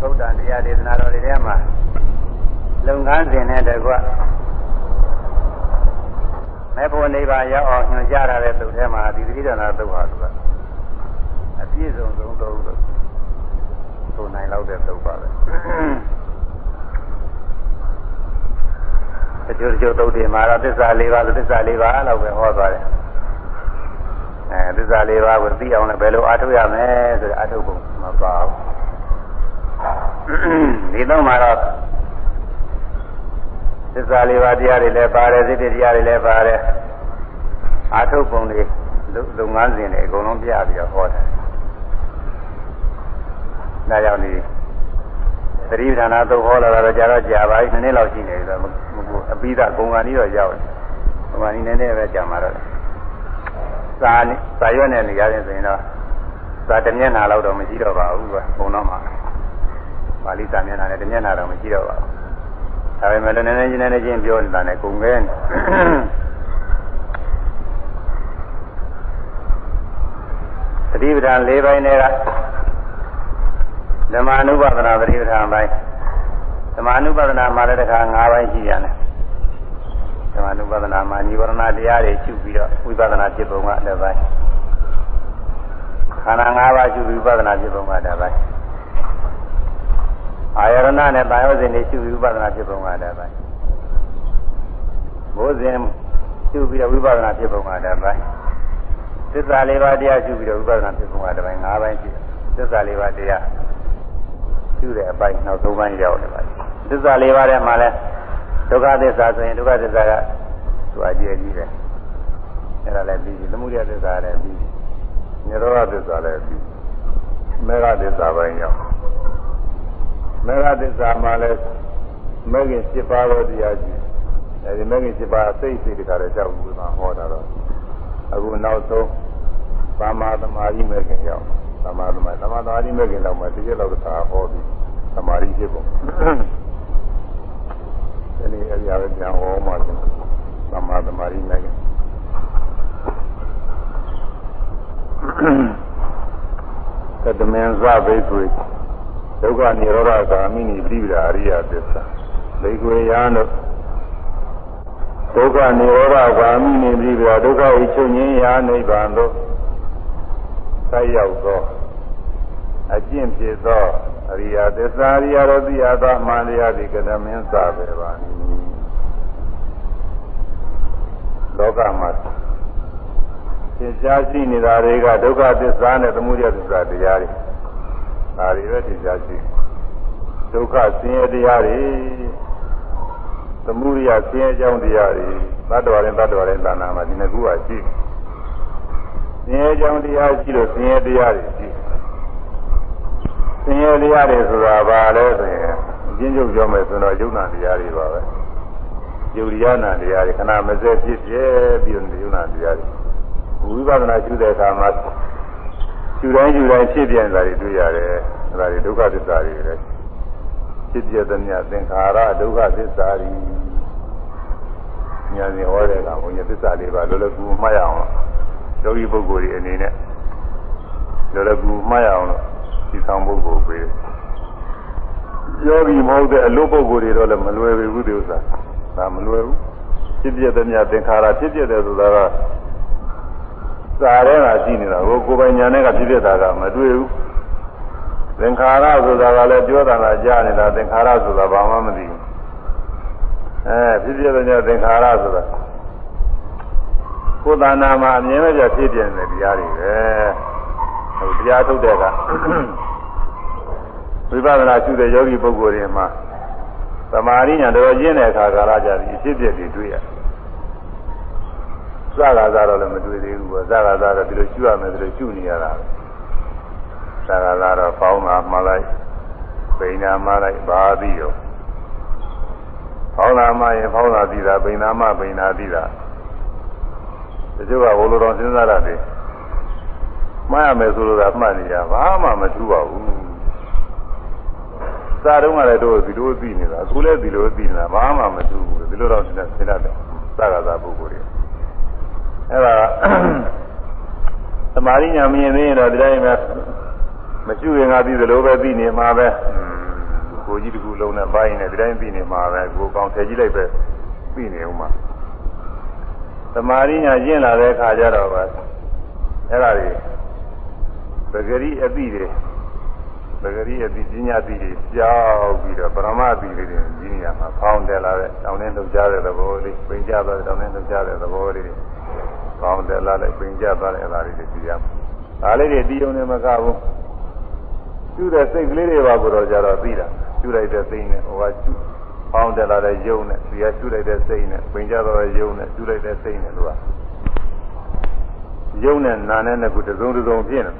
ဗုဒ္ဓတရားဒေသနာတော်တွေထဲမှာလုပ်ငန်းစဉ်နဲ့တကွမေဖို့နိဗ္ဗာန်ရောက်အောင်ညွှန်ကြားရတဲ့သုတ်ထဲမှာဒီသတိဒါနာသုတ်ဟာသူကအပြည့်စုံဆုံးသုတ်လို့ဆိုနိုင်လောက်တဲ့သုတ်ပါပဲတချို့တချို့သုတ်တွေမှာတော့သစ္စာ၄ပါးသစ္စာ၄ပါးလောက်ပဲဟောသွားတယ်အဲသစ္စာ၄ပါးကိုသိအောင်လည်းဘယ်လိုအားထုတ်ရမလဲဆိုတော့အားထုတ်ဖို့မပါဘူး ဒီတော့မှာတော့သစ္စာလေးပါးတရားတွေလည်းပါတယ်စိတ္တတရားတွေလည်းပါတယ်အာထုတ်ပုံတွေလုပ်ငန်းစဉ်တွေအကုန်လုံးပြပြီးတော့ဟောတယ်။ဒါကြောင့်ဒီသတိဌာနသုတ်ဟောလာတော့ကြာတော့ကြာပါပြီနှစ်နှစ်လောက်ရှိနေပြီတော့အပိဓာဂုံကဏီတော့ရောက်တယ်။ဂုံကဏီနည်းနည်းပဲကြာမှာတော့စာစာရွက်နဲ့နေရတယ်ဆိုရင်တော့စာတစ်မျက်နှာလောက်တော့မရှိတော့ပါဘူးကဘုံတော့မှာ ပါဠိစာမျက်နှာနဲ့တစ်မျက်နှာတော့မရှိတော့ပါဘူး။ဒါပေမဲ့လည်းနည်းနည်းချင်းနည်းနည်းချင်းပြောနေတာနဲ့ကုန်ခဲ့သတိပဋ္ဌာန်၄ပိုင်းတွေကဓမ္မ ानु ပါဒနာသတိပဋ္ဌာန်ပိုင်းဓမ္မ ानु ပါဒနာမှာလည်းတစ်ခါ၅ပိုင်းရှိရတယ်ဓမ္မ ानु ပါဒနာမှာនិဝရဏတရားတွေရှုပြီးတော့ဝိပဿနာဖြစ်ပုံကတစ်ပိုင်းခန္ဓာ၅ပါးရှုပြီးဝိပဿနာဖြစ်ပုံကတစ်ပိုင်း အာယရဏနဲ့တာယောဇဉ်တွေရှုပြီးဝိပဿနာဖြစ်ပုံကတစ်ပိုင်းဘိုးဇဉ်ရှုပြီးတော့ဝိပဿနာဖြစ်ပုံကတစ်ပိုင်းသစ္စာလေးပါးတရားရှုပြီးတော့ဝိပဿနာဖြစ်ပုံကတစ်ပိုင်း၅ပိုင်းရှိတယ်သစ္စာလေးပါးတရားရှုတဲ့အပိုင်းနောက်သုံးပိုင်းရောက်တယ်ပါသစ္စာလေးပါးထဲမှာလဲဒုက္ခသစ္စာဆိုရင်ဒုက္ခသစ္စာကသူအကျယ်ကြီးတယ်အဲ့ဒါလည်းပြီးပြီသမုဒယသစ္စာလည်းပြီးပြီနိရောဓသစ္စာလည်းပြီးမေဃသစ္စာပိုင်းရောက် မေဃသစ္စာမှာလဲမေခင်7ပါးသောတရားကြီးအဲဒီမေခင်7ပါးစိတ်စိတ်တခါလည်းကြောက်ဘူးမှာဟောတာတော့အခုနောက်ဆုံးသမာသမာဓိမေခင်ရောက်သမာသမာသမာသမာဓိမေခင်တော့မှတစ်ချက်လောက်သာဟောပြီးသမာဓိဖြစ်ပုံဒီနေ့အရာပဲပြန်ဟောမှသမာသမာဓိမေခင်ကတမင်ဇဘိက္ခွေ ဒုက္ခនិရောဓဂာမိနိပြိပဒအရိယသစ္စာဘိက္ခွေယံတို့ဒုက္ခនិရောဓဂာမိနိပြိပဒဒုက္ခဝိချုပ်ငြိမ်းရာနိဗ္ဗာန်သို့ဆက်ရောက်သောအကျင့်ဖြစ်သောအရိယသစ္စာအရိယရောသိရသောမှန်တရားဒီကတမင်စပဲပါနိလောကမှာသင်ကြားရှိနေတာတွေကဒုက္ခသစ္စာနဲ့သမုဒယသစ္စာတရားတွေ ဒါတွေပဲသင်ကြားရှိဒုက္ခဆင်းရဲတရားတွေသမုဒယဆင်းရဲကြောင်းတရားတွေသတ္တဝါရင်သတ္တဝါရင်တဏ္ဍာမှာဒီနှစ်ခုကရှိဆင်းရဲကြောင်းတရားရှိလို့ဆင်းရဲတရားတွေရှိဆင်းရဲတရားတွေဆိုတာဘာလဲဆိုရင်အချင်းချုပ်ပြောမယ်ဆိုတော့ယုံနာတရားတွေပါပဲယုတ်ရိယနာတရားတွေခဏမစဲဖြစ်ပြဲပြီးတော့ယုံနာတရားတွေဝိပဿနာရှုတဲ့အခါမှာ ရှုတိုင်းရှုတိုင်းဖြစ်ပြန်တာတွေတွေ့ရတယ်အဲဒါတွေဒုက္ခသစ္စာတွေလေဖြစ်ပြတဲ့မြတ်သင်္ခါရဒုက္ခသစ္စာတွေညာနေဟောတဲ့ကဘုရားသစ္စာလေးပါလောလောကူမှတ်ရအောင်ယောဂီပုဂ္ဂိုလ်တွေအနေနဲ့လောလောကူမှတ်ရအောင်လို့ဒီဆောင်ပုဂ္ဂိုလ်ပေးယောဂီမဟုတ်တဲ့အလို့ပုဂ္ဂိုလ်တွေတော့လည်းမလွယ်ဘူးဒီဥစ္စာဒါမလွယ်ဘူးဖြစ်ပြတဲ့မြတ်သင်္ခါရဖြစ်ပြတဲ့ဆိုတာက စာထဲကရှိနေတာကိုကိုယ်ပိုင်ညာနဲ့ကဖြစ်ဖြစ်တာကမတွေ့ဘူးသင်္ခါရဆိုတာကလည်းပြောတာကကြားနေတာသင်္ခါရဆိုတာဘာမှမသိဘူးအဲဖြစ်ဖြစ်တဲ့သင်္ခါရဆိုတာကိုယ်တဏ္ဍာမှာအမြဲတည်းဖြစ်ပြတဲ့တရားတွေပဲဟိုတရားထုတ်တဲ့ကဝိပဿနာရှုတဲ့ယောဂီပုဂ္ဂိုလ်တွေမှာသမာဓိညာတော်ကျင့်တဲ့အခါကာလကြပြီးအဖြစ်ပြတွေတွေ့ရတယ် စကားသားတော့လည်းမတွေ့သေးဘူးပေါ့စကားသားတော့ဒီလိုရှုရမယ်ဒီလိုရှုနေရတာစကားသားတော့ပေါင်းတာမှလိုက်ပိန်နာမှလိုက်ဘာပြီးရောပေါင်းတာမှရင်ပေါင်းတာပြီးတာပိန်နာမှပိန်နာပြီးတာတချို့ကဘိုးလိုတော်စဉ်းစားရတယ်မှားရမယ်ဆိုလို့သာမှတ်နေရဘာမှမထူပါဘူးစားတော့ကလည်းတို့ဒီလိုသိနေတာအခုလည်းဒီလိုသိနေတာဘာမှမထူဘူးဒီလိုတော့စဉ်းစားတယ်စကားသားပုဂ္ဂိုလ်တွေ အဲ့ဒါသမာဓိညာမြင်သေးရင်တော့ဒီတိုင်းပဲမကျွရင်ကပြီးသလိုပဲပြီးနေမှာပဲကိုကြီးတစ်ခုလုံးနဲ့ပိုင်းနေဒီတိုင်းပြီးနေမှာပဲကိုကောင်ဆယ်ကြီးလိုက်ပဲပြီးနေဦးမှာသမာဓိညာကျင့်လာတဲ့အခါကျတော့ပဲအဲ့ဒါတွေပဂရိအတိတွေပဂရိအတိပညာတိတွေကြောက်ပြီးတော့ပရမအတိတွေကြီးနေရမှာဖောင်းတယ်လာတဲ့တောင်းနဲ့လှုပ်ရှားတဲ့သဘောလေးပိန်ကြသွားတဲ့တောင်းနဲ့လှုပ်ရှားတဲ့သဘောလေး ဖောင်းတယ်လာတဲ့ပိန်ကြသွားတဲ့အဲ့ဒါလေးတွေကြည့်ရမှာဒါလေးတွေတီးုံနဲ့မကဘူးကျူတဲ့စိတ်ကလေးတွေပါကိုတော့ကြတော့သိတာကျူလိုက်တဲ့စိတ်နဲ့ဟိုကကျူဖောင်းတယ်လာတဲ့ယုံနဲ့ဒီကကျူလိုက်တဲ့စိတ်နဲ့ပိန်ကြသွားတဲ့ယုံနဲ့ကျူလိုက်တဲ့စိတ်နဲ့လို့ကယုံနဲ့နာနဲ့နှစ်ခုတစုံတစုံဖြစ်နေ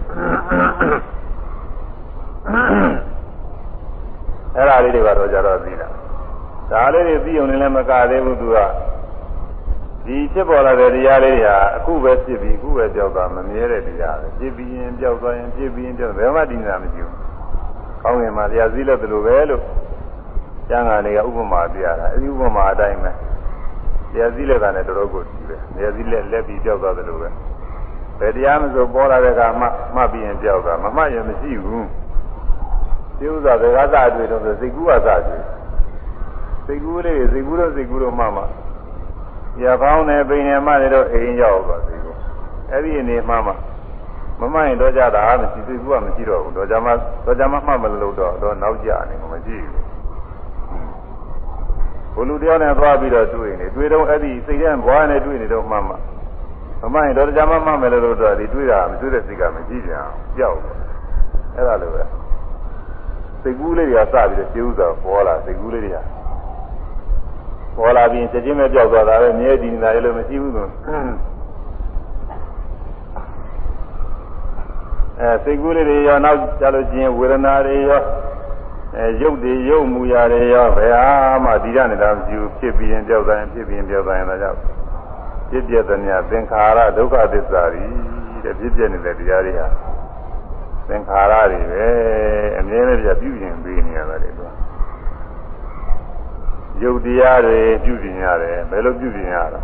အဲ့ဒါလေးတွေကတော့ကြတော့သိတာဒါလေးတွေသိုံနဲ့လည်းမကသေးဘူးသူက ဒီဖြစ်ပေါ်လာတဲ့တရားလေးတွေဟာအခုပဲဖြစ်ပြီးအခုပဲကြောက်တာမမြဲတဲ့တရားပဲဖြစ်ပြီးရင်ကြောက်သွားရင်ဖြစ်ပြီးရင်ကြောက်ဘယ်မှတည်နေတာမရှိဘူးကောင်းရင်မှတရားစည်းလို့ဒီလိုပဲလို့ကျမ်းဂန်တွေကဥပမာပြရတာအဲဒီဥပမာအတိုင်းပဲတရားစည်းလက်ကလည်းတော်တော်ကိုကြည့်ပဲတရားစည်းလက်လက်ပြီးကြောက်သွားတယ်လို့ပဲဘယ်တရားမဆိုပေါ်လာတဲ့ကမှမှတ်ပြီးရင်ကြောက်တာမမှတ်ရင်မရှိဘူးဒီဥစ္စာဘယ်ကစအတွေ့တော့ဆိုစိတ်ကူးကစအတွေ့စိတ်ကူးလေးစိတ်ကူးတော့စိတ်ကူးတော့မှမှ ရပေါင်းနဲ့ပိန်နဲ့မှလည်းတော့အိမ်ရောက်သွားစိတ်ကူးအဲ့ဒီအနေမှမှမမှရင်တော့ကြတာမရှိစိတ်ကူးကမရှိတော့ဘူးတော့ကြမှာတော့ကြမှာမှတ်မလို့တော့တော့နောက်ကြနေမှာမရှိဘူးဘုလူတရားနဲ့သွားပြီးတော့တွေ့နေတွေ့တော့အဲ့ဒီစိတ်ထဲဘွားနဲ့တွေ့နေတော့မှမှမမှရင်တော့ကြမှာမှမယ်လို့တော့ဒီတွေ့တာမတွေ့တဲ့စိတ်ကမရှိကြအောင်ကြောက်တယ်အဲ့ဒါလိုပဲစိတ်ကူးလေးတွေကစပြီးတော့ကျေဥစွာပေါ်လာစိတ်ကူးလေးတွေက ပေါ်လာပြီးချက်ချင်းပဲကြောက်သွားတာပဲမြဲတည်နေတာလည်းမရှိဘူးဆိုအဲစိတ်ကူးလေးတွေရောနောက်ကြလို့ရှိရင်ဝေဒနာတွေရောအဲရုပ်တွေရုပ်မူရာတွေရောဘယ်ဟာမှဒီရနေတာမရှိဘူးဖြစ်ပြီးရင်ကြောက်တိုင်းဖြစ်ပြီးရင်ကြောက်တိုင်းဒါကြောင့်ဖြစ်ပြတဲ့မြတ်သင်္ခါရဒုက္ခသစ္စာတွေတဲ့ဖြစ်ပြနေတဲ့တရားတွေဟာသင်္ခါရတွေပဲအမြဲတည်းပြပြုရင်ပေးနေရတယ်သူ ရုပ်တရားတွေပြုပြင်ရတယ်ဘယ်လိုပြုပြင်ရတာ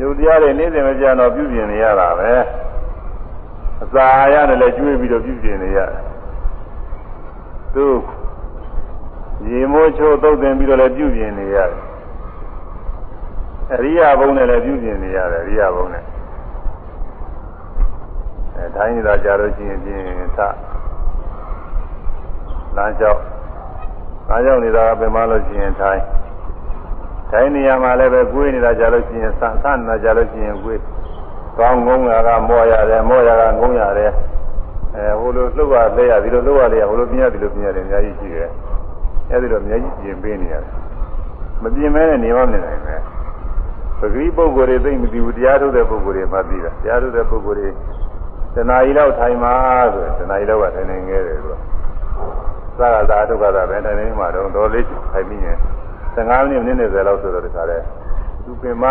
ရုပ်တရားတွေနေ့စဉ်မကြတော့ပြုပြင်နေရတာပဲအစာရတယ်လည်းကျွေးပြီးတော့ပြုပြင်နေရတယ်သူရေမိုးချိုးသုတ်သင်ပြီးတော့လည်းပြုပြင်နေရတယ်အရိယာဘုံနဲ့လည်းပြုပြင်နေရတယ်အရိယာဘုံနဲ့အဲတိုင်းနေတာကြလို့ရှိရင်ပြင်သလမ်းလျှောက်လ မ်းလျှောက်နေတာကပင်မလို့ရှိရင်တိုင်းတိုင်းနေရာမှာလည်းပဲကိုယ်နေတာကြလို့ရှိရင်ဆဆနေတာကြလို့ရှိရင်ကိုယ်ကောင်းငုံတာကမောရတယ်မောရကငုံရတယ်အဲဟိုလိုလှုပ်ရလဲရဒီလိုလှုပ်ရလဲရဟိုလိုပြင်းရဒီလိုပြင်းရတယ်အများကြီးရှိတယ်အဲဒီလိုအများကြီးပြင်ပေးနေရတယ်မပြင်မဲနဲ့နေမနေနိုင်ပဲပဂရိပုဂ္ဂိုလ်တွေသိမသိဘူးတရားထုတ်တဲ့ပုဂ္ဂိုလ်တွေမှသိတာတရားထုတ်တဲ့ပုဂ္ဂိုလ်တွေတဏှာကြီးလောက်ထိုင်ပါဆိုတဏှာကြီးလောက်ကထိုင်နေငယ်တယ်သူက သာကသာဒုက္ခသာပဲထိုင်နေမှာတော့တော်လေးထိုင်ပြီးရင်15မိနစ်မိနစ်20လောက်ဆိုတော့ဒီခါလဲသူပင်မ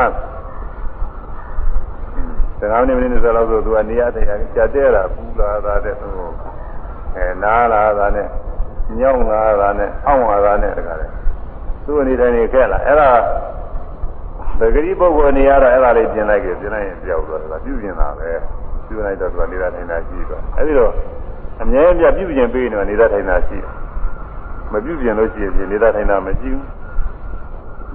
15မိနစ်မိနစ်20လောက်ဆိုသူကနေရာတရားကြာတဲ့တာပူလာတာတဲ့သူအဲနားလာတာနဲ့ညောင်းလာတာနဲ့အောင့်လာတာနဲ့တခါလဲသူအနေတိုင်းနေခဲ့လာအဲ့ဒါပဂရိပုဂ္ဂိုလ်နေရတော့အဲ့ဒါလေးပြင်လိုက်ကြပြင်လိုက်ရင်ပြောက်သွားတယ်ပြုပြင်တာပဲပြုလိုက်တော့သူကနေတာထိုင်တာရှိသွားအဲ့ဒီတော့ အမြဲပြပြုပြင်ပေးနေနေတာထိုင်တာရှိမပြုပြင်လို့ရှိရင်နေတာထိုင်တာမရှိဘူး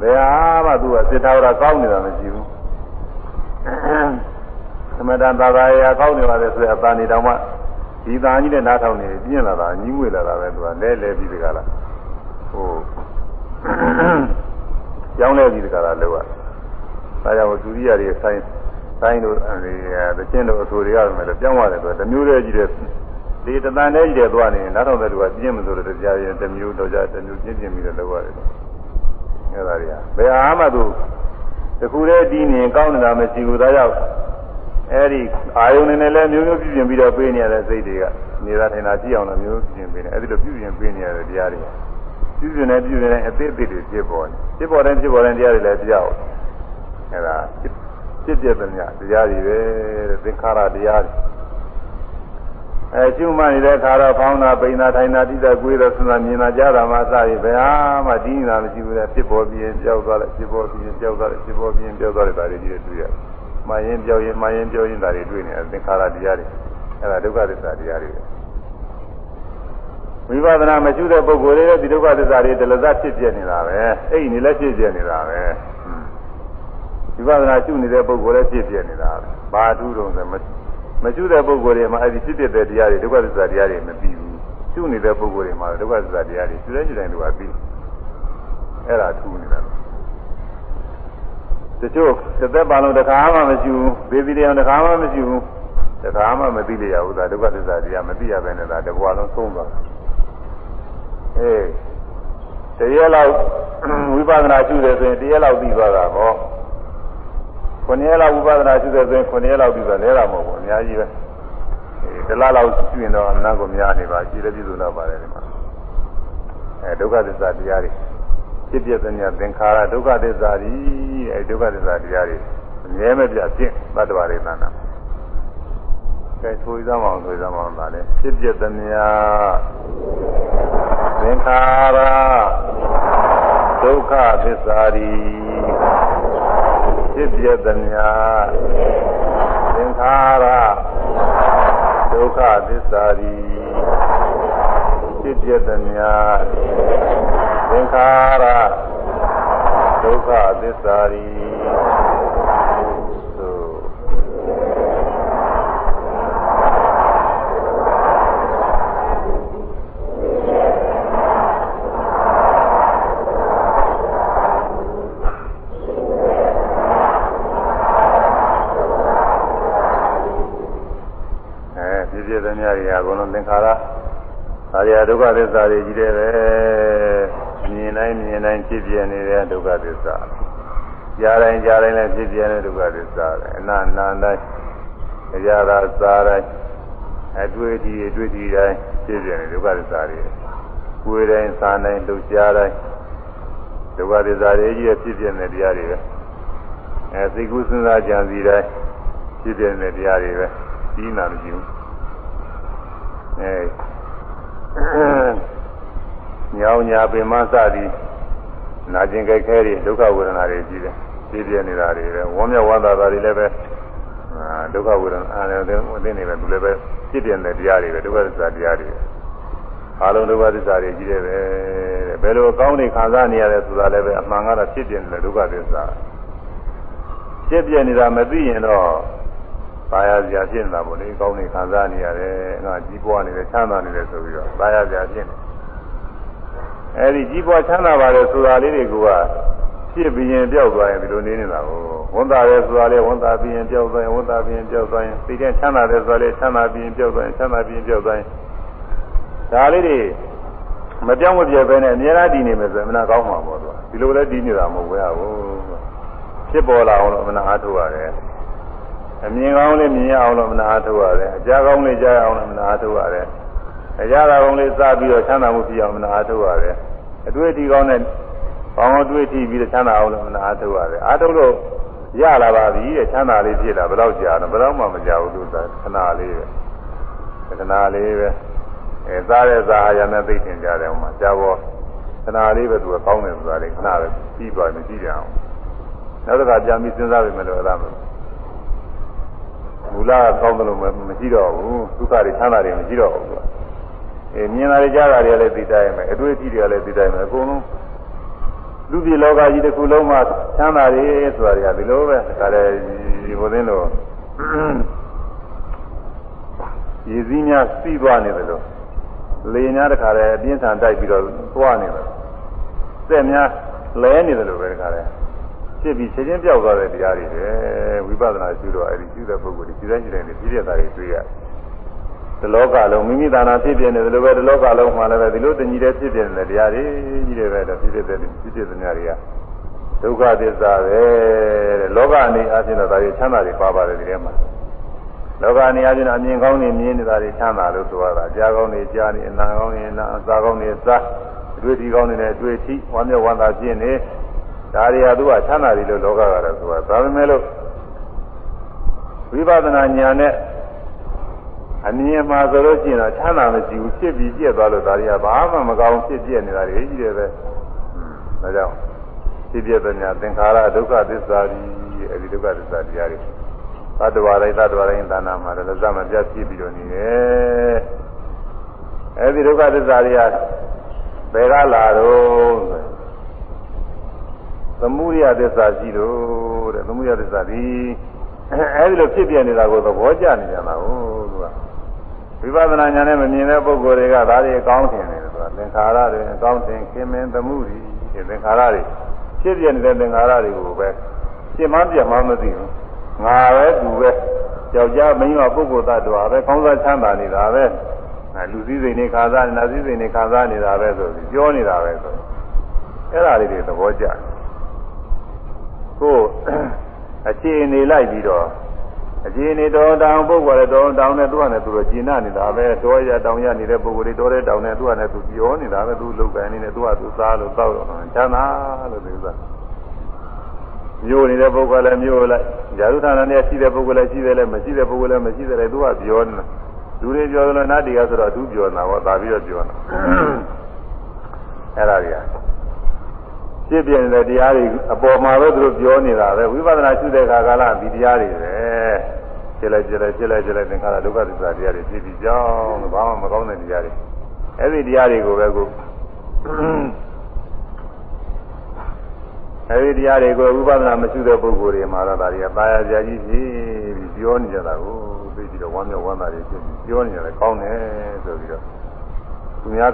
ဘယ်ဟာမှသူကစေတာဝရကောင်းနေတာမရှိဘူးသမထသာသာရာကောင်းနေပါလေဆိုရင်အပန်းနေတောင်မှဒီသားကြီးနဲ့နားထောင်နေပြင်းလာတာညီးငွေလာတာပဲသူကလဲလဲပြီးတကလားဟိုကြောင်းလဲပြီးတကလားလောကဒါကြောင့်ဒုတိယတွေဆိုင်ဆိုင်တို့အဲဒီသချင်းတို့အဆိုတွေကလည်းပြောင်းရတယ်ဆိုတော့တမျိုးတည်းကြီးတဲ့ ဒီတန်တန်းကြီးတဲ့သွားနေနားထောင်တဲ့လူကပြင်းမဆိုတော့တရားရင်တမျိုးတော့ကြတမျိုးပြင်းပြင်းပြီးတော့လောက်ရတယ်အဲဒါတွေကဘယ်အားမှသူတခုတည်းဒီနေကောင်းနေတာမရှိဘူးဒါကြောင့်အဲဒီအာယုန်နဲ့လည်းမျိုးမျိုးပြုပြင်ပြီးတော့ပေးနေရတဲ့စိတ်တွေကနေတာထိုင်တာကြည့်အောင်လည်းမျိုးပြုပြင်ပေးနေအဲဒီလိုပြုပြင်ပေးနေရတဲ့တရားတွေပြုပြင်နေပြုပြင်နေအသေးအသေးတွေဖြစ်ပေါ်နေဖြစ်ပေါ်တဲ့ဖြစ်ပေါ်တဲ့တရားတွေလည်းတရားဟုတ်အဲဒါဖြစ်ပြတဲ့များတရားတွေပဲတဲ့သင်္ခါရတရားတွေ အဲကျုံမှနေတဲ့ခါတော့ဖောင်းတာပိန်တာထိုင်တာတိတာကိုယ်တော့စဉ်းစားမြင်တာကြားတာမှအစရဘယ်ဟာမှတည်နေတာမရှိဘူးလေဖြစ်ပေါ်ပြီးရင်ကြောက်သွားတယ်ဖြစ်ပေါ်ပြီးရင်ကြောက်သွားတယ်ဖြစ်ပေါ်ပြီးရင်ကြောက်သွားတယ်ဒါတွေကြီးတွေ့ရတယ်။မှရင်ပြောရင်မှရင်ပြောရင်ဒါတွေတွေ့နေတယ်သင်္ခါရတရားတွေအဲဒါဒုက္ခသစ္စာတရားတွေပဲဝိပဿနာမရှိတဲ့ပုဂ္ဂိုလ်တွေလည်းဒီဒုက္ခသစ္စာတွေတလဇတ်ဖြစ်ပြနေတာပဲအဲ့ဒီနေလည်းဖြစ်ပြနေတာပဲဝိပဿနာရှုနေတဲ့ပုဂ္ဂိုလ်လည်းဖြစ်ပြနေတာပဲဘာအထူးတော့ဆို မရှိတဲ့ပုဂ္ဂိုလ်တွေမှာအဲ့ဒီဖြစ်ပြတဲ့တရားတွေဒုက္ခသစ္စာတရားတွေမသိဘူးရှုနေတဲ့ပုဂ္ဂိုလ်တွေမှာဒုက္ခသစ္စာတရားတွေရှုတဲ့ရှုတိုင်းတို့ကသိအဲ့ဒါထူးနေတာတချို့တစ်သက်ပါလုံးတစ်ခါမှမရှိဘူးသေပြီးတရားတစ်ခါမှမရှိဘူးတစ်ခါမှမသိလျက်ဘူးဒါဒုက္ခသစ္စာတရားမသိရဘဲနဲ့ဒါတဘွားလုံးသုံးသွားအေးတရက်လောက်ဝိပဿနာရှုတယ်ဆိုရင်တရက်လောက်ပြီးသွားတာဟော ခုနှစ်ရက်လောက်ဝိပဿနာရှုတယ်ဆိုရင်ခုနှစ်ရက်လောက်ပြီးသွားလဲတာမဟုတ်ဘူးအများကြီးပဲအေးတလားလောက်ရှုရင်တော့အနတ်ကိုများနေပါရှိတဲ့ပြည်သူတော့ပါတယ်ဒီမှာအဲဒုက္ခသစ္စာတရားတွေဖြစ်ပြတဲ့ညသင်္ခါရဒုက္ခသစ္စာကြီးအဲဒုက္ခသစ္စာတရားတွေအမြဲမပြတ်ဖြစ်တတ္တဝါတွေသဏ္ဍာန်ကဲဆိုရအောင်ဆိုရအောင်ပါလေဖြစ်ပြတဲ့ညသင်္ခါရဒုက္ခသစ္စာရီ ဖြစ်ပြတဲ့ညသင်္ခါရဒုက္ခသစ္စာရီဖြစ်ပြတဲ့ညသင်္ခါရဒုက္ခသစ္စာရီသင်္ခါရ ဒါရီဒုက္ခသစ္စာတွေကြီးတယ်ပဲမြင်တိုင်းမြင်တိုင်းဖြစ်ပြနေတဲ့ဒုက္ခသစ္စာကြားတိုင်းကြားတိုင်းလည်းဖြစ်ပြနေတဲ့ဒုက္ခသစ္စာပဲအနန္တတိုင်းကြာတာစားတိုင်းအတွေ့အထိအတွေ့အထိတိုင်းဖြစ်ပြနေတဲ့ဒုက္ခသစ္စာတွေကိုယ်တိုင်းစားတိုင်းလှုပ်ရှားတိုင်းဒုက္ခသစ္စာတွေကြီးဖြစ်ပြနေတဲ့တရားတွေပဲအဲသိကုစဉ်းစားကြံစီတိုင်းဖြစ်ပြနေတဲ့တရားတွေပဲကြီးနာမရှိဘူးအဲ ညောင်ညာပင်မစသည်နာကျင်ကြိုက်ခဲတွေဒုက္ခဝေဒနာတွေကြီးတယ်ပြည့်ပြည့်နေတာတွေပဲဝမ်းမြောက်ဝမ်းသာတာတွေလည်းပဲဒုက္ခဝေဒနာအဲလည်းဝင်သိနေပဲသူလည်းပဲပြည့်ပြည့်တဲ့တရားတွေပဲဒုက္ခသစ္စာတရားတွေအားလုံးဒုက္ခသစ္စာတွေကြီးတယ်ပဲဘယ်လိုအကောင်းနေခံစားနေရတယ်ဆိုတာလည်းပဲအမှန်ကတော့ဖြစ်ပြနေတဲ့ဒုက္ခသစ္စာဖြစ်ပြနေတာမသိရင်တော့ သာယာစရာဖြစ်နေတာပေါ့လေကောင်းနေခံစားနေရတယ်ငါကြီးပွားနေတယ်ချမ်းသာနေတယ်ဆိုပြီးတော့သာယာစရာဖြစ်နေအဲဒီကြီးပွားချမ်းသာပါတယ်ဆိုတာလေးတွေကဖြစ်ပြီးရင်ပျောက်သွားရင်ဒီလိုနေနေတာကိုဝန်တာရဲဆိုတာလေဝန်တာပြီးရင်ပျောက်သွားရင်ဝန်တာပြီးရင်ပျောက်သွားရင်သိတဲ့ချမ်းသာတယ်ဆိုတာလေချမ်းသာပြီးရင်ပျောက်သွားရင်ချမ်းသာပြီးရင်ပျောက်သွားရင်ဒါလေးတွေမပြောင်းမပြဲပဲနဲ့အများအားတည်နေမယ်ဆိုရင်မနာကောင်းမှာပေါ့သူဒီလိုလည်းတည်နေတာမဟုတ်ဘူးဖြစ်ပေါ်လာအောင်လို့မနာအားထုတ်ရတယ် အမြင်ကောင်းလေးမြင်ရအောင်လို့မနာထုတ်ရတယ်အကြားကောင်းလေးကြားရအောင်လို့မနာထုတ်ရတယ်အကြားသာကောင်းလေးစပြီးတော့ချမ်းသာမှုဖြစ်အောင်မနာထုတ်ရတယ်အတွေ့အထိကောင်းတဲ့ဘောင်းအတွေ့အထိပြီးတော့ချမ်းသာအောင်လို့မနာထုတ်ရတယ်အားထုတ်လို့ရလာပါပြီတဲ့ချမ်းသာလေးဖြစ်တာဘယ်တော့ကြာတော့ဘယ်တော့မှမကြာဘူးလို့သာခဏလေးပဲခဏလေးပဲအဲစားတဲ့စားရမယ်သိတင်ကြတယ်ဟိုမှာကြာဘောခဏလေးပဲသူကကောင်းတယ်ဆိုတာလေခဏပဲပြီးပါမရှိကြအောင်နောက်တစ်ခါပြန်ပြီးစဉ်းစားပြီမလို့အဲ့ဒါမလို့ မူလကောင်းတယ်လို့မရှိတော့ဘူးဒုက္ခတွေချမ်းသာတွေမရှိတော့ဘူးအဲမြင်တာတွေကြားတာတွေလည်းသိတိုင်းမယ်အတွေ့အထိတွေလည်းသိတိုင်းမယ်အကုန်လုံးလူပြည်လောကကြီးတစ်ခုလုံးမှာချမ်းသာတွေဆိုတာတွေကဒီလိုပဲဒါလည်းဒီဘုရင်တို့ရည်စည်းများစီးသွားနေတယ်လို့လေများတခါလဲအပြင်းထန်တိုက်ပြီးတော့သွားနေတယ်စက်များလဲနေတယ်လို့ပဲတခါလဲ ဖြစ်ပြီးချက်ချင်းပြောက်သွားတဲ့တရားတွေပဲဝိပဿနာရှုတော့အဲဒီရှုတဲ့ပုဂ္ဂိုလ်တွေခြေတိုင်းခြေတိုင်းနဲ့ပြည့်ပြည့်သားတွေတွေ့ရတယ်။ဒီလောကလုံးမိမိသာနာဖြစ်ပြနေတယ်လို့ပဲဒီလောကလုံးမှာလည်းပဲဒီလိုတညီတဲ့ဖြစ်ပြနေတဲ့တရားတွေကြီးတယ်ပဲတော့ဖြစ်ဖြစ်တဲ့ဖြစ်ဖြစ်တဲ့များတွေကဒုက္ခသစ္စာပဲတဲ့လောကအနေအချင်းတော့ဒါတွေချမ်းသာတွေပါပါတယ်ဒီထဲမှာလောကအနေအချင်းအမြင်ကောင်းနေမြင်နေတာတွေချမ်းသာလို့ဆိုရတာကြားကောင်းနေကြားနေအနာကောင်းနေအနာအစာကောင်းနေစားအတွေ့အထိကောင်းနေတဲ့အတွေ့အထိဝမ်းမြောက်ဝမ်းသာဖြစ်နေ ဒါတွေကသူကချမ်းသာတယ်လို့လောကကတော့ဆိုတာဒါပေမဲ့လို့ဝိပဿနာဉာဏ်နဲ့အမြင်မှာဆိုလို့ရှိရင်တော့ချမ်းသာမရှိဘူးဖြစ်ပြီးပြည့်သွားလို့ဒါတွေကဘာမှမကောင်းဖြစ်ပြည့်နေတာတွေကြီးတယ်ပဲဒါကြောင့်ဖြစ်ပြတဲ့ညာသင်္ခါရဒုက္ခသစ္စာကြီးအဲဒီဒုက္ခသစ္စာတရားတွေသတ္တဝါတိုင်းသတ္တဝါတိုင်းသာနာမှာလည်းဇမပြတ်ဖြစ်ပြီးတော့နေတယ်အဲဒီဒုက္ခသစ္စာတွေကဘယ်ကလာတော့ သမုဒိယသစ္စာရှိတော့တဲ့သမုဒိယသစ္စာဒီအဲဒီလိုဖြစ်ပြနေတာကိုသဘောကျနေကြတာဟုတ်သူကဝိပဿနာဉာဏ်နဲ့မမြင်တဲ့ပုဂ္ဂိုလ်တွေကဒါတွေအကောင်းထင်တယ်ဆိုတာသင်္ခါရတွေအကောင်းထင်ခင်မင်းသမှုတွေဒီသင်္ခါရတွေဖြစ်ပြနေတဲ့သင်္ခါရတွေကိုပဲရှင်းမပြတ်မှမသိဘူးငါပဲသူပဲယောက်ျားမင်းရောပုဂ္ဂိုလ်သတ္တဝါပဲကောင်းစားချမ်းသာနေတာပဲလူစည်းစိမ်နေခါစားနာစည်းစိမ်နေခါစားနေတာပဲဆိုပြီးပြောနေတာပဲဆိုအဲ့ဒါလေးတွေသဘောကျ ကိုအခြေအနေလိုက်ပြီးတော့အခြေအနေတော်တောင်ပုဂ္ဂိုလ်တော်တောင်နဲ့သူကနဲ့သူတော့ကျင်နာနေတာပဲတော်ရတောင်ရနေတဲ့ပုဂ္ဂိုလ်တွေတော်တဲ့တောင်နဲ့သူကနဲ့သူပြောနေတာပဲသူလုတ်ကန်နေတယ်သူကသူစားလို့တောက်တော့ချမ်းသာလို့သူကမျိုးနေတဲ့ပုဂ္ဂိုလ်လည်းမျိုးလိုက်ဇာတုဌာနနဲ့ရှိတဲ့ပုဂ္ဂိုလ်လည်းရှိတယ်လည်းမရှိတဲ့ပုဂ္ဂိုလ်လည်းမရှိတယ်လည်းသူကပြောနေတာလူတွေပြောတယ်လို့နတ်တွေကဆိုတော့သူပြောနေတာပေါ့ဒါပြီးတော့ပြောနေတာအဲ့ဒါတွေက ဖြစ်ပြနေတဲ့တရားတွေအပေါ်မှာပဲသူတို့ပြောနေတာပဲဝိပဿနာရှုတဲ့အခါကလည်းဒီတရားတွေပဲဖြစ်လိုက်ဖြစ်လိုက်ဖြစ်လိုက်ဖြစ်လိုက်သင်္ခါရဒုက္ခသစ္စာတရားတွေဖြစ်ပြီးကြောင်းဘာမှမကောင်းတဲ့တရားတွေအဲ့ဒီတရားတွေကိုပဲကိုအဲဒီတရားတွေကိုဝိပဿနာမရှိတဲ့ပုဂ္ဂိုလ်တွေမှာတော့ဒါတွေကပါရကြကြီးဖြစ်ပြီးပြောနေကြတာကိုသိပြီးတော့ဝမ်းမြောက်ဝမ်းသာတွေဖြစ်ပြီးပြောနေကြတယ်ကောင်းတယ်ဆိုပြီးတော့သူများ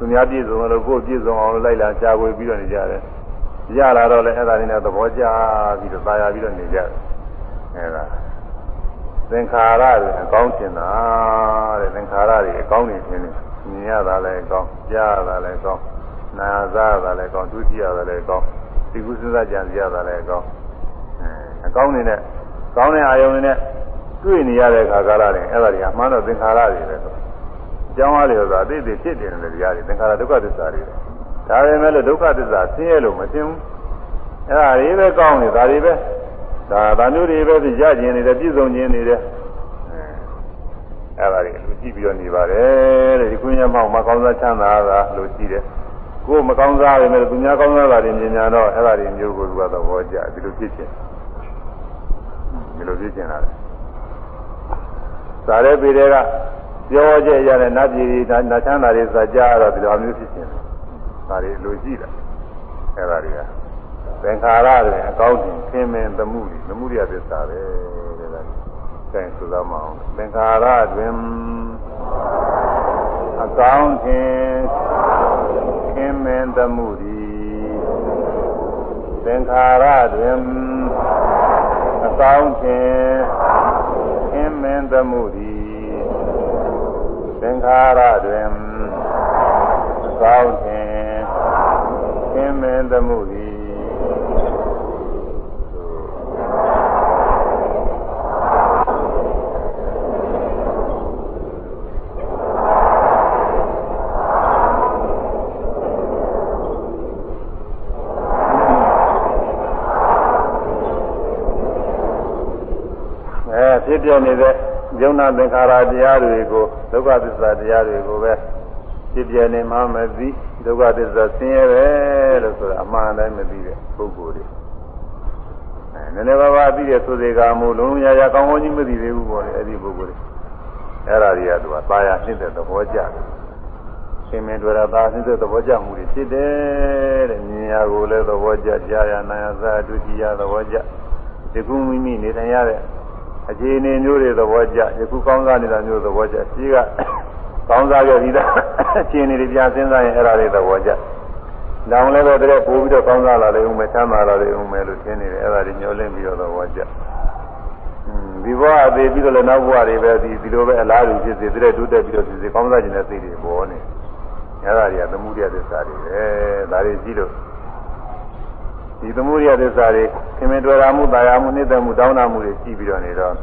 သူများပြည့်စုံလို့ကိုယ်ပြည့်စုံအောင်လိုက်လာရှားဝေပြီးတော့နေကြတယ်ရလာတော့လည်းအဲ့ဒါတွေနဲ့သဘောကျပြီးတော့ပါရပြီးတော့နေကြတယ်အဲ့ဒါသင်္ခါရတွေအကောင်းထင်တာတဲ့သင်္ခါရတွေအကောင်းနေထင်တယ်မြင်ရတာလည်းအကောင်းကြားရတာလည်းအကောင်းနားစားရတာလည်းအကောင်းဒုတိယရတာလည်းအကောင်းဒီကုသဇကြံရတာလည်းအကောင်းအဲအကောင်းနေတဲ့ကောင်းတဲ့အာယုံတွေနဲ့တွေ့နေရတဲ့ခါကာလတွေအဲ့ဒါတွေအမှန်တော့သင်္ခါရတွေပဲဆိုအ ကြောင်းအားလျော်စွာအသေးသေးဖြစ်တယ်လေတရားတွေသင်္ခါရဒုက္ခသစ္စာတွေဒါပေမဲ့လို့ဒုက္ခသစ္စာဆင်းရဲလို့မသိဘူးအဲ့ဒါတွေပဲကောင်းနေဒါတွေပဲဒါဗာမျိုးတွေပဲရကျင်နေတယ်ပြည့်စုံခြင်းနေတယ်အဲ့ဒါတွေလူကြည့်ပြီးတော့နေပါတယ်တဲ့ဒီခွင့်ရမောက်မကောင်းစားချမ်းသာတာလို့ကြည့်တယ်ကိုယ်မကောင်းစားရမယ်သူများကောင်းစားတာတွေမြင်ညာတော့အဲ့ဒါတွေမျိုးကိုသူကသဘောကျဒီလိုဖြစ်ခြင်းဒီလိုဖြစ်ခြင်းလားစားတဲ့ပေတွေက ပြောကြရတဲ့နတ်ပြည်နတ်ချမ်းသာတွေစကြတော့ဒီလိုမျိုးဖြစ်ခြင်းဒါတွေလိုကြည့်တာအဲ့ဒါတွေကသင်္ခါရတွေအကောင်းတင်ခင်းမင်းသမှုတွေသမှုရသစ္စာပဲတဲ့ဒါကဲဆိုသားမအောင်သင်္ခါရတွင်အကောင်းတင်ခင်းမင်းသမှုတွေသင်္ခါရတွင်အကောင်းတင်ခင်းမင်းသမှုတွေ သင်္ခါရတွင်အကောင်းတင်ခင်းမင်းသမှုတွေဖြစ်ပြနေတဲ့ ယုံနာသင်္ခါရတရားတွေကိုဒုက္ခသစ္စာတရားတွေကိုပဲဖြစ်ပြနေမှမသိဒုက္ခသစ္စာဆင်းရဲပဲလို့ဆိုတာအမှန်တိုင်းမသိတဲ့ပုဂ္ဂိုလ်တွေအဲနည်းနည်းပါးပါးသိတဲ့ဆိုစေကမူလုံးလုံးရရကောင်းကောင်းကြီးမသိသေးဘူးပေါ့လေအဲ့ဒီပုဂ္ဂိုလ်တွေအဲ့ဒါတွေကသူကသာယာနှိမ့်တဲ့သဘောကျတယ်ရှင်မင်းတို့ရသာနှိမ့်တဲ့သဘောကျမှုတွေဖြစ်တယ်တဲ့မြင်ရကိုလည်းသဘောကျကြားရနာရသာဒုတိယသဘောကျဒီကုမိမိနေထိုင်ရတဲ့ အခြေအနေမျိုးတွေသဘောကျယခုကောင်းစားနေတာမျိုးသဘောကျရှိကကောင်းစားခဲ့ပြီးသားအခြေအနေတွေပြန်စဉ်းစားရင်အဲ့ဒါတွေသဘောကျလောင်လည်းပဲတည်းပို့ပြီးတော့ကောင်းစားလာလေဦးမယ်ချမ်းသာလာလေဦးမယ်လို့ထင်နေတယ်အဲ့ဒါတွေညှိုးလင်းပြီးတော့သဘောကျဒီဘဝအသေးပြီးတော့လည်းနောက်ဘဝတွေပဲဒီဒီလိုပဲအလားတူဖြစ်စေတဲ့တိုးတက်ပြီးတော့ဖြစ်စေကောင်းစားခြင်းတဲ့စိတ်တွေပေါ်နေအဲ့ဒါတွေကသမှုရသစ္စာတွေပဲဒါတွေကြည့်လို့ ဒီသမုဒိယသစ္စာတွေခင်မင်တွေ့တာမှုတာယာမှုနှိမ့်သက်မှုတောင်းတမှုတွေရှိပြီးတော့နေတော့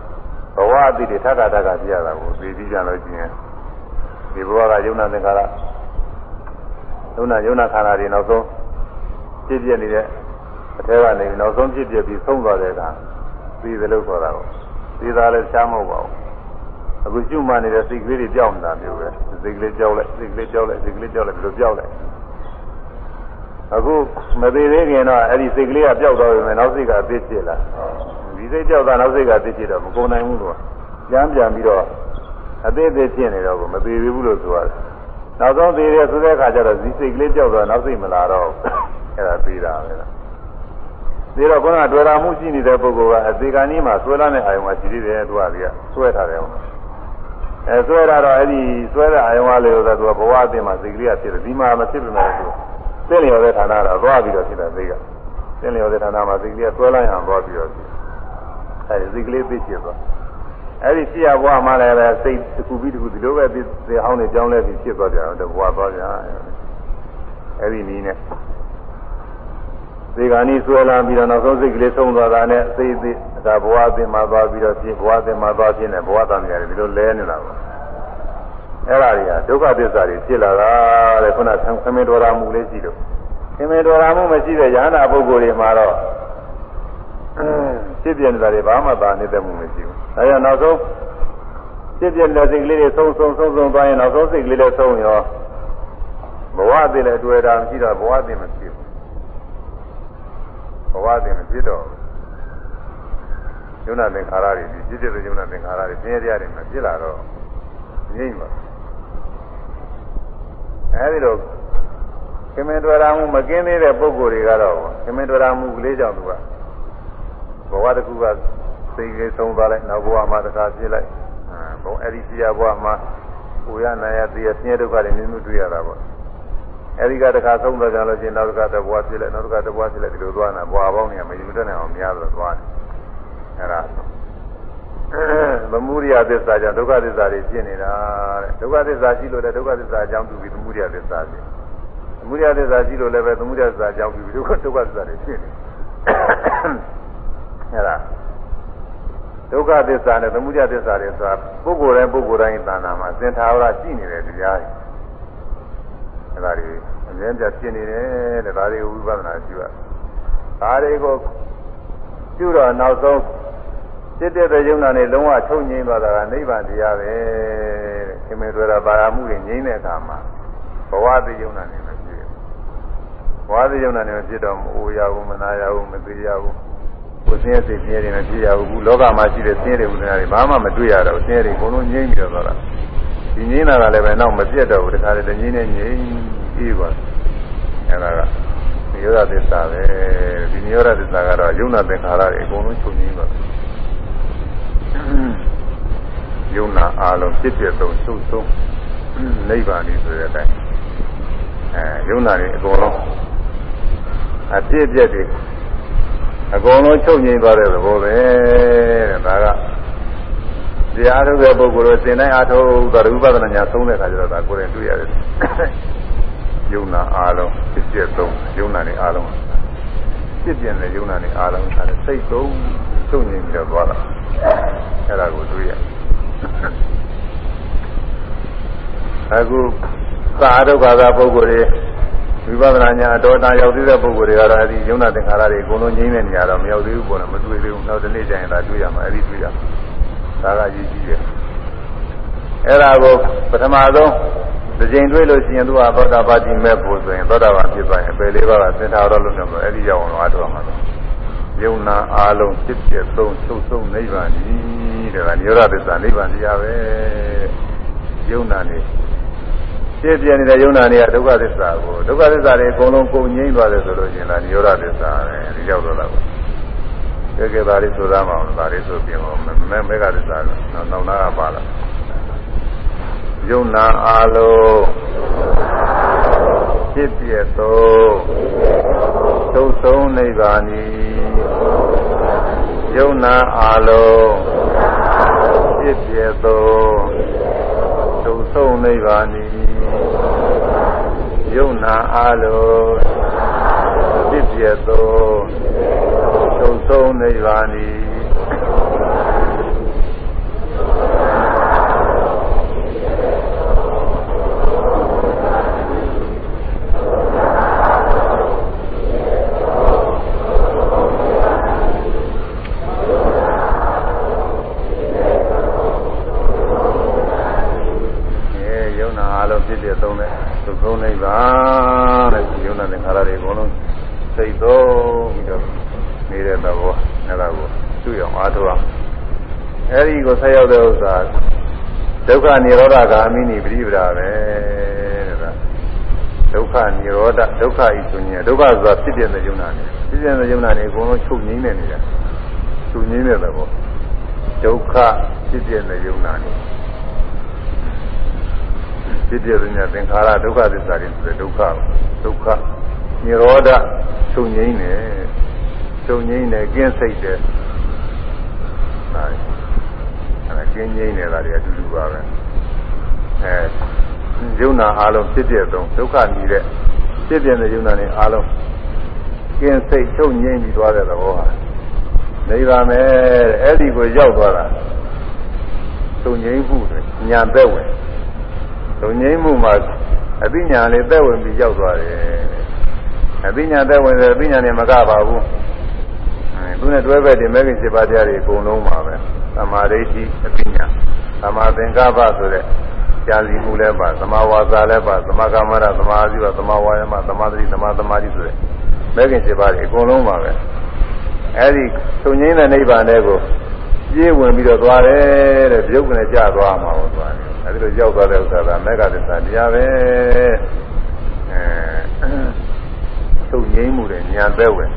ဘဝအတိတွေထပ်ခါထပ်ခါပြရတာကိုသိပြီးကြလို့ရှိရင်ဒီဘဝကယုံနာသင်္ခါရယုံနာယုံနာခန္ဓာတွေနောက်ဆုံးဖြစ်ပြနေတဲ့အထဲကနေနောက်ဆုံးဖြစ်ပြပြီးဆုံးသွားတဲ့အခါပြီးသလိုခေါ်တာကိုပြီးသားလည်းရှားမဟုတ်ပါဘူးအခုကျွမှနေတဲ့စိတ်ကလေးတွေကြောက်နေတာမျိုးပဲစိတ်ကလေးကြောက်လိုက်စိတ်ကလေးကြောက်လိုက်စိတ်ကလေးကြောက်လိုက်ဘယ်လိုကြောက်လိုက် အခုမသေးသေးခင်တော့အဲ့ဒီစိတ်ကလေးကပျောက်သွားပြီမယ်နောက်စိတ်ကသိဖြစ်လာဒီစိတ်ပျောက်တာနောက်စိတ်ကသိဖြစ်တော့မကုန်နိုင်ဘူးလို့ပြန်ပြန်ပြီးတော့အသေးသေးဖြစ်နေတော့မသေးသေးဘူးလို့ဆိုရတယ်နောက်ဆုံးသေးတယ်ဆိုတဲ့အခါကျတော့ဇီစိတ်ကလေးကြောက်တော့နောက်စိတ်မလာတော့အဲ့ဒါပြီးတာပဲလားပြီးတော့ခုနကတွေ့တာမှုရှိနေတဲ့ပုဂ္ဂိုလ်ကအသေးကနီးမှာဆွဲလာတဲ့အာယုံကရှိသေးတယ်သူကဒီကဆွဲထားတယ်ဟုတ်အဲဆွဲတာတော့အဲ့ဒီဆွဲတဲ့အာယုံကလေးတော့သူကဘဝအသိမှာစိတ်ကလေးကဖြစ်တယ်ဒီမှာမဖြစ်ပြန်ဘူး သိလျော်တဲ့ဌာနတော့သွားပြီးတော့ဖြစ်တယ်သိကသိလျော်တဲ့ဌာနမှာစိတ်ကလေးကဆွဲလိုက်အောင်သွားပြီးတော့အဲဒီစိတ်ကလေးသိဖြစ်သွားအဲ့ဒီရှိရဘဝမှာလည်းပဲစိတ်တစ်ခုပြီးတစ်ခုဒီလိုပဲဒီဟောင်းနေကြောင်းလဲပြီးဖြစ်သွားကြတယ်တဘဝသွားကြအဲ့ဒီနည်းနဲ့ဒီကနေ့ဆွဲလာပြီးတော့နောက်ဆုံးစိတ်ကလေးဆုံးသွားတာနဲ့စိတ်သိဒါဘဝအသင်မှာသွားပြီးတော့ဖြစ်ဘဝအသင်မှာသွားဖြစ်နေဘဝတန်မြာတွေဒီလိုလဲနေတာပါ အဲ့ဒါတွေကဒုက္ခသစ္စာတွေဖြစ်လာတာတဲ့ခုနသမေတော်ရာမှုလေးရှိလို့သမေတော်ရာမှုမရှိတဲ့ယ ahanan ပုဂ္ဂိုလ်တွေမှာတော့ဖြစ်ပြနေတာတွေဘာမှသာနေတဲ့မှုမရှိဘူး။ဒါကြောင့်နောက်ဆုံးဖြစ်ပြတဲ့စိတ်ကလေးတွေဆုံးဆုံးဆုံးဆုံးသွားရင်နောက်ဆုံးစိတ်ကလေးတွေဆုံးရောဘဝတည်လည်းတွေ့တာမရှိတော့ဘဝတည်မဖြစ်ဘူး။ဘဝတည်မဖြစ်တော့ယုံနာသင်္ခါရတွေဒီဖြစ်တဲ့ယုံနာသင်္ခါရတွေပြင်းရတဲ့မဖြစ်လာတော့ငြိမ့်ပါ အဲဒီတော့ခင်မင်တွေ့တာမှုမကင်းသေးတဲ့ပုဂ္ဂိုလ်တွေကတော့ခင်မင်တွေ့တာမှုကလေးကြောင့်သူကဘဝတစ်ခုကစိတ်ကြီးဆုံးသွားလိုက်နောက်ဘဝမှာတခါပြစ်လိုက်အဲဘုံအဲ့ဒီစီရဘဝမှာပူရနာရသိရဆင်းရဲဒုက္ခတွေမြင်မှုတွေ့ရတာပေါ့အဲ့ဒီကတခါဆုံးသွားကြလို့ချင်းနောက်တစ်ခါတဘဝပြစ်လိုက်နောက်တစ်ခါတဘဝပြစ်လိုက်ဒီလိုသွားနေတာဘဝပေါင်းနေမယူတတ်နိုင်အောင်များတော့သွားတယ်အဲ့ဒါ သမုဒိယသစ္စာကြောင့်ဒုက္ခသစ္စာတွေဖြစ်နေတာတဲ့ဒုက္ခသစ္စာရှိလို့လည်းဒုက္ခသစ္စာအကြောင်းပြုပြီးသမုဒိယသစ္စာဖြစ်သမုဒိယသစ္စာရှိလို့လည်းပဲသမုဒိယသစ္စာအကြောင်းပြုပြီးဒုက္ခဒုက္ခသစ္စာတွေဖြစ်နေအဲ့ဒါဒုက္ခသစ္စာနဲ့သမုဒယသစ္စာတွေဆိုတာပုဂ္ဂိုလ်တိုင်းပုဂ္ဂိုလ်တိုင်းသာနာမှာသင်္ထာဝရရှိနေတဲ့တရားတွေအဲ့ဒါတွေအမြဲတမ်းဖြစ်နေတယ်တဲ့ဒါတွေကိုဝိပဿနာကျူရဒါတွေကိုကျူတော့နောက်ဆုံး စိတ်တဲ့ယုံနာနဲ့လုံးဝချုပ်ငြိမ်းသွားတာကနိဗ္ဗာန်တရားပဲတဲ့ခင်မေတွေ့တာပါရမှုတွေငြိမ်းတဲ့အခါမှာဘဝတည်ယုံနာနေမဖြစ်ဘူးဘဝတည်ယုံနာနေမဖြစ်တော့မအိုရဘူးမနာရဘူးမသေးရဘူးကိုယ်ဆင်းရဲစိတ်ဆင်းရဲတွေနဲ့ဖြစ်ရဘူးလောကမှာရှိတဲ့ဆင်းရဲတွေဝိညာဉ်တွေဘာမှမတွေ့ရတော့ဆင်းရဲတွေအကုန်လုံးငြိမ့်ပြီးတော့လာဒီငြိမ့်တာကလည်းပဲနောက်မပြတ်တော့ဘူးတခါတည်းငြိမ့်နေငြိမ့်ပြီးပါအဲ့ဒါကနိရောဓသစ္စာပဲဒီနိရောဓသစ္စာကတော့ယုံနာသင်္ခါရတွေအကုန်လုံးချုပ်ငြိမ့်ပါ ယုံနာအာလုံးဖြစ်ပြသုံးချုပ်ဆုံးနိဗ္ဗာန်ဤဆိုတဲ့အတိုင်းအဲယုံနာတွေအကုန်လုံးအပြည့်ပြည့်တွေအကုန်လုံးချုပ်ငြိမ်းသွားတဲ့သဘောပဲတဲ့ဒါကတရားထုတ်တဲ့ပုဂ္ဂိုလ်တို့သင်တိုင်းအားထုတ်သွားတဲ့ဥပဒနာညာသုံးတဲ့အခါကျတော့ဒါကိုယ်ရင်တွေ့ရတယ်ယုံနာအားလုံးဖြစ်ဖြစ်သုံးယုံနာနဲ့အားလုံးဖြစ်ပြတဲ့ယုံနာနဲ့အားလုံးဒါစိတ်သုံး ချုပ်ငြိမ်းပြီးတော့သွားတာအဲ့ဒါကိုတွေ့ရအခုသာဒုက္ခသာပုဂ္ဂိုလ်တွေဝိပဿနာညာအတော်တန်ရောက်သေးတဲ့ပုဂ္ဂိုလ်တွေကတော့အဲဒီယုံနာသင်္ခါရတွေအကုန်လုံးငြိမ်းတဲ့နေရာတော့မရောက်သေးဘူးပေါ့နော်မတွေ့သေးဘူးနောက်တစ်နေ့ကျရင်သာတွေ့ရမှာအဲဒီတွေ့ရဒါကရည်ကြီးတယ်အဲ့ဒါကိုပထမဆုံးတစ်ချိန်တွေ့လို့ရှိရင်သူကသောတာပတိမဲ့ဖို့ဆိုရင်သောတာပန်ဖြစ်သွားရင်ပယ်လေးပါးကသင်္ထာရောလို့ပြောအဲ့ဒီရောက်အောင်အားထုတ်မှာတော့ ယုံနာအားလုံးဖြစ်ဖြစ်သုံးချုပ်ဆုံးနိဗ္ဗာန်ဒီတဲ့ကနိရောဓသစ္စာနိဗ္ဗာန်တရားပဲယုံနာနေဖြစ်ပြနေတဲ့ယုံနာတွေကဒုက္ခသစ္စာကိုဒုက္ခသစ္စာတွေအကုန်လုံးကုန်ငြိမ်းသွားတယ်ဆိုလို့ရှိရင်လားနိရောဓသစ္စာပဲဒီရောက်တော့တာပေါ့ကဲကဲဒါလေးဆိုသားမအောင်ဒါလေးဆိုပြင်တော့မဲမဲကသစ္စာကနောက်နာကပါလာယုံနာအာလုံး ဖြစ်ပြသောသုံးဆုံးနိဗ္ဗာန်ဤယုံနာအာလုံးဖြစ်ပြသောသုံးဆုံးနိဗ္ဗာန်ဤယုံနာအားလုံးဖြစ်ပြသောသုံးဆုံးနိဗ္ဗာန်ဤဖြစ်တဲ့သုံးတဲ့သုသုံးနိဗ္ဗာန်တဲ့ယုံနာသင်္ခါရတွေအကုန်လုံးစိတ်သုံးပြီးတော့နေတဲ့သဘောအဲ့ဒါကိုတွေ့ အောင်အားထုတ်အောင်အဲ့ဒီကိုဆက်ရောက်တဲ့ဥစ္စာဒုက္ခនិရောဓဂာမိနိပရိပဒါပဲတဲ့ က္ခនិရောဓဒုက္ခဤဆိုရင်ဒုက္ခဆိုတာဖြစ်ပြတဲ့ယုံနာနေဖြစ်ပြတဲ့ယုံနာနေအကုန်လုံးချုပ်ငိမ့်နေနေတာချုပ်ငိမ့်တဲ့သဘောဒုက္ခဖြစ်ပြတဲ့ယုံနာနေဖြစ်ပြတဲ့ညာသင်္ခါရဒုက္ခသစ္စာတွေဆိုတဲ့ဒုက္ခဒုက္ခនិရောဓချုပ်ငိမ့်နေချုပ်ငိမ့်နေကင်းစိတ်တယ် ကင်းငိမ့်နေတာတွေအတူတူပါပဲအဲယုံနာအားလုံးဖြစ်ပြဆုံးဒုက္ခမြည်တဲ့ဖြစ်ပြတဲ့ယုံနာတွေအားလုံးကင်းစိတ်ချုပ်ငြိမ်းပြီးသွားတဲ့သဘောဟာနေပါမယ်အဲ့ဒီကိုရောက်သွားတာသုံငြိမ်းမှုတွေညာသက်ဝင်သုံငြိမ်းမှုမှာအသိဉာဏ်လေးသက်ဝင်ပြီးရောက်သွားတယ်အသိဉာဏ်သက်ဝင်တယ်အသိဉာဏ်နဲ့မကပါဘူးသူနဲ့တွဲပဲတင်မဲ့ခင်7ပါးတရားတွေအကုန်လုံးပါပဲ သမာဓိရှိအသိဉာဏ်သမာသင်္ကပ္ပဆိုတဲ့ကြာစီမှုလည်းပါသမာဝါစာလည်းပါသမာကမ္မရသမာအဇိဝသမာဝါယမသမာသတိသမာသမာဓိဆိုတဲ့မဲခင်7ပါးတွေအကုန်လုံးပါပဲအဲဒီသုံငိမ့်တဲ့နိဗ္ဗာန်တွေကိုပြေးဝင်ပြီးတော့သွားတယ်တဲ့ပြုတ်ကနေကြသွားမှာပေါ့သွားတယ်အဲဒီလိုရောက်သွားတဲ့ဥစ္စာကမေဃသစ္စာတရားပဲအဲသုံငိမ့်မှုတွေညာသက်ဝင်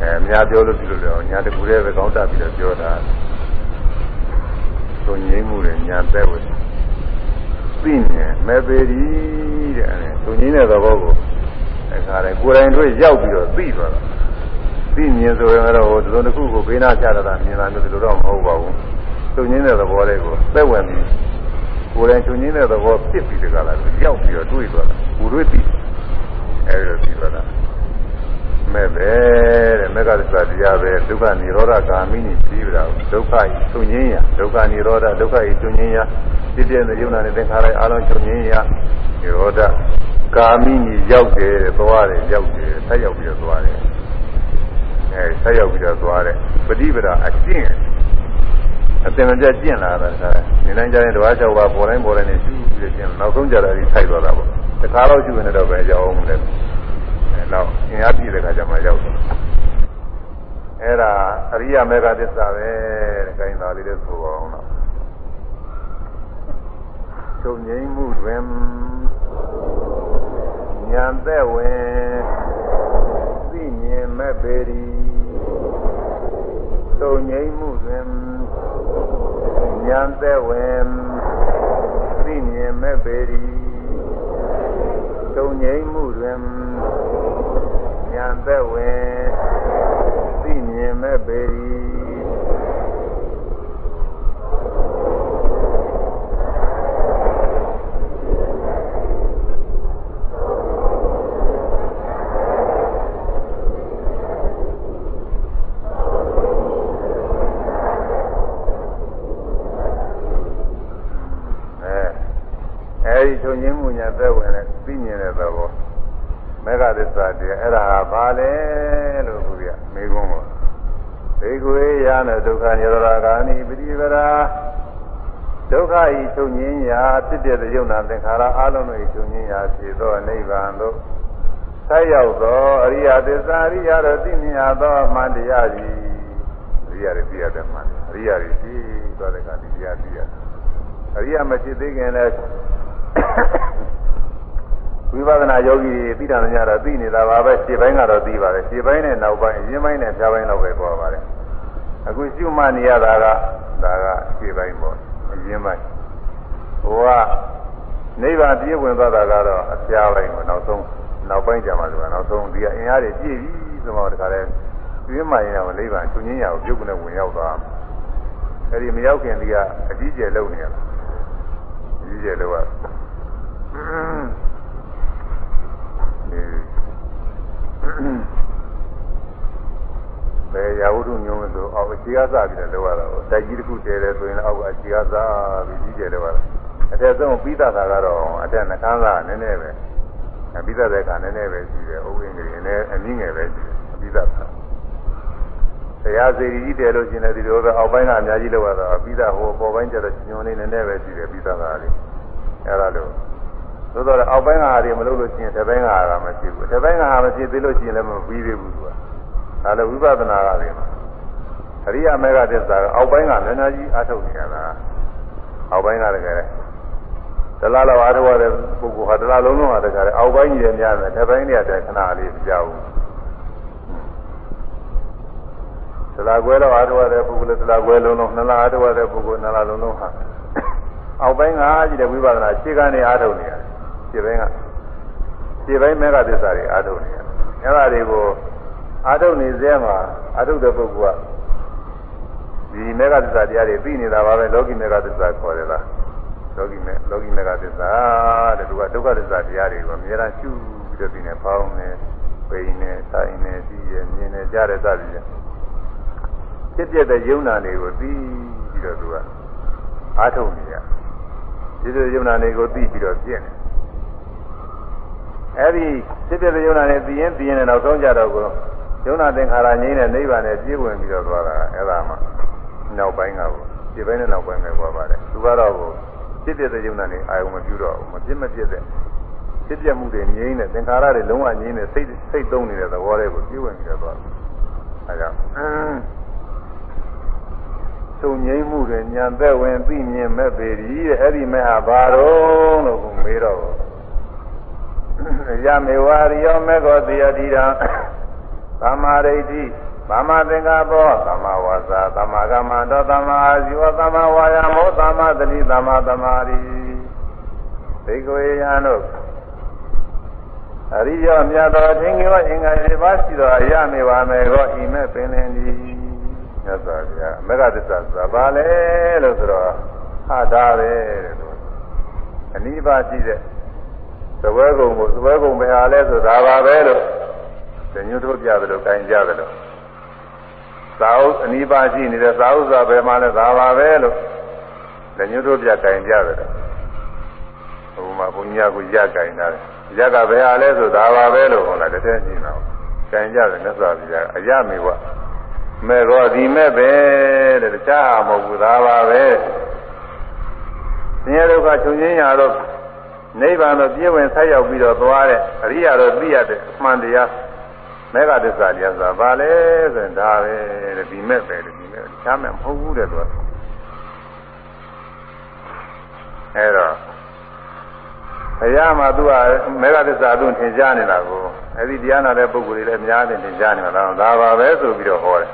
အဲအများပြောလို့ဒီလိုလေညာတကူတဲ့ပဲကောင်းတတ်ပြီးတော့ပြောတာ သုံငိမ့်မှုတွေညာသက်ဝင်သိမြင်မဲ့ပေရီတဲ့အဲသူငင်းတဲ့သဘောကိုအဲခါတယ်ကိုယ်တိုင်တွေ့ရောက်ပြီးတော့သိသွားတာသိမြင်ဆိုရင်တော့ဟိုဒီလိုတစ်ခုကိုဘေးနာချတာတာမြင်တာမျိုးဒီလိုတော့မဟုတ်ပါဘူးသူငင်းတဲ့သဘောလေးကိုသက်ဝင်ပြီးကိုယ်တိုင်သူငင်းတဲ့သဘောဖြစ်ပြီးတကလားရောက်ပြီးတော့တွေ့သွားတာကိုယ်တွေ့သိအဲဒီလိုသိသွားတာ မဲ့ပဲတဲ့မေဃသစ္စာတရားပဲဒုက္ခនិရောဓဂာမိနိပြီးပြတာဒုက္ခဤသူငင်းရဒုက္ခនិရောဓဒုက္ခဤသူငင်းရဖြစ်တဲ့ယုံနာနဲ့သင်္ခါရအလုံးချုပ်ငင်းရនិရောဓကာမိနိရောက်တယ်သွားတယ်ရောက်တယ်ဆက်ရောက်ပြီးတော့သွားတယ်အဲဆက်ရောက်ပြီးတော့သွားတယ်ပฏิပဒါအကျင့်အတင်မပြတ်ကျင့်လာတာကနေနိုင်ကြတဲ့တဝါ၆ပါးပေါ်တိုင်းပေါ်တိုင်းနဲ့ရှုပြီးကျင့်နောက်ဆုံးကြတာဒီထိုက်သွားတာပေါ့တခါတော့ရှုနေတော့ပဲကြောက်အောင်လေ နောက်အင်အားပြည့်တဲ့ခါကျမှရောက်တယ်အဲ့ဒါအရိယမေဃသစ္စာပဲတဲ့ခိုင်းတာလေးလည်းဆိုအောင်တော့ချုပ်ငိမ့်မှုတွင်ဉာဏ်သက်ဝင်သိမြင်မဲ့ပေရီချုပ်ငိမ့်မှုတွင်ဉာဏ်သက်ဝင်သိမြင်မဲ့ပေရီချုပ်ငိမ့်မှုတွင် ဉာဏ်သက်ဝင်သိမြင်မဲ့ပေရီအဲဒီထုံငင်းမှုညာသက်ဝင်တဲ့သိမြင်တဲ့သဘော မေဃသစ္စာတရားအဲ့ဒါဟာဘာလဲလို့သူကမေးခွန်းကိုဘေကွေယနာဒုက္ခនិရောဓဂာနိပရိပရာဒုက္ခဤထုံငင်းရာဖြစ်တဲ့ယုံနာသင်္ခါရအလုံးတို့ဤထုံငင်းရာဖြစ်သောနိဗ္ဗာန်သို့ဆက်ရောက်သောအရိယသစ္စာအရိယတို့သိမြင်ရသောအမှန်တရားကြီးအရိယတွေသိရတဲ့မှန်အရိယတွေသိသွားတဲ့ကဒီတရားသိရအရိယမဖြစ်သေးခင်လည်း ဝိပဿနာယောဂီသိတာများတော့သိနေတာပါပဲရှေ့ပိုင်းကတော့သိပါတယ်ရှေ့ပိုင်းနဲ့နောက်ပိုင်းအရင်ပိုင်းနဲ့ဖြားပိုင်းတော့ပဲပေါ်ပါတယ်အခုရှုမှတ်နေရတာကဒါကရှေ့ပိုင်းပေါ့အရင်ပိုင်းဟိုကနိဗ္ဗာန်ပြည့်ဝင်သွားတာကတော့အဖြားပိုင်းကိုနောက်ဆုံးနောက်ပိုင်းကျမှဆိုတော့နောက်ဆုံးဒီကအင်အားတွေပြည့်ပြီဆိုတော့တခါလဲပြင်းမှရင်တော့နိဗ္ဗာန်ချုပ်ငင်းရအောင်ပြုတ်ကနေဝင်ရောက်သွားအဲဒီမရောက်ခင်ဒီကအကြီးကျယ်လုံနေရတာအကြီးကျယ်လုံ ကဘယ်ရာဝတ္ထုမျိုးမဆိုအောက်အခြေအားစပြီးတော့လောက်ရတာကိုတိုက်ကြီးတစ်ခုတည်တယ်ဆိုရင်အောက်အခြေအားစပြီးကြီးကျယ်လောက်ရတာအထက်ဆုံးပြီးသားတာကတော့အထက်နှကန်းသားနည်းနည်းပဲပြီးသားတဲ့ကနည်းနည်းပဲရှိတယ်ဥပ္ပင်ကြီးနည်းအနည်းငယ်ပဲရှိတယ်ပြီးသားတာတရားစီကြီးတည်လို့ရှိရင်ဒီလိုပဲအောက်ပိုင်းကအများကြီးလောက်ရတာပြီးသားဟိုပေါ်ပိုင်းကျတော့ညွန်နေနည်းနည်းပဲရှိတယ်ပြီးသားတာလေးအဲ့ဒါလို့ သို့တော့အောက်ပိုင်းကဟာတွေမလုပ်လို့ရှိရင်တစ်ပိုင်းကဟာကမရှိဘူးတစ်ပိုင်းကဟာမရှိသေးလို့ရှိရင်လည်းမပြီးသေးဘူးသူကဒါလည်းဝိပဿနာကတွေမှာအရိယမေဃသစ္စာကအောက်ပိုင်းကနည်းနည်းကြီးအထုတ်နေရတာအောက်ပိုင်းကတကယ်တလားလောက်အားထုတ်ရတဲ့ပုဂ္ဂိုလ်ဟာတလားလုံးလုံးဟာတခါလေအောက်ပိုင်းကြီးလည်းများတယ်ထက်ပိုင်းတွေကတည်းကခဏလေးမကြောက်ဘူးတလားခွဲလောက်အားထုတ်ရတဲ့ပုဂ္ဂိုလ်လည်းတလားခွဲလုံးလုံးနှစ်လားအားထုတ်ရတဲ့ပုဂ္ဂိုလ်နှစ်လားလုံးလုံးဟာအောက်ပိုင်းကကြီးတဲ့ဝိပဿနာရှေ့ကနေအားထုတ်နေရတယ် ရှေ့ပိုင်းကရှေ့ပိုင်းမဲကသစ္စာတွေအားထုတ်နေရတယ်အဲ့ဒါတွေကိုအားထုတ်နေစေမှာအားထုတ်တဲ့ပုဂ္ဂိုလ်ကဒီမဲကသစ္စာတရားတွေပြီးနေတာပါပဲလောကီမဲကသစ္စာခေါ်တယ်လားလောကီမဲလောကီမဲကသစ္စာတဲ့သူကဒုက္ခသစ္စာတရားတွေကိုအများအားရှုပြီးတော့ပြီးနေပေါင်းနေပိန်နေတိုင်းနေပြီးရမြင်နေကြတဲ့စသည်ဖြင့်ဖြစ်ပြတဲ့ယုံနာတွေကိုသိပြီးတော့သူကအားထုတ်နေရဒီလိုယုံနာတွေကိုသိပြီးတော့ပြည့်နေ အဲ့ဒီဖြစ်ပြတဲ့ယုံနာတွေသိရင်သိရင်လည်းနောက်ဆုံးကြတော့ကိုယုံနာသင်္ခါရငြိမ်းတဲ့နိဗ္ဗာန်နဲ့ပြည့်ဝင်ပြီးတော့သွားတာအဲ့ဒါမှနောက်ပိုင်းကကိုဒီပိုင်းနဲ့နောက်ပိုင်းပဲပေါ်ပါတယ်သူကတော့ကိုဖြစ်ပြတဲ့ယုံနာတွေအာယုံမပြုတော့ဘူးမပြစ်မပြစ်တဲ့ဖြစ်ပြမှုတွေငြိမ်းတဲ့သင်္ခါရတွေလုံးဝငြိမ်းတဲ့စိတ်စိတ်သုံးနေတဲ့သဘောတွေကိုပြည့်ဝင်ပြီးတော့သွားတယ်အဲကြောင့်သုံးငြိမ်းမှုတွေညာသက်ဝင်သိမြင်မဲ့ပေရီတဲ့အဲ့ဒီမဲ့ဟာဘာတော့လို့ကိုမေးတော့ ရမေဝရိယောမေကောတိယတိရာသမာဓိဋ္ဌိသမ္မာသင်္ကပ္ပောသမ္မာဝါစာသမ္မာကမ္မန္တောသမ္မာအာဇီဝသမ္မာဝါယာမောသမ္မာသတိသမ္မာသမာဓိသိကိုယံတို့အရိယောမြတ်သောအထင်ကြီးဝအင်္ဂါ၈ပါးရှိသောအရမေဝမေကောဤမဲ့ပင်လင်သည်မြတ်စွာဘုရားမေဃသစ္စာဆိုတာဘာလဲလို့ဆိုတော့ဟာတာပဲတဲ့လို့အနိဗ္ဗာန်ရှိတဲ့ သဝဲကုံကိုသဝဲကုံပဲဟာလဲဆိုတာပါပဲလို့ညွှန်ထုတ်ပြတယ်လို့ကြင်ကြတယ်လို့သာဥအနိဗ္ဗာန်ရှိနေတဲ့သာဥစွာပဲမှလည်းဒါပါပဲလို့ညွှန်ထုတ်ပြကြင်ကြတယ်ဟိုမှာဘုန်းကြီးကကိုရကြင်တာရက်ကပဲဟာလဲဆိုတာပါပဲလို့ဟောလာတဲ့တဲ့ရှိတော့ကြင်ကြတယ်မြတ်စွာဘုရားအရမေဝမဲ့တော့ဒီမဲ့ပဲတဲ့တခြားမဟုတ်ဘူးဒါပါပဲဆင်းရဲဒုက္ခချုပ်ငြိမ်းရတော့ နိဗ္ဗာန်တော့ပြည့်ဝင်ဆက်ရောက်ပြီးတော့သွားတဲ့အရိယာတော့သိရတဲ့အမှန်တရားမေဃသစ္စာတရားဆိုတာဘာလဲဆိုရင်ဒါပဲတဲ့ဒီမဲ့ပဲဒီမဲ့ချမ်းမဲ့မဟုတ်ဘူးတဲ့သူကအဲတော့ဘုရားမှာသူကမေဃသစ္စာသူထင်ရှားနေတာကိုအဲဒီတရားနာတဲ့ပုဂ္ဂိုလ်တွေလည်းအများကြီးထင်ရှားနေတာလားဒါပါပဲဆိုပြီးတော့ဟောတယ်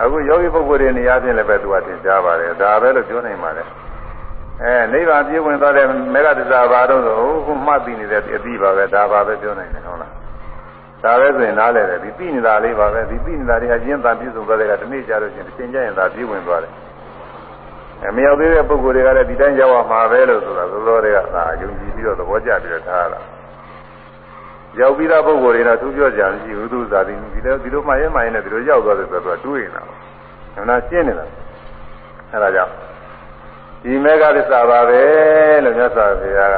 အခုယောဂီပုဂ္ဂိုလ်တွေနေရာချင်းလည်းပဲသူကသင်ကြားပါတယ်ဒါပဲလို့ပြောနိုင်ပါတယ် အဲနိဗ္ဗာန်ပြည့်ဝင်သွားတဲ့မေဃတစ္စာဘာတော့ဆိုဟိုမှတ်ပြီးနေတဲ့အတိပါပဲဒါပါပဲပြောနိုင်တယ်ဟုတ်လားဒါပဲဆိုရင်နားလဲတယ်ဒီပြီးနေတာလေးပါပဲဒီပြီးနေတာတွေအရင်သာပြည့်စုံသွားတဲ့ကဒီနေ့ကြလို့ချင်းသင်ကြရင်သာပြည့်ဝင်သွားတယ်အဲမရောက်သေးတဲ့ပုဂ္ဂိုလ်တွေကလည်းဒီတိုင်းရောက်ရမှာပဲလို့ဆိုတာသောသောတွေကသာယုံကြည်ပြီးတော့သဘောကျပြီးတော့ထားရတာရောက်ပြီးသားပုဂ္ဂိုလ်တွေတော့သူပြောကြမရှိဘူးသူသာဒီဒီလိုဒီလိုမှရဲမှရင်လည်းဒီလိုရောက်သွားတယ်ဆိုတော့တွေးနေတာပေါ့နာရှင်းနေတာအဲဒါကြောင့် ဒီမေဃသစ္စာပါပဲလို့မြတ်စွာဘုရားက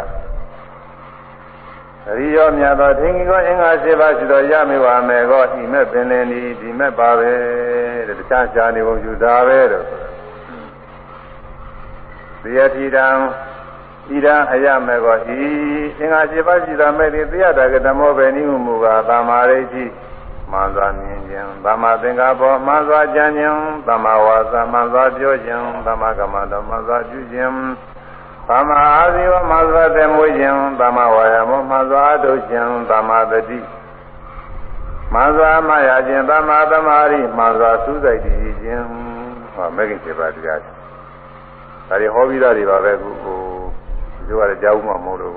အရိယောမြတ်သောထင်ကြီးကောအင်္ဂါ၈ပါးရှိသောရမေဝမေကောဤမဲ့ပင်လင်ဒီဒီမဲ့ပါပဲတဲ့တခြားရှားနေဖို့ယူတာပဲတော့သေယတိတံဤတံအယမေကောဤအင်္ဂါ၈ပါးရှိသောမဲ့ဒီသေယတာကဓမ္မောပဲနိဟုမူကားသမာရိဋ္ဌိ မှန်စွာမြင်ခြင်းသမာသင်္ကပ္ပောမှန်စွာကြံခြင်းသမာဝါစာမှန်စွာပြောခြင်းသမာကမ္မတော်မှန်စွာပြုခြင်းသမာအာဇီဝမှန်စွာတည်မွေးခြင်းသမာဝါယာမမှန်စွာအထုတ်ခြင်းသမာတတိမှန်စွာမရခြင်းသမာသမารိမှန်စွာစူးစိုက်တည်ခြင်းဟောမဂ္ဂင်7ပါးတရားဒါတွေဟောပြီးသားတွေပါပဲခုဟိုဒီလိုကလည်းကြားဦးမှာမဟုတ်လို့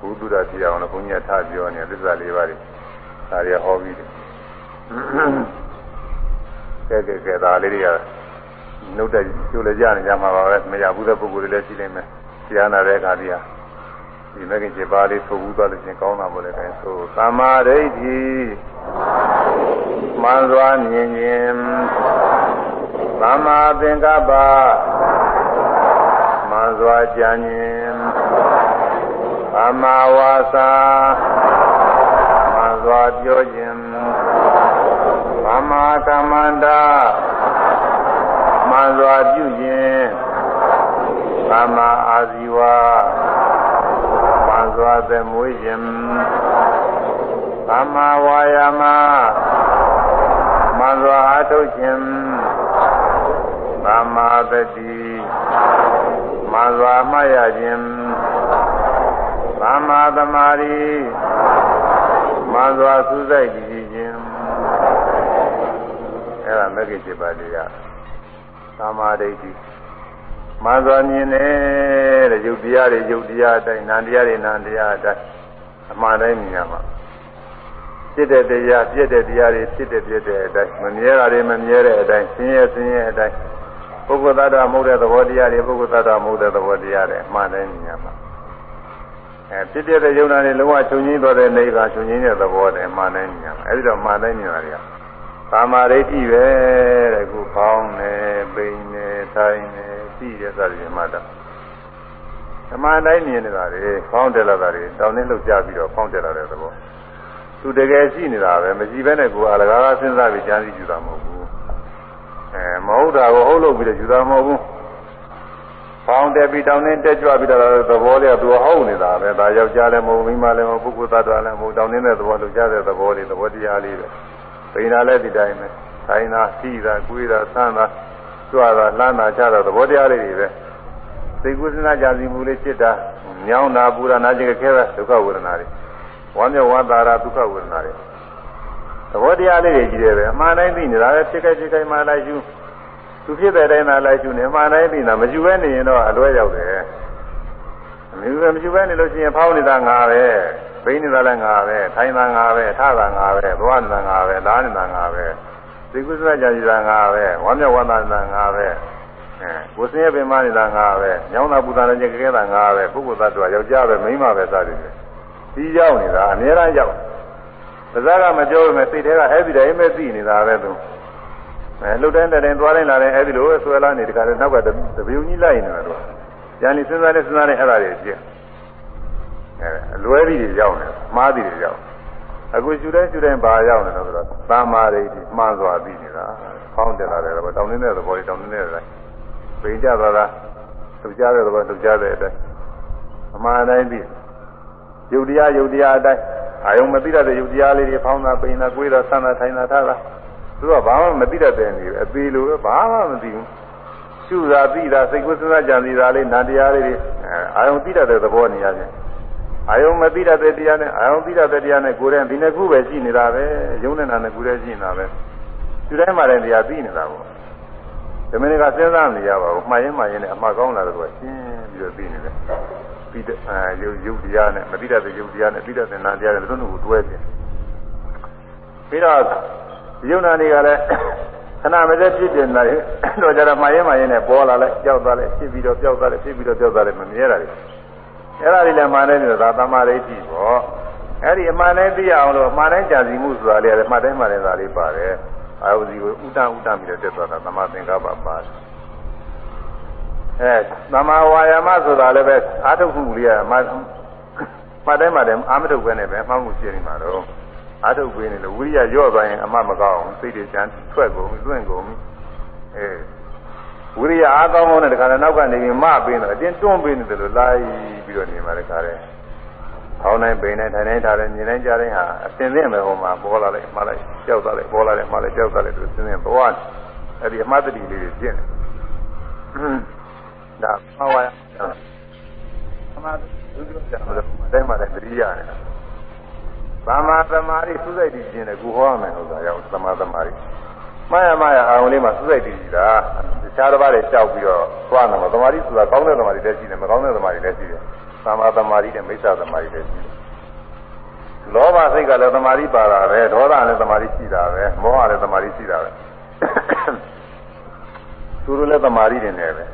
ဘုသူဒ္ဓဖြစ်အောင်လို့ဘုန်းကြီးကထားပြောနေသစ္စာ၄ပါးတွေဒါတွေဟောပြီးတယ် ကဲကဲကဲဒါလေးတွေကနှုတ်တဲ့ကျိုးလည်းကြနေကြမှာပါပဲမရဘူးတဲ့ပုဂ္ဂိုလ်တွေလည်းရှိနေမယ်တရားနာတဲ့အခါဒီဟာဒီမဂ္ဂင်7ပါးလေးဆိုဘူးသွားလို့ချင်းကောင်းတာမို့လည်းအဲဆိုသမာဓိဋ္ဌိမှန်စွာမြင်ခြင်းသမာသင်္ကပ္ပမှန်စွာကြံခြင်းသမာဝါစာမှန်စွာပြောခြင်းသ မ္မာကမ္မန္တာမှန်စွာပြုခြင်းသမ္မာအာဇီဝမှန်စွာသမွေးခြင်းသမ္မာဝါယာမမှန်စွာအားထုတ်ခြင်းသမ္မာတတိမမှန်စွာမှတ်ရခြင်းသမ္မာသမာဓိမှန်စွာစူးစိုက်ကြည့်ခြင်း အဲ့ဒါမဂ္ဂင်7ပါးတရားသမာဓိဋ္ဌိမှန်စွာမြင်တယ်တဲ့ယုတ်တရားတွေယုတ်တရားအတိုင်းနာမ်တရားတွေနာမ်တရားအတိုင်းအမှန်တိုင်းမြင်ရမှာဖြစ်တဲ့တရားပြည့်တဲ့တရားတွေဖြစ်တဲ့ပြည့်တဲ့အတိုင်းမမြဲတာတွေမမြဲတဲ့အတိုင်းဆင်းရဲဆင်းရဲအတိုင်းပုဂ္ဂိုလ်သတ္တမဟုတ်တဲ့သဘောတရားတွေပုဂ္ဂိုလ်သတ္တမဟုတ်တဲ့သဘောတရားတွေအမှန်တိုင်းမြင်ရမှာအဲဖြစ်တဲ့ယုံနာတွေလုံးဝချုပ်ငင်းသွားတဲ့နေကချုပ်ငင်းတဲ့သဘောတွေအမှန်တိုင်းမြင်ရမှာအဲဒီတော့အမှန်တိုင်းမြင်ရတယ် ကာမရိဋ္ဌိပဲတဲ့ခုပေါင်းနေပိန်နေထိုင်နေသိတဲ့စသည်မှတ်တာဓမ္မတိုင်းမြင်နေတာတွေပေါင်းတယ်လာတာတွေတောင်းနှင်းလှုပ်ကြပြီးတော့ပေါင်းတယ်လာတဲ့သဘောသူတကယ်ရှိနေတာပဲမရှိဘဲနဲ့ကိုယ်အလကားစဉ်းစားပြီးကြားသိကြတာမဟုတ်ဘူးအဲမဟုတ်တာကိုဟုတ်လို့ပြီးတော့ယူတာမဟုတ်ဘူးပေါင်းတယ်ပြီးတောင်းနှင်းတက်ကြွပြီးတော့သဘောလေးကသူဟုတ်နေတာပဲဒါယောက်ျားလည်းမဟုတ်မိန်းမလည်းမဟုတ်ပုဂ္ဂိုလ်သတ္တဝါလည်းမဟုတ်တောင်းနှင်းတဲ့သဘောလှုပ်ကြတဲ့သဘောလေးသဘောတရားလေးပဲ ပိန်တာလည်းဒီတိုင်းပဲဆိုင်တာစီတာကွေးတာဆန်းတာကြွတာလှမ်းတာချတာသဘောတရားလေးတွေပဲစိတ်ကူးစဉ်းစားကြစီမှုလေးဖြစ်တာညောင်းတာပူတာနာကျင်ခဲတာဒုက္ခဝေဒနာတွေဝမ်းမြောက်ဝမ်းသာတာဒုက္ခဝေဒနာတွေသဘောတရားလေးတွေကြီးတယ်ပဲအမှန်တိုင်းသိနေတာပဲဖြစ်ခဲ့ဖြစ်ခဲ့မှလိုက်ယူသူဖြစ်တဲ့တိုင်းသာလိုက်ယူနေအမှန်တိုင်းသိတာမယူဘဲနေရင်တော့အလွဲရောက်တယ်အမျိုးပဲမယူဘဲနေလို့ရှိရင်ဖောင်းနေတာငါပဲ ဘိန်းနေတာလည်းငါပဲထိုင်တာငါပဲထတာငါပဲသွားနေတာငါပဲလားနေတာငါပဲသိကုသလကြာကြီးတာငါပဲဝမ်းမြောက်ဝမ်းသာနေတာငါပဲအဲကိုစင်းရဲ့ပင်မနေတာငါပဲညောင်းတာပူတာလည်းကြဲတာငါပဲပုဂ္ဂိုလ်သတ္တဝါယောက်ျားပဲမိန်းမပဲစသည်ဖြင့်ဒီရောက်နေတာအများအားရောက်ပါးစားကမပြောပေမဲ့စိတ်ထဲကအဲ့ဒီတိုင်းပဲသိနေတာပဲသူအဲလှုပ်တိုင်းတိုင်းသွားတိုင်းလာတိုင်းအဲ့ဒီလိုဆွဲလာနေတခါတည်းနောက်ကတပီုံကြီးလိုက်နေတာသူကျန်နေစဉ်းစားနေစဉ်းစားနေအဲ့ဒါတွေပြည့် အဲအလွဲပြီးတွေရောက်နေမှားပြီးတွေရောက်အခုရှူတိုင်းရှူတိုင်းဘာရောက်နေလို့ဆိုတော့သမာဓိမှန်စွာပြီးနေတာဖောင်းတက်လာတယ်တော့တောင်းနေတဲ့သဘောလေးတောင်းနေတဲ့တိုင်းပိန်ကြသွားတာလှုပ်ကြတဲ့သဘောလှုပ်ကြတဲ့အတိုင်းအမှန်တိုင်းပြီးယုတ်တရားယုတ်တရားအတိုင်းအာယုံမသိတဲ့ယုတ်တရားလေးတွေဖောင်းတာပိန်တာကိုယ်တာဆန်းတာထိုင်တာထားတာသူကဘာမှမသိတတ်တဲ့နေအသေးလိုပဲဘာမှမသိဘူးရှုတာသိတာစိတ်ကိုစဉ်းစားကြံစီတာလေးနာတရားလေးတွေအာယုံသိတတ်တဲ့သဘောနေရတယ် အာယုံမသိတတ်တဲ့တရားနဲ့အာယုံသိတတ်တဲ့တရားနဲ့ကိုယ်တိုင်ဒီနှစ်ခုပဲရှိနေတာပဲယုံနေတာနဲ့ကိုယ်တည်းရှိနေတာပဲဒီတိုင်းမှလည်းတရားသိနေတာပေါ့ဒီမင်းကစဉ်းစားနေရပါဘူးမှားရင်မှားရင်လည်းအမှားကောင်းလာတော့ရှင်းပြီးတော့သိနေတယ်ပြီးတဲ့အာယုတ်ယုတ်တရားနဲ့မသိတဲ့ယုတ်တရားနဲ့ပြီးတဲ့နာတရားနဲ့တို့တို့ကိုတွဲတယ်ပြီးတော့ယုံနာတွေကလည်းခဏမစက်ဖြစ်တင်လာရင်တော့ကြတော့မှားရင်မှားရင်နဲ့ပေါ်လာလိုက်ကြောက်သွားလိုက်ဖြစ်ပြီးတော့ကြောက်သွားလိုက်ဖြစ်ပြီးတော့ကြောက်သွားလိုက်မမြဲတာတွေ အဲ့ဒါတွေလည်းမှားနေတယ်ဒါသမာဓိရှိပေါ့အဲ့ဒီအမှန်တိုင်းသိရအောင်လို့အမှန်တိုင်းကြာစီမှုဆိုတာလေးလည်းမှတ်တိုင်းမှတ်တိုင်းသာလေးပါတယ်အာယုစီကိုဥဒ္ဒဥဒ္ဒပြီးတော့တက်သွားတာသမာသင်္ကပ္ပပါတယ်အဲသမာဝါယာမဆိုတာလည်းပဲအာထုတ်မှုလေးကမှမှတ်တိုင်းမှတ်တိုင်းအာမထုတ်ပဲနဲ့ပဲမှတ်မှုရှိနေမှာတော့အာထုတ်ပေးနေလို့ဝိရိယရော့သွားရင်အမှမကောင်းစိတ်တွေချမ်းထွက်ကုန်လွင့်ကုန်အဲ ဝိရိယအားကောင်းကောင်းနဲ့တခါတော့နောက်ကနေပြီးမပေးတော့အတင်းတွန်းပေးနေတယ်လို့လိုက်ပြီးတော့နေမှာတခါတည်းခေါင်းတိုင်းပိန်တိုင်းထိုင်တိုင်းထားတယ်မြင်တိုင်းကြားတိုင်းဟာအစင်သင့်ပဲဟိုမှာပေါ်လာလိုက်မှလိုက်ကြောက်သွားလိုက်ပေါ်လာလိုက်မှလိုက်ကြောက်သွားလိုက်သူစင်သင့်သွားအဲ့ဒီအမှတ်တတိလေးတွေပြင့်တယ်ဒါမဝါယအမှတ်ဒုတိယကျတော့တိုင်းမှာလည်းတတိယရတယ်သမာသမာဓိသုစိတ်တည်ခြင်းနဲ့ကိုဟောရမယ်ဟုတ်တာရောက်သမာသမာဓိ မရမရအာရုံလေးမှာသုစိတ်တည်ကြတာတခြားတစ်ပါးတွေကြောက်ပြီးတော့သွားနေမှာသမာဓိဆိုတာကောင်းတဲ့သမာဓိလည်းရှိတယ်မကောင်းတဲ့သမာဓိလည်းရှိတယ်သမာသမာဓိနဲ့မိစ္ဆာသမာဓိလည်းရှိတယ်လောဘစိတ်ကလည်းသမာဓိပါတာပဲဒေါသလည်းသမာဓိရှိတာပဲမောဟလည်းသမာဓိရှိတာပဲသူတို့လည်းသမာဓိတွေနဲ့ပဲ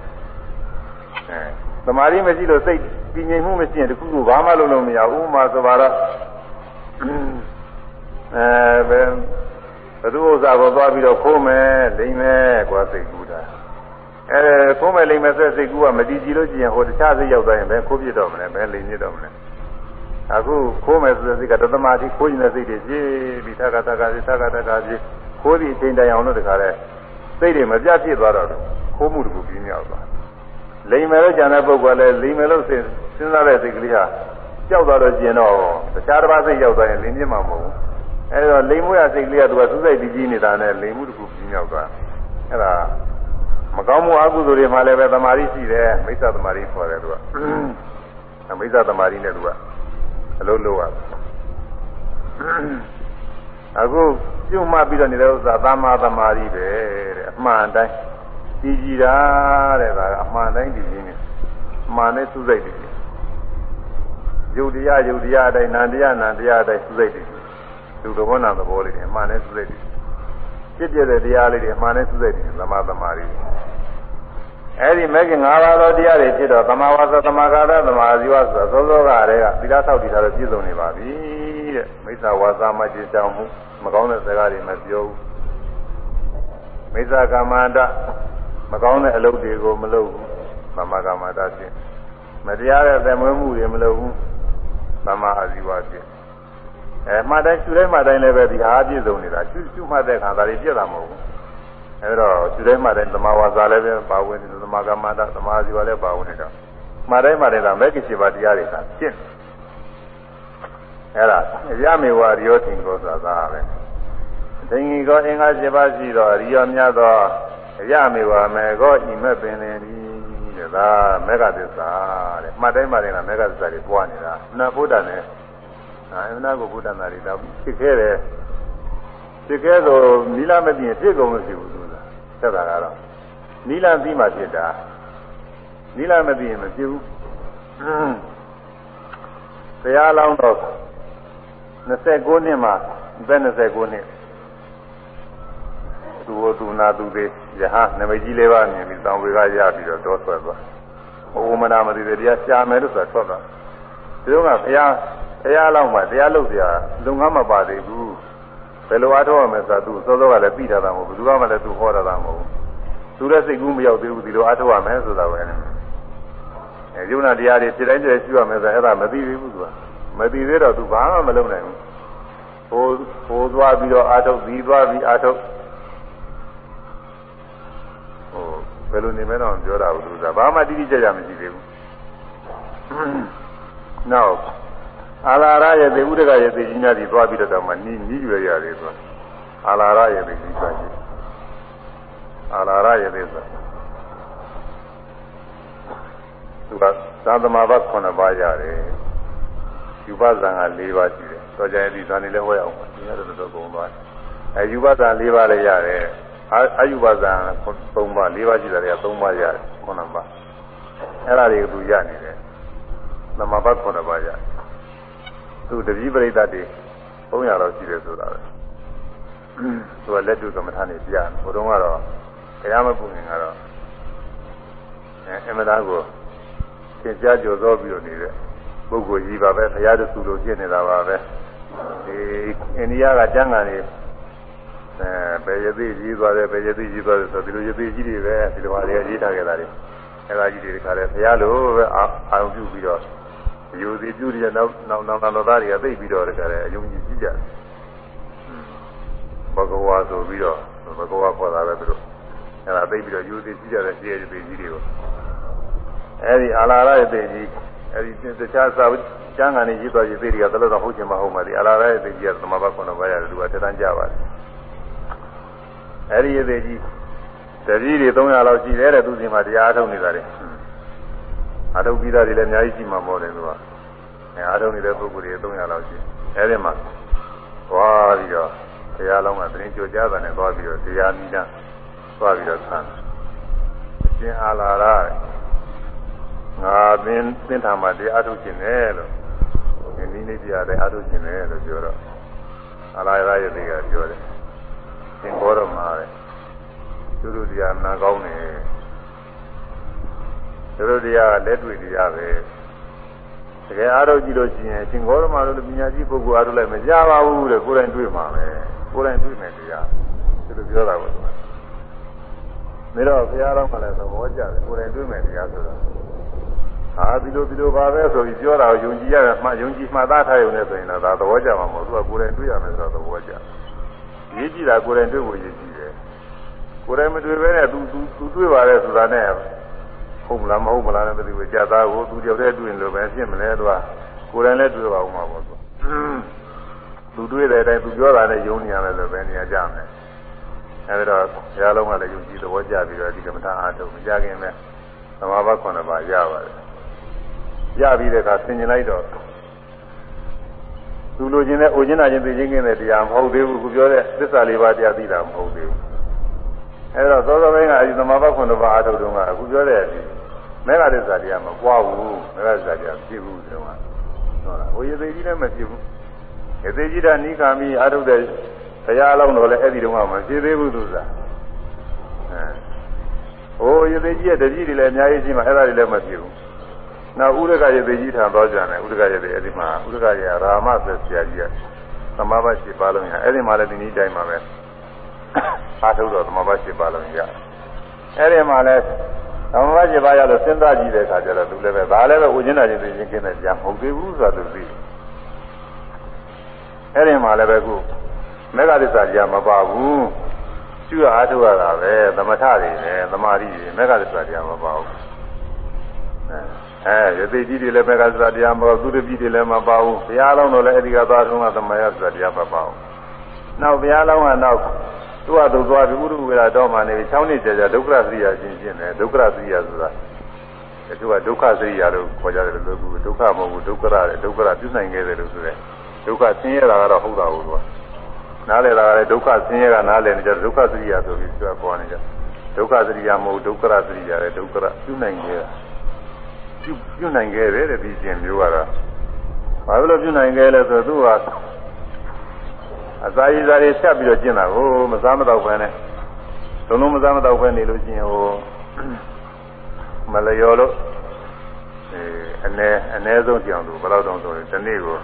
အဲသမာဓိမရှိလို့စိတ်ပြင်းငြိမ်မှုမရှိရင်တခုခုဘာမှလုပ်လို့မရဘူးဥပမာဆိုပါတော့အဲ ဘယ်ဘသူဥစ္စာကိုသွားပြီးတော့ခိုးမယ်လိမ့်မယ်ကွာစိတ်ကူးတာအဲခိုးမယ်လိမ့်မယ်ဆိုစိတ်ကူးကမတည်ကြည်လို့ရှိရင်ဟိုတခြားစိတ်ရောက်သွားရင်ဘယ်ခိုးပြတော့မလဲဘယ်လိမ့်ပြတော့မလဲအခုခိုးမယ်ဆိုတဲ့စိတ်ကတသမတိခိုးနေတဲ့စိတ်တွေပြေးပြီးသက္ကသက္ကစိသက္ကသက္ကပြေးခိုးပြီးအချိန်တိုင်အောင်လို့တခါလဲစိတ်တွေမပြတ်ဖြစ်သွားတော့ခိုးမှုတကူပြင်းမြောက်သွားလိမ့်မယ်လို့ကြံတဲ့ပုဂ္ဂိုလ်လည်းလိမ့်မယ်လို့စဉ်းစားတဲ့စိတ်ကလေးဟာကြောက်သွားလို့ကျင်တော့တခြားတစ်ပါးစိတ်ရောက်သွားရင်လိမ်မြင့်မှာမဟုတ်ဘူး အဲဒီတော့လိမ်မှုရစိတ်ကလေးကသူကစူးစိုက်ပြီးကြီးနေတာနဲ့လိမ်မှုတစ်ခုပြင်းရောက်သွားအဲ့ဒါမမကောင်းမှုအကုသိုလ်တွေမှလည်းပဲသမာဓိရှိတယ်မိစ္ဆာသမာဓိခေါ်တယ်သူကမိစ္ဆာသမာဓိနဲ့သူကအလုံးလုံးရအခုပြုမှတ်ပြီးတော့နေတဲ့ဥစ္စာသမာသမာဓိပဲတဲ့အမှန်တိုင်းကြည်ကြည်တာတဲ့ဒါကအမှန်တိုင်းကြည်ကြည်နေအမှန်နဲ့သူစိတ်တယ်ယုတ်တရားယုတ်တရားအတိုင်းနန္တရားနန္တရားအတိုင်းသူစိတ်တယ် သူသဘောနာသဘောလေးတွေအမှန်နဲ့သူစိတ်တယ်ဖြစ်ပြတဲ့တရားလေးတွေအမှန်နဲ့သူစိတ်တယ်သမာသမာဓိအဲ့ဒီမဲ့ခင်၅ပါးသောတရားတွေဖြစ်တော့သမာဝါစာသမာကာရသမာဇီဝဆိုသောသောကတည်းကသီလဆောက်တည်တာတော့ပြည့်စုံနေပါပြီတဲ့မိစ္ဆာဝါစာမကျေချောင်မှုမကောင်းတဲ့စကားတွေမပြောဘူးမိစ္ဆာကာမန္တမကောင်းတဲ့အလုပ်တွေကိုမလုပ်ဘူးသမာကာမန္တဖြင့်မတရားတဲ့သမွေးမှုတွေမလုပ်ဘူးသမာအာဇီဝဖြင့် အဲမှတ်တိုင်းရှုတိုင်းမှတ်တိုင်းလည်းပဲဒီဟာပြည့်စုံနေတာရှုရှုမှတ်တဲ့ခါဒါတွေပြည့်တာမဟုတ်ဘူးအဲတော့ရှုတိုင်းမှတ်တိုင်းသမာဝါစာလည်းပဲပါဝင်တယ်သမာကမ္မန္တသမာဇီဝလည်းပါဝင်နေတော့မှတ်တိုင်းမှတ်တိုင်းကမဲ့ကိရှိပါတရားတွေကရှင်းအဲ့ဒါရမေဝရိယောထင်ကိုဆိုတာပဲဒိင်္ဂီကောအင်္ဂါ7ပါးရှိတော့ရိယောမြတ်သောရမေဝမေကောဤမဲ့ပင်လင်ဒီတဲ့ဒါမေဃသစ္စာတဲ့မှတ်တိုင်းမှတ်တိုင်းကမေဃသစ္စာတွေပွားနေတာနတ်ဘုဒ္ဓနဲ့ အာအနာကိုဘုဒ္ဓနာတွေတော့ဖြစ်ခဲ့တယ်ဖြစ်ခဲ့တော့နီလာမပြင်းဖြစ်ကုန်လို့ရှိဘူးဆိုတာသက်တာကတော့နီလာပြီးမှဖြစ်တာနီလာမပြင်းမဖြစ်ဘူးတရားလောင်းတော့29နှစ်မှာဘယ်29နှစ်သူဟိုသူနာသူသေးယဟနမိတ်ကြီးလေးပါမြင်ပြီးတောင်ဝေကရပြီးတော့တောဆွဲသွားဘုမနာမသိတဲ့တရားရှာမယ်လို့ဆိုတာထွက်သွားဒီတော့ကဘုရား တရားလောက်မှတရားလုပ်ကြလုံငန်းမပါသေးဘူးဘယ်လိုအားထုတ်ရမလဲဆိုတာသူစောစောကလည်းသိတာမဟုတ်ဘူးဘယ်သူမှလည်းသူဟောတာမဟုတ်ဘူးသူလည်းစိတ်ကူးမရောက်သေးဘူးဒီလိုအားထုတ်ရမယ်ဆိုတာပဲအဲယုံနာတရားတွေဖြစ်တိုင်းတည်းရှိရမယ်ဆိုအဲ့ဒါမသိသေးဘူးသူကမသိသေးတော့သူဘာမှမလုပ်နိုင်ဘူးဟိုဟိုသွားပြီးတော့အားထုတ်ပြီးသွားပြီးအားထုတ်ဟိုဘယ်လိုနေမဲတော့ပြောတာဘူးသူကဘာမှတိတိကျကျမရှိသေးဘူးနောက် အာလာရရဲ့သေဥဒကရဲ့သေကြီးများဒီသွားပြီးတော့မှနီးနီးရွယ်ရတယ်ဆိုအာလာရရဲ့သေကြီးသွားရှိအာလာရရဲ့သေဆိုသူကသာသမဘတ်9ပါးရတယ်ယူပဇံက4ပါးရှိတယ်တော့ကြရင်ဒီဇာနေလည်းဟောရအောင်ဒီရတော့တော့ကုန်သွားတယ်အဲယူပဇံ4ပါးလည်းရတယ်အာယူပဇံ3ပါး4ပါးရှိတယ်က3ပါးရတယ်9ပါးအဲ့ဒါတွေကိုသူရနေတယ်သမဘတ်9ပါးရတယ် သူတပည့်ပရိသတ်တွေ300လောက်ရှိတယ်ဆိုတာပဲသူကလက်တွေ့ကမ္မထာနေပြတယ်ဘုရုံကတော့တရားမပူငင်ကတော့အဲအမသားကိုသင်ကြားကြော်သောပြီးတော့နေတဲ့ပုဂ္ဂိုလ်ကြီးပါပဲဘုရားတဆူလိုဖြစ်နေတာပါပဲဒီအိန္ဒိယကကျမ်းဂန်တွေအဲဘယ်ရသေးကြီးသွားတယ်ဘယ်ရသေးကြီးသွားတယ်ဆိုဒီလိုရသေးကြီးတွေပဲဒီလိုပါလေရေးထားခဲ့တာတွေအဲဒါကြီးတွေတခါလဲဘုရားလိုပဲအာရုံပြုပြီးတော့ ယူစီပြုရနောက်နောက်နောက်နောက်သားတွေကသိပြီးတော့တကယ်အယုံကြည်ကြည့်ကြတယ်ဘဂဝါဆိုပြီးတော့ဘဂဝါခေါ်တာပဲသူတို့အဲ့ဒါသိပြီးတော့ယူစီကြည့်ကြတဲ့ရှေးရည်သေးကြီးတွေကိုအဲ့ဒီအာလာရရဲ့သေးကြီးအဲ့ဒီတခြားစာကျမ်းဂန်တွေရေးသွားရေးသေးတွေကတလို့တော့ဟုတ်ချင်မဟုတ်ပါဘူးအာလာရရဲ့သေးကြီးကသမဘာခုနဘာရတယ်သူကတန်းကြပါတယ်အဲ့ဒီရဲ့သေးကြီးတတိတွေ300လောက်ရှိတယ်တဲ့သူစီမှာတရားထုတ်နေတာတွေ အာထုတ်ပြီးသားတွေလည်းအများကြီးရှိမှာမဟုတ်တယ်သူကအဲအာထုတ်နေတဲ့ပုဂ္ဂိုလ်တွေ300လောက်ရှိအဲဒီမှာသွားပြီးတော့တရားလုံးကသတင်းကြိုကြားတာနဲ့သွားပြီးတော့တရားနိဒသွားပြီးတော့ဆန်းအရှင်အာလာရငါသင်သင်္ထာမှာတရားထုတ်ခြင်းနဲ့လို့ဒီနည်းလေးတရားလည်းအားထုတ်ခြင်းနဲ့လို့ပြောတော့အာလာရရဲ့တွေကပြောတယ်သင်ဘောတော်မှာသူတို့တရားနာကောင်းတယ် သူတို့တရားကလက်တွေ့တရားပဲတကယ်အားထုတ်ကြည့်လို့ရှိရင်ရှင်ဂေါရမတို့ပညာရှိပုဂ္ဂိုလ်အားထုတ်လိုက်မကြပါဘူးတဲ့ကိုယ်တိုင်တွေ့မှာပဲကိုယ်တိုင်တွေ့မယ်တရားသူတို့ပြောတာပေါ့ဒီမှာဒါတော့ဘုရားတော်ကလည်းသဘောကျတယ်ကိုယ်တိုင်တွေ့မယ်တရားဆိုတော့ဟာဒီလိုဒီလိုပါပဲဆိုပြီးပြောတာကိုယုံကြည်ရတယ်မှယုံကြည်မှသားထားရုံနဲ့ဆိုရင်တော့ဒါသဘောကျမှာမဟုတ်သူကကိုယ်တိုင်တွေ့ရမယ်ဆိုတော့သဘောကျရေးကြည့်တာကိုယ်တိုင်တွေ့ဖို့ရေးကြည့်တယ်ကိုယ်တိုင်မတွေ့ဘဲနဲ့ तू तू တွေ့ပါလေဆိုတာနဲ့ ဟုတ်မလားမဟုတ်မလားလည်းမသိဘူးကြာသားကိုသူတယောက်တည်းတွေ့ရင်လို့ပဲဖြစ်မလဲသူကကိုယ်တိုင်လည်းတွေ့ပါဦးမှာပေါ့သူသူတွေ့တဲ့အတိုင်းသူပြောတာနဲ့ယုံနေရမယ်ဆိုပဲနေရာကြမယ်အဲဒီတော့ဘုရားလုံးကလည်းယုံကြည်သဘောကျပြီးတော့ဒီကမ္မထာအားထုတ်မကြခင်နဲ့သမာဘ9ပါးရပါတယ်ရပြီးတဲ့အခါဆင်ញင်လိုက်တော့သူလိုချင်တဲ့အိုချင်တာချင်းသိချင်းကင်းတဲ့တရားမဟုတ်သေးဘူးခုပြောတဲ့သစ္စာလေးပါးတရားသိတာမဟုတ်သေးဘူးအဲဒါသောသောပိုင်းကအဲဒီသမာဘ9ပါးအားထုတ်တုန်းကအခုပြောတဲ့ဒီ မေဃသစ္စာတရားမပွားဘူးမေဃသစ္စာတရားဖြစ်ဘူးဒီတော့ကဟုတ်လားဟိုရသေးကြီးလည်းမဖြစ်ဘူးရသေးကြီးတာနိခာမိအားထုတ်တဲ့ဘုရားအလောင်းတော်လည်းအဲ့ဒီတုန်းကမဖြစ်သေးဘူးသူစားအဲဟိုရသေးကြီးရဲ့တတိတွေလည်းအများကြီးရှိမှအဲ့ဒါတွေလည်းမဖြစ်ဘူးနောက်ဥရကရသေးကြီးထံသွားကြတယ်ဥရကရသေးအဲ့ဒီမှာဥရကရရာမဆက်ဆရာကြီးကသမဘာရှိပါလုံးရအဲ့ဒီမှာလည်းဒီနည်းတိုင်းမှာပဲအားထုတ်တော့သမဘာရှိပါလုံးရအဲ့ဒီမှာလည်း သမဘာရှိပါရလို့စဉ်းစားကြည့်တဲ့အခါကျတော့သူလည်းပဲဒါလည်းပဲဝိညာဉ်တော်ချင်းသိချင်းကင်းတဲ့ကြာမဟုတ်သေးဘူးဆိုတော့သူသိအဲ့ဒီမှာလည်းပဲခုမေဃသစ္စာကြာမပါဘူးကျွတ်အားထုတ်ရတာပဲသမထတွေနဲ့သမာဓိတွေမေဃသစ္စာကြာမပါဘူးအဲရသေးကြီးတွေလည်းမေဃသစ္စာတရားမပါဘူးသူတပည့်တွေလည်းမပါဘူးဘုရားလုံးတို့လည်းအဲဒီကသွားထုံးကသမယသစ္စာတရားမပါဘူးနောက်ဘုရားလုံးကနောက် သူ့အတူသွားပြီးဥရုဝေဒတော်မှနေပြီး6နှစ်ကြာကြာဒုက္ခသရိယာရှင်းရှင်းတယ်ဒုက္ခသရိယာဆိုတာသူကဒုက္ခသရိယာလို့ခေါ်ကြတယ်လို့သူဒုက္ခမဟုတ်ဘူးဒုက္ခရတယ်ဒုက္ခရပြုနိုင်ခဲ့တယ်လို့ဆိုတယ်ဒုက္ခဆင်းရဲတာကတော့ဟုတ်တာဘူးကွာနားလည်တာကလည်းဒုက္ခဆင်းရဲကနားလည်နေကြဒုက္ခသရိယာဆိုပြီးသူကခေါ်နေကြဒုက္ခသရိယာမဟုတ်ဒုက္ခရသရိယာလေဒုက္ခရပြုနိုင်ခဲ့ပြုပြုနိုင်ခဲ့တယ်တဲ့ဒီရှင်မျိုးကတော့ဘာလို့ပြုနိုင်ခဲ့လဲဆိုတော့သူက အစာရည်စားတွေဆက်ပြီးတော့ကျင့်တာကိုမစားမတော့ဘဲနဲ့လုံးလုံးမစားမတော့ဘဲနေလို့ကျင့်ဟိုမလျော်လို့အဲအ ਨੇ အ ਨੇ ဆုံးကြောင်သူဘယ်တော့တောင်ဆိုရင်ဒီနေ့ကို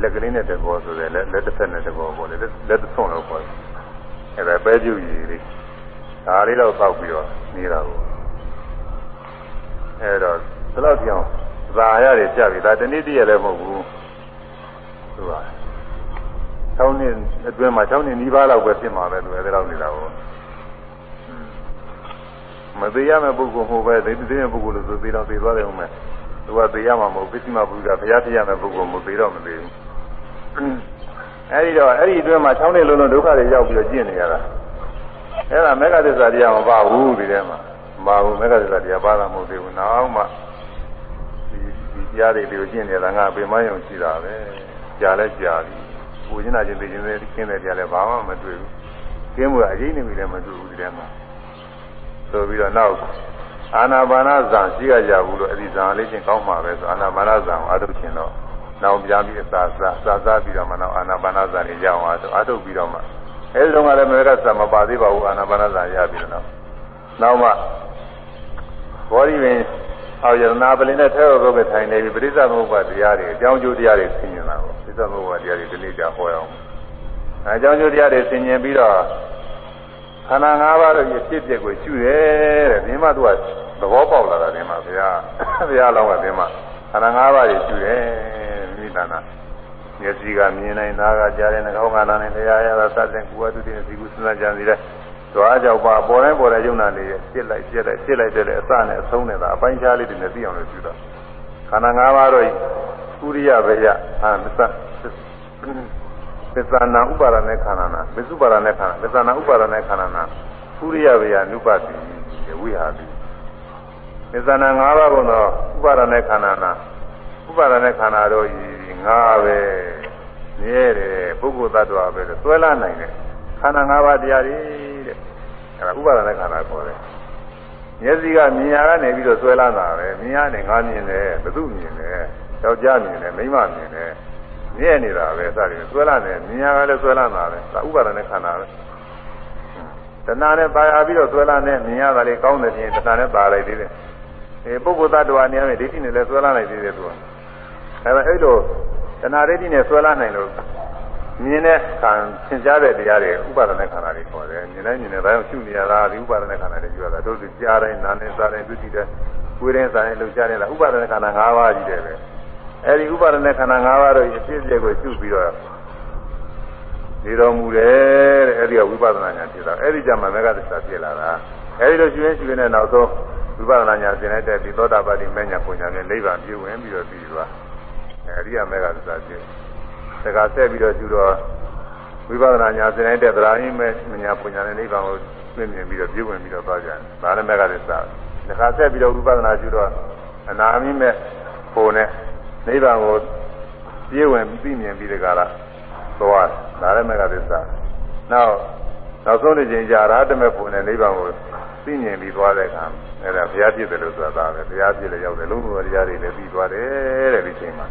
လက်ကလေးနဲ့တကောဆိုတယ်လက်လက်တစ်ဖက်နဲ့တကောပေါ့လေလက်တစ်ဆုံးလို့ပေါ့အဲဒါပဲပြုတ်ရည်လေးဒါလေးတော့တောက်ပြီးတော့နေတာကိုအဲတော့ဒီလောက်ကြောင်သာရတယ်ကြပြီဒါတနေ့တည်းရလည်းမဟုတ်ဘူးသူက 6နှစ်အတွင်းမှာ6နှစ်နီးပါးလောက်ပဲဖြစ်မှာပဲသူအဲဒီလောက်နေတာကိုမသေးရမယ့်ပုဂ္ဂိုလ်မဟုတ်ပဲသိသေးတဲ့ပုဂ္ဂိုလ်လို့ဆိုသေးတော့သိသွားတယ်ဦးမယ်သူကသိရမှာမဟုတ်ပစ္စည်းမဘုရားဘုရားဖြစ်ရမယ့်ပုဂ္ဂိုလ်မသိတော့မသိဘူးအဲဒီတော့အဲ့ဒီအတွင်းမှာ6နှစ်လုံးလုံးဒုက္ခတွေရောက်ပြီးတော့ကျင့်နေရတာအဲ့ဒါမေဃသစ္စာတရားမပါဘူးဒီထဲမှာမပါဘူးမေဃသစ္စာတရားပါတာမဟုတ်သေးဘူးနောက်မှဒီဒီတရားတွေဒီကိုကျင့်နေတာငါပင်မယုံရှိတာပဲကြာလဲကြာပြီ ပူခြင်းနာခြင်းသိခြင်းသိခင်းတဲ့တရားလည်းဘာမှမတွေ့ဘူးကျင်းမှုကအရေးနေပြီလည်းမတွေ့ဘူးဒီထဲမှာဆိုပြီးတော့နောက်အာနာပါနဇံရှိရကြဘူးလို့အဲ့ဒီဇံလေးချင်းကောင်းမှာပဲဆိုအာနာပါနဇံကိုအထုတ်ခြင်းတော့နောက်ပြန်ပြီးအသာစားစားစားပြီးတော့မှနောက်အာနာပါနဇံလေးရအောင်အထုတ်အထုတ်ပြီးတော့မှအဲဒီတော့ကလည်းမေရသမပါသေးပါဘူးအာနာပါနဇံရပြီးတော့နောက်မှဘောဓိပင်အော်ယရနာပလင်နဲ့ထဲတော်ဘုထိုင်နေပြီပရိစ္ဆေသမုပ္ပါတရားတွေအကြောင်းကျိုးတရားတွေသိမြင်လာ ပေါ့ပရိစ္ဆေသမုပ္ပါတရားတွေဒီနေ့ကြာဟောရအောင်အဲအကြောင်းကျိုးတရားတွေသိမြင်ပြီးတော့ခန္ဓာ၅ပါးရဲ့ဖြစ်ပျက်ကိုရှုတယ်တဲ့ဒီမှာသူကသဘောပေါက်လာတာဒီမှာဘုရားဘုရားလောင်းကဒီမှာခန္ဓာ၅ပါးရဲ့ရှုတယ်မိသနာမျက်စိကမြင်နိုင်သားကကြားတယ်နှာခေါင်းကနားနိုင်တရားရတာစတဲ့ကုဝတ္တုတင်စီကုစဉ်းစားကြံစီတဲ့ဓွားကြောက်ပါပေါ်တိုင်းပေါ်တိုင်းယုံနာလေးပြစ်လိုက်ပြစ်လိုက်ပြစ်လိုက်တဲ့အစနဲ့အဆုံးနဲ့သာအပိုင်းခြားလေးတွေနဲ့သိအောင်လို့ရှုတာခန္ဓာ၅ပါးတော့ ဥရိယဘယအာမစ္စသစ္စာနာဥပါဒနဲ့ခန္ဓာနာမစ္စုပါဒနဲ့ခန္ဓာသစ္စာနာဥပါဒနဲ့ခန္ဓာနာဥရိယဘယနုပတိဝိဟာတိသစ္စာနာ၅ပါးကတော့ဥပါဒနဲ့ခန္ဓာနာဥပါဒနဲ့ခန္ဓာတို့ဤငါပဲမြဲတယ်ပုဂ္ဂိုလ်သတ္တဝါပဲလို့ဆွဲလာနိုင်တယ်ခန္ဓာ၅ပါးတရားတွေတဲ့အဲဒါဥပါဒနဲ့ခန္ဓာခေါ်တယ်မျက်စိကမြင်ရကနေပြီးတော့ဆွဲလာတာပဲမြင်ရနေငါမြင်တယ်ဘသူမြင်တယ် ယောက်ျားမြင်တယ်မိန်းမမြင်တယ်မြဲနေတာပဲစသည်ဆွဲလာတယ်မြင်ရကလည်းဆွဲလာတာပဲဒါဥပါဒနဲ့ခန္ဓာပဲတဏှာနဲ့ပါရပြီးတော့ဆွဲလာနေမြင်ရတာလေးကောင်းတယ်ချင်းတဏှာနဲ့ပါလိုက်သေးတယ်အဲပုဂ္ဂိုလ်သတ္တဝါနေရာမှာဒိဋ္ဌိနဲ့လည်းဆွဲလာနိုင်သေးတယ်သူကအဲဒါအဲ့လိုတဏှာဒိဋ္ဌိနဲ့ဆွဲလာနိုင်လို့မြင်တဲ့ခံသင်ကြားတဲ့တရားတွေဥပါဒနဲ့ခန္ဓာတွေခေါ်တယ်မြင်တိုင်းမြင်တဲ့ဘာကြောင့်ရှုနေရတာဒီဥပါဒနဲ့ခန္ဓာတွေပြောတာတို့ကြားတိုင်းနားနဲ့စားတိုင်းသိသိတဲ့ကိုယ်တိုင်းစားတိုင်းလှုပ်ရှားနေတာဥပါဒနဲ့ခန္ဓာ၅ပါးကြီးတယ်ပဲ အဲဒီဥပါဒနဲ့ခန္ဓာ၅ပါးတို့အဖြစ်အပျက်ကိုရှုပြီးတော့နေတော်မူတယ်တဲ့အဲဒီကဝိပဿနာဉာဏ်ဖြစ်တာအဲဒီကြမှာမေဃသစ္စာဖြစ်လာတာအဲဒီလိုရှုရင်းရှုရင်းနဲ့နောက်ဆုံးဝိပဿနာဉာဏ်သင်လိုက်တဲ့ဒီသောတာပတိမဉ္ဇဉ်ပုံညာနဲ့နိဗ္ဗာန်ပြုဝင်ပြီးတော့ပြီးသွားအဲဒီကမေဃသစ္စာဖြစ်တခါဆက်ပြီးတော့ရှုတော့ဝိပဿနာညာစတဲ့သရာဟိမဲ့ညာပညာနဲ့နိဗ္ဗာန်ကိုသိမြင်ပြီးတော့ပြုဝင်ပြီးတော့သွားကြတယ်ဒါလည်းမဲ့ကလည်းစားတခါဆက်ပြီးတော့ဝိပဿနာကျူတော့အနာမိမဲ့ပုံနဲ့ နိဗ္ဗာန်ကိုပြည့်ဝင်သိမြင်ပြီးတဲ့ကာလသွားဒါလည်းမဲ့ကလည်းစားနောက်နောက်ဆုံးတစ်ချိန်ကြာရဟတမေပုံနဲ့နိဗ္ဗာန်ကိုသိမြင်ပြီးသွားတဲ့အခါအဲ့ဒါဘုရားပြည့်တယ်လို့ဆိုတာပဲဘုရားပြည့်လည်းရောက်တယ်လုံးဝတရားတွေလည်းပြီးသွားတယ်တဲ့ဒီချိန်မှာ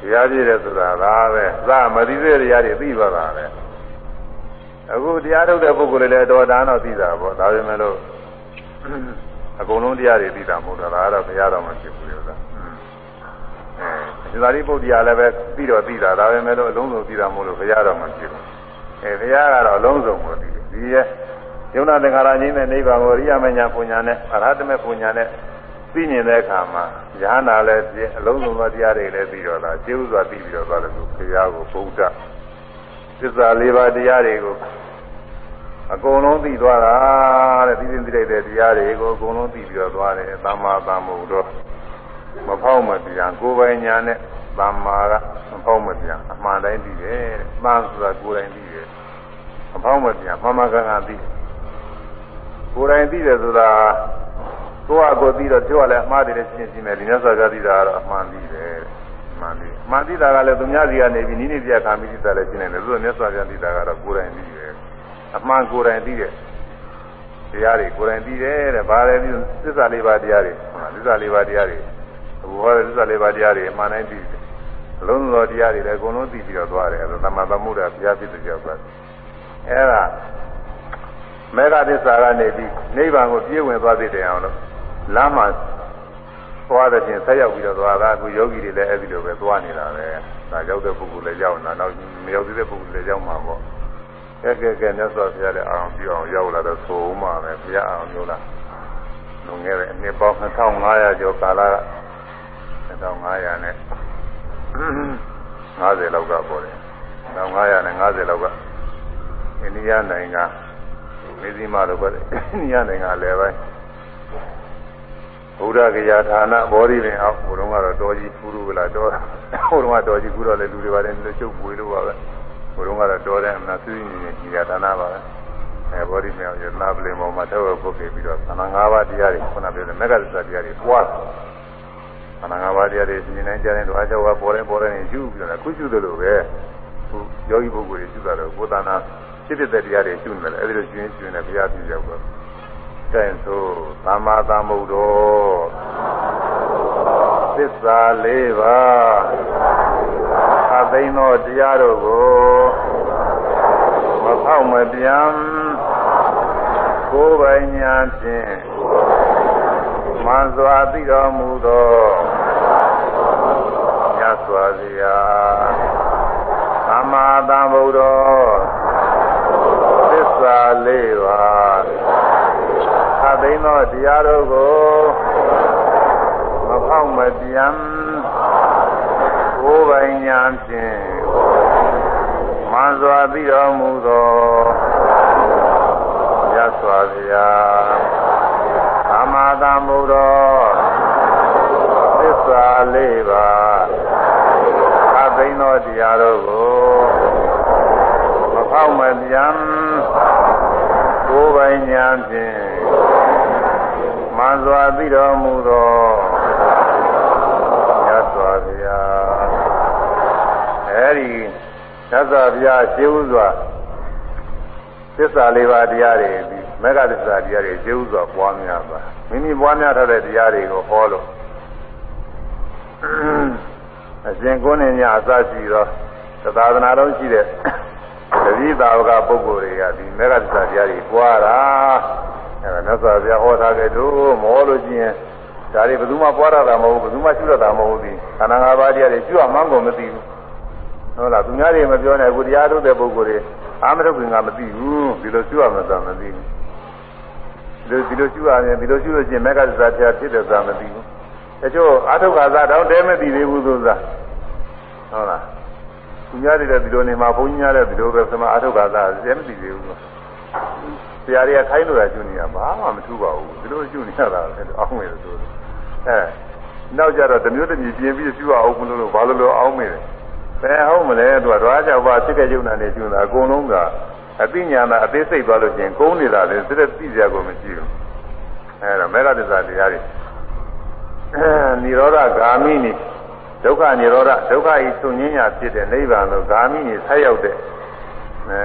တရားပြည့်တယ်ဆိုတာဒါပဲသာမသိသေးတရားတွေပြီးသွားတာပဲအခုတရားထုတ်တဲ့ပုဂ္ဂိုလ်တွေလည်းတော်ဒါတော့သိတာပေါ့ဒါပေမဲ့လို့အကုန်လုံးတရားတွေသိတာမဟုတ်တော့လားတော့ဘုရားတော်မှဖြစ်ဘူးလို့သာအဲ ဒီသာရိပုတ္တရာလည်းပဲပြီးတော့သိတာဒါပေမဲ့လို့အလုံးစုံသိတာမဟုတ်လို့ဘုရားတော်မှဖြစ်ဘူးအဲဘုရားကတော့အလုံးစုံကိုသိတယ်ဒီရဲ့ယုံနာသင်္ခါရချင်းတဲ့နိဗ္ဗာန်ကိုရိယာမညာပူညာနဲ့အရဟတမေပူညာနဲ့သိမြင်တဲ့အခါမှာယဟနာလည်းပြအလုံးစုံသောတရားတွေလည်းပြီးတော့လာကျေဥစွာသိပြီးတော့သွားတယ်လို့ဘုရားကိုဘုဒ္ဓသစ္စာလေးပါးတရားတွေကိုအကုန်လုံးသိသွားတာတဲ့သိသိသိတဲ့တရားတွေကိုအကုန်လုံးသိပြီးတော့သွားတယ်သမ္မာသမ္ဗုဒ္ဓ မဖောက်မပြန်ကိုယ်ပိုင်ညာနဲ့သမ္မာကမဖောက်မပြန်အမှန်တိုင်းသိတယ်တဲ့။မှန်ဆိုတာကိုယ်တိုင်သိတယ်။မဖောက်မပြန်မှန်မှန်ကန်ကန်သိတယ်။ကိုယ်တိုင်သိတယ်ဆိုတာကိုယ့်အကိုသိတော့ပြောရလဲအမှားတယ်ရှင်းရှင်းပဲဒီမြတ်စွာဘုရားသိတာကတော့အမှန်သိတယ်။မှန်ပြီ။မှန်သိတာကလည်းသူများစီကနေပြီးနိနေပြခံပြီးသိတာလည်းရှင်းနေတယ်။သူကမြတ်စွာဘုရားသိတာကတော့ကိုယ်တိုင်သိတယ်။အမှန်ကိုယ်တိုင်သိတယ်။တရားတွေကိုယ်တိုင်သိတယ်တဲ့။ဘာလဲဒီသစ္စာလေးပါးတရားတွေဟုတ်လားသစ္စာလေးပါးတရားတွေ အခုဟောတဲ့သစ္စာလေးပါးတရားတွေအမှန်တိုင်းသိတယ်။အလုံးစုံသောတရားတွေလည်းအကုန်လုံးသိပြီးတော့သွားတယ်။အဲဒါသမ္မာသမုဒ္ဒရာဘုရားဖြစ်တဲ့ကြောက်သွားတယ်။အဲဒါမေဃသစ္စာကနေပြီးနိဗ္ဗာန်ကိုပြည့်ဝင်သွားသေးတယ်အောင်လို့လမ်းမှာသွားတဲ့ချင်းဆက်ရောက်ပြီးတော့သွားတာအခုယောဂီတွေလည်းအဲ့ဒီလိုပဲသွားနေတာပဲဒါရောက်တဲ့ပုဂ္ဂိုလ်လည်းရောက်နေတာနောက်မရောက်သေးတဲ့ပုဂ္ဂိုလ်လည်းရောက်မှာပေါ့ကဲကဲကဲမြတ်စွာဘုရားလည်းအောင်ပြုအောင်ရောက်လာတော့ဆိုဦးမှာပဲဘုရားအောင်ပြောလားလွန်ခဲ့တဲ့အနှစ်ပေါင်း2500ကျော်ကာလက 2500နဲ့50လောက်ကပေါ်တယ်1500နဲ့50လောက်ကအိန္ဒိယနိုင်ငံမေဇိမလိုပဲအိန္ဒိယနိုင်ငံလည်းပိုင်းဘုရားကရာဌာနဘောဓိပင်အောက်ဘုရုံကတော့တော်ကြီးကုရုကလာတော်ဘုရုံကတော်ကြီးကုတော့လေလူတွေပါတယ်လို့ချုပ်ပွေလို့ပါပဲဘုရုံကတော့တော်တယ်အမှန်သိနေနေရာဌာနပါပဲအဲဘောဓိမြောက်ရနာပလင်ပေါ်မှာတော့ပုတ်ခဲ့ပြီးတော့သဏ္ဍာန်၅ပါးတရားတွေခုနပြောတဲ့မေဃသစ္စာတရားတွေပွားသဏ္ဍာန်၅ပါးတရားတွေရှင်နေကြတဲ့တော့အကြောကပေါ်တယ်ပေါ်တယ်နေယူပြီးတော့ခုကျူတယ်လို့ပဲခုယောဂီပုဂ္ဂိုလ်တွေကျူတာတော့ကိုယ်တဏ္ဍာဖြစ်တဲ့တရားတွေကျူနေတယ်အဲဒီလိုကျူရင်ကျူနေဘုရားပြည့်ရောက်တော့ကဲဆိုသမ္မာသမ္ဗုဒ္ဓောသစ္စာလေးပါးအသိဉ္သောတရားတို့ကိုမဖောက်မပြန်ကိုယ်ပိုင်ညာဖြင့် မှန်စွာသိတော်မူသောမြတ်စွာဘုရားသမ္မာသမ္ဗုဒ္ဓောသစ္စာလေးပါးအသိသောတရားတို့ကိုမဖောက်မပြန်ကိုယ်ပိုင်ညာဖြင့်မှန်စွာသိတော်မူသောရသော်ဗျာ သမ္မာသမ္ဗုဒ္ဓသစ္စာလေးပါးအသိသောတရားတို့ကိုမဖောက်မပြန်ကိုယ်ပိုင်ညာဖြင့်မှန်စွာသိတော်မူသောမြတ်စွာဘုရားအဲဒီမြတ်စွာဘုရားရှင်းဥစွာသစ္စာလေးပါးတရားတွေပြီး မေဃသစ္စာတရားတွေရှင်းဥစွာပွားများပါမိမိပွားများထားတဲ့တရားတွေကိုဟောလို့အရှင်ကိုးနေညအစရှိသောသာသနာတော်ရှိတဲ့တတိသာဝကပုဂ္ဂိုလ်တွေကဒီမေဃသစ္စာတရားတွေပွားတာအဲဒါမြတ်စွာဘုရားဟောထားတဲ့တို့မောလို့ရှိရင်ဒါတွေဘယ်သူမှပွားရတာမဟုတ်ဘူးဘယ်သူမှရှုရတာမဟုတ်ဘူးခန္ဓာ၅ပါးတရားတွေရှုရမှန်းကုန်မသိဘူးဟုတ်လားသူများတွေမပြောနဲ့အခုတရားထုတ်တဲ့ပုဂ္ဂိုလ်တွေအာမရုပ်ကမသိဘူးဒီလိုရှုရမှသာမသိဘူးဒီ လိုဒီလိုရှုရရင်ဒီလိုရှုလို့ရှိရင်မက္ကသစ္စာတရားဖြစ်တယ်သာမသိဘူးတချို့အာထုခါသာတော့တဲမသိသေးဘူးသူသာဟုတ်လားသူများတွေလည်းဒီလိုနေမှာဘုန်းကြီးများလည်းဒီလိုပဲသမအာထုခါသာတဲမသိသေးဘူးဆရာတွေကခိုင်းလို့ရကျွနေရဘာမှမထူးပါဘူးဒီလိုကျွနေရတာလည်းအောင်းမယ်လို့ဆိုအဲနောက်ကြတော့တမျိုးတမျိုးပြင်ပြီးကျွအောင်မလို့လို့ဘာလို့လို့အောင်းမယ်ဘယ်ဟုတ်မလဲသူကဓဝါကြောက်ပါဖြစ်တဲ့ယုံနာနေကျွန်းတာအကုန်လုံးက အသိဉာဏ်သာအသေးစိတ်သွားလို့ချင်းကုန်းနေတာလေစစ်တဲ့သိကြကိုမရှိဘူးအဲဒါမေဃသစ္စာတရားတွေနိရောဓဂ ामि နိဒုက္ခနိရောဓဒုက္ခဤသွငင်းညာဖြစ်တဲ့နိဗ္ဗာန်လို့ဂ ामि နိဆက်ရောက်တဲ့အဲ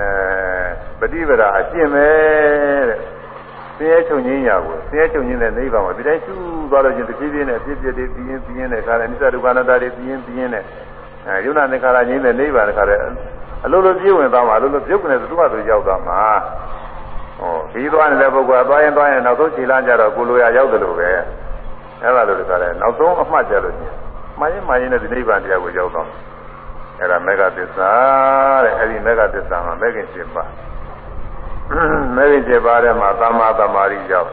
ပฏิပဒါအရှင်းပဲတဲ့ဆင်းရဲချုပ်ငင်းညာကိုဆင်းရဲချုပ်ငင်းတဲ့နိဗ္ဗာန်မှာဒီတိုင်းရှုသွားလို့ချင်းတစ်ပြေးပြေးနဲ့အဖြစ်ဖြစ်တွေပြီးရင်ပြီးရင်နဲ့ခါတယ်နိစ္စဒုက္ခနာတာတွေပြီးရင်ပြီးရင်နဲ့အဲယုံနာသင်္ခါရငင်းတဲ့နိဗ္ဗာန်တခါတည်း အလိုလိုပြည့်ဝင်သွားမှာအလိုလိုပြုတ်ကနေသူ့ဘာသူရောက်သွားမှာဟောပြီးသွားနေတဲ့ပုဂ္ဂိုလ်ကသွားရင်သွားရင်နောက်ဆုံးခြေလမ်းကြတော့ကိုလိုရရောက်တယ်လို့ပဲအဲ့ဒါလိုတခါတည်းနောက်ဆုံးအမှတ်ကြလို့ချင်းမှန်ရင်မှန်ရင်လည်းဒီနိဗ္ဗာန်တရားကိုရောက်သွားမှာအဲ့ဒါမေဃသစ္စာတဲ့အဲ့ဒီမေဃသစ္စာမှာမေခင်ရှင်ပါမေခင်ရှင်ပါတဲ့မှာသမ္မာသမာဓိရောက်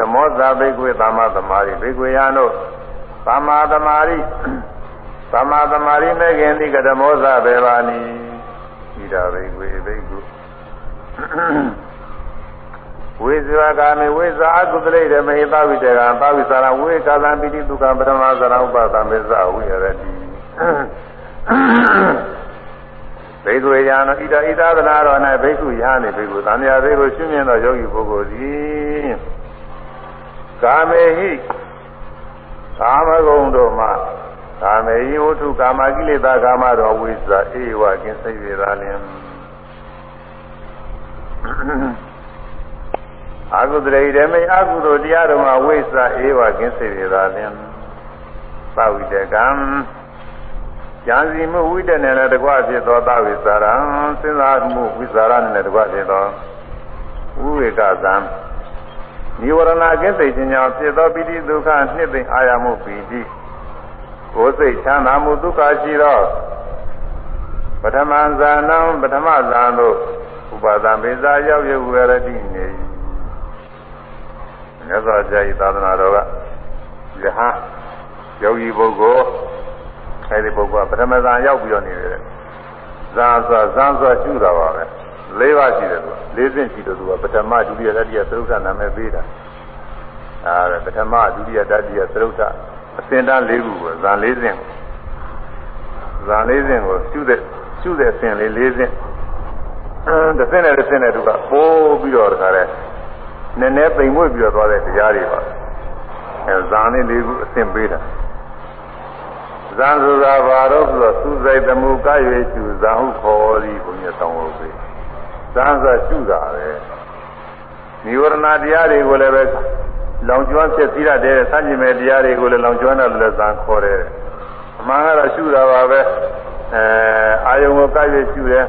သမောဇာဘိကွေသမ္မာသမာဓိဘိကွေယံတို့သမ္မာသမာဓိ သမ္မာသမာဓိမဲ့ခင်ဒီကဓမောဇဘေဘာနိဣဒဝိဝေဘိကုဝိဇဝကာမေဝိဇာအကုသလိရမေသဝိတေကံသဝိသရဝိကာသံပိတိဒုက္ခပရမသရဥပသမေဇဝိရတိဘေကုယာနောဣဒဣဒသနာတော်၌ဘေကုယာနေဘေကုသံဃာဘေကုရှင်းမြင်သောယောဂီပုဂ္ဂိုလ်သည်ကာမေဟိကာမဂုဏ်တို့မှ ကာမေယဝတ္ထုကာမကိလေသာကာမတော်ဝိဇ္ဇာအေဝကင်းစိတ်ရသာလင်အာဟုတရေဓမေအာဟုသောတရားတော်မှာဝိဇ္ဇာအေဝကင်းစိတ်ရသာလင်သဝိတကံဉာဏ်စီမှုဝိတ္တနဲ့လည်းတကွဖြစ်သောသဝိဇာရံစဉ်းစားမှုဝိဇာရနဲ့လည်းတကွဖြစ်သောဝိဝေကသံနိဝရဏကင်းစိတ်ခြင်းကြောင့်ဖြစ်သောပိဋိဒုက္ခနှစ်သိမ့်အာရမှုပိဋိ ကိုယ်စိတ်ချမ်းသာမှုဒုက္ခရှိသောပထမဇာနံပထမဇာတို့ဥပါဒံပိဇာရောက်ရဝရတိနေမြတ်စွာဘုရားဤသာသနာတော်ကယဟယောဂီပုဂ္ဂိုလ်အဲဒီပုဂ္ဂိုလ်ကပထမဇာရောက်ပြီးတော့နေတယ်ဇာဆိုဇန်ဆိုရှုတာပါပဲ၄ပါးရှိတယ်သူ၄စင့်ရှိတယ်သူကပထမဒုတိယတတိယသရုပ်ထနာမည်ပေးတာအဲပထမဒုတိယတတိယသရုပ်ထ အစင်တန်း၄ခုကိုဇန်၄စင်ဇန်၄စင်ကိုရှုတဲ့ရှုတဲ့အစင်လေး၄စင်တစ်စင်နဲ့တစ်စင်နဲ့သူကပိုးပြီးတော့တခါလဲနည်းနည်းပိန်မွေ့ပြီးတော့သွားတဲ့တရားတွေပါအဲဇန်လေး၄ခုအစင်ပေးတာဇန်ဆိုတာဘာတော့ဆိုတော့သူစိတ်တမှုကရွေရှုဇန်ဟုခေါ်သည်ဘုရားတောင်းလို့ပြီဇန်ဆိုရှုတာပဲនិဝရဏတရားတွေကိုလည်းပဲ လောင်ကျွမ်းဖြစ်စည်းရတဲ့ဆန့်ကျင်မဲ့တရားတွေကိုလည်းလောင်ကျွမ်းတယ်လို့ဇန်ခေါ်တယ်အမှန်ကတော့ရှုတာပါပဲအဲအာယုံကိုကရွေရှုတယ်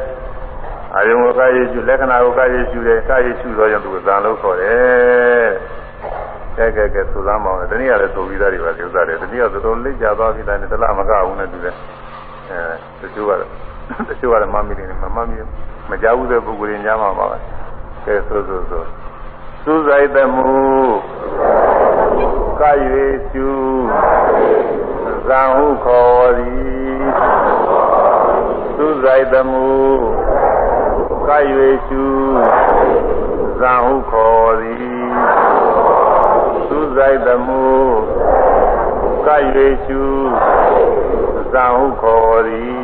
အာယုံကိုကရွေရှုလက္ခဏာကိုကရွေရှုတယ်ကရွေရှုတော့ရင်သူဇန်လို့ခေါ်တယ်ကဲကဲကဲသုသားမောင်းတယ်တနည်းကလည်းသုပြီးသားတွေပါဒီဥစ္စာတွေတနည်းကသတော်လိတ်ကြသွားပြီးတိုင်းတလားမကဘူးနဲ့တူတယ်အဲတချို့ကတော့တချို့ကတော့မမီနေမမမီမကြဘူးတဲ့ပုဂ္ဂိုလ်တွေညမှာပါပဲကဲဆိုဆိုဆို သုဇိုက်တမှုကရွေကျူဇံဟုခေါ်သည်သုဇိုက်တမှုကရွေကျူဇံဟုခေါ်သည်သုဇိုက်တမှုကရွေကျူဇံဟုခေါ်သည်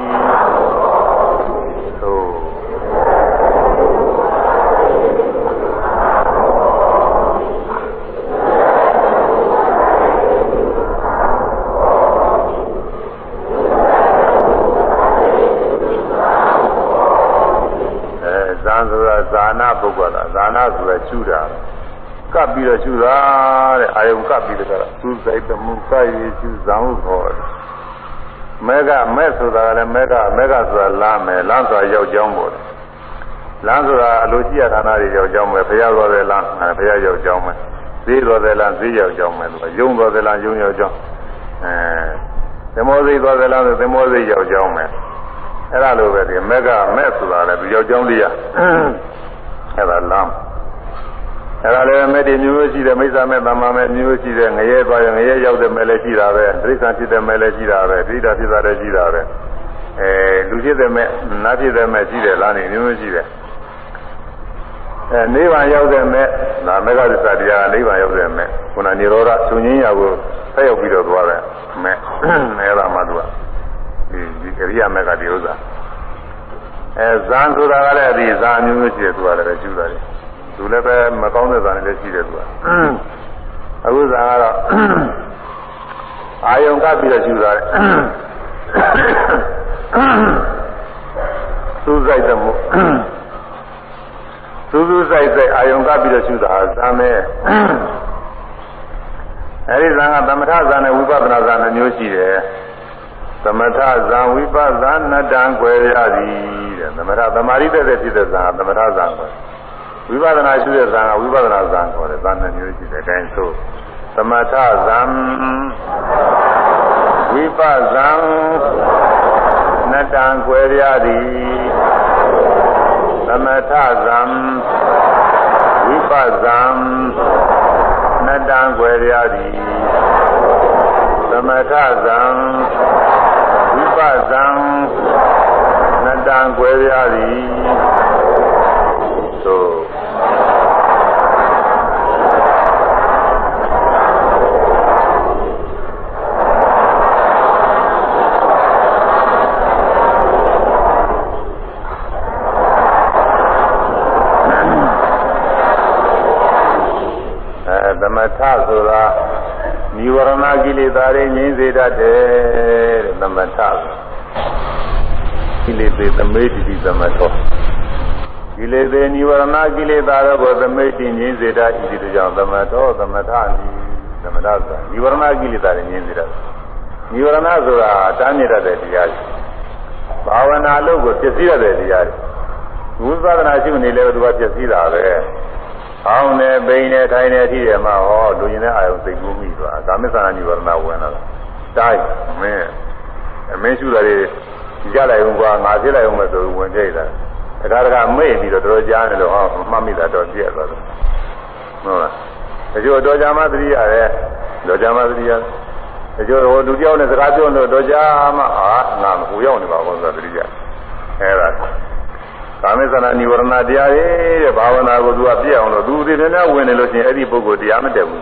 ဇာနာပုဂ္ဂိုလ်ကဇာနာဆိုရချူတာကပ်ပြီးတော့ချူတာတဲ့အာယုံကပ်ပြီးတော့သူစိတ်တမှုကရည်ချူဇံဟုခေါ်တယ်မဲကမဲဆိုတာကလည်းမဲကမဲကဆိုတာလမ်းမယ်လမ်းဆိုတာရောက်ကြောင်းပေါ်တယ်လမ်းဆိုတာအလိုရှိရဌာနတွေရောက်ကြောင်းမယ်ဘုရားတော်တယ်လမ်းဘုရားရောက်ကြောင်းမယ်ဈေးတော်တယ်လမ်းဈေးရောက်ကြောင်းမယ်သူကယုံတော်တယ်လမ်းယုံရောက်ကြောင်းအဲသမောစိတ်တော်တယ်လမ်းဆိုသမောစိတ်ရောက်ကြောင်းမယ် အဲ့ဒါလိုပဲဒီမက်ကမဲ့ဆိုတာလည်းဒီယောက်ျောင်းလေးရအဲ့ဒါလမ်းအဲ့ဒါလည်းမဲ့ဒီမျိုးရှိတယ်မိစ္ဆာမဲ့တမ္မာမဲ့မျိုးရှိတယ်ငရဲသွားရင်ငရဲရောက်တဲ့မဲ့လည်းရှိတာပဲတိရစ္ဆာန်ဖြစ်တဲ့မဲ့လည်းရှိတာပဲဒိဋ္ဌာဖြစ်တာလည်းရှိတာပဲအဲလူဖြစ်တဲ့မဲ့နတ်ဖြစ်တဲ့မဲ့ရှိတယ်လားနေမျိုးမျိုးရှိတယ်အဲနိဗ္ဗာန်ရောက်တဲ့မဲ့ဒါမေဃသစ္စာတရားနိဗ္ဗာန်ရောက်တဲ့မဲ့ခုနនិရောဓချုပ်ငင်းရာကိုဆက်ရောက်ပြီးတော့သွားတယ်မဲ့အဲ့ဒါမှသူက ဒီကရိယာမဲ့ကဒီဥစ္စာအဲဇန်ဆိုတာကလည်းဒီဇာမျိုးမျိုးရှိတယ်သူကလည်းကျူတာတယ်သူလည်းပဲမကောင်းတဲ့ဇာနဲ့လည်းရှိတယ်သူကအခုဇာကတော့အာယုံကပ်ပြီးတော့ကျူတာတယ်သူ့ဆိုင်တဲ့မို့သူ့သူ့ဆိုင်ဆိုင်အာယုံကပ်ပြီးတော့ကျူတာဇာမဲအဲဒီဇာကသမထဇာနဲ့ဝိပဿနာဇာနဲ့မျိုးရှိတယ် သမထဇံဝိပဿနာတံကွယ်ရသည်တဲ့သမထသမာဓိတက်တဲ့ဖြစ်တဲ့ဇံသမထဇံကွယ်ဝိပဿနာရှိတဲ့ဇံကဝိပဿနာဇံခေါ်တယ်ဇာနဲ့မျိုးရှိတယ်အဲဒါဆိုသမထဇံဝိပဿနာနတံကွယ်ရသည်သမထဇံဝိပဿနာနတံကွယ်ရသည်သမထဇံဝိပ ဇံနတံကွယ်ရသည်သို့သမထဆိုတာនិဝရဏကိလေသာတွေငြိမ်းစေတတ်တယ်တဲ့သမထ ကိလေသေသမေတ္တိသမထောကိလေသေនិဝရဏကိလေသာတို့ကိုသမေတ္တိငြိမ်းစေတတ်ဤဒီကြောင့်သမထောသမထနိသမထဆိုတာនិဝရဏကိလေသာတွေငြိမ်းစေတတ်និဝရဏဆိုတာတားမြစ်တတ်တဲ့တရားတွေဘာဝနာလို့ကိုပြည့်စည်ရတဲ့တရားတွေဝိပဿနာရှိနေလဲသူကပြည့်စည်တာပဲအောင်းနေပိန်နေထိုင်နေအထိရမှာဟောလူရင်တဲ့အာယုစိတ်ကူးမိသွားကာမိသနာနိဝရဏဝင်လာတာတိုင်းမင်းအမင်းရှုတာတွေ ကြလိုက်ဦးကွာငါဖြစ်လိုက်ဦးမယ်ဆိုဝင်ကြိတ်တာတခါတခါမေ့ပြီးတော့တော်ကြားနေလို့ဟောမှတ်မိတာတော့ပြည့်သွားတယ်ဟုတ်လားတချို့တော်ကြမှာသတိရတယ်တော်ကြမှာသတိရတချို့ဟိုလူကြောက်နဲ့စကားပြောလို့တော်ကြမှာအာငါမဟိုရောက်နေပါဘောဆိုသတိရအဲဒါကာမေသနာនិဝရဏတရားတွေတဲ့ဘာဝနာကိုသူကပြည့်အောင်လို့သူဒီနေ့နဲ့ဝင်နေလို့ချင်းအဲ့ဒီပုဂ္ဂိုလ်တရားမတက်ဘူး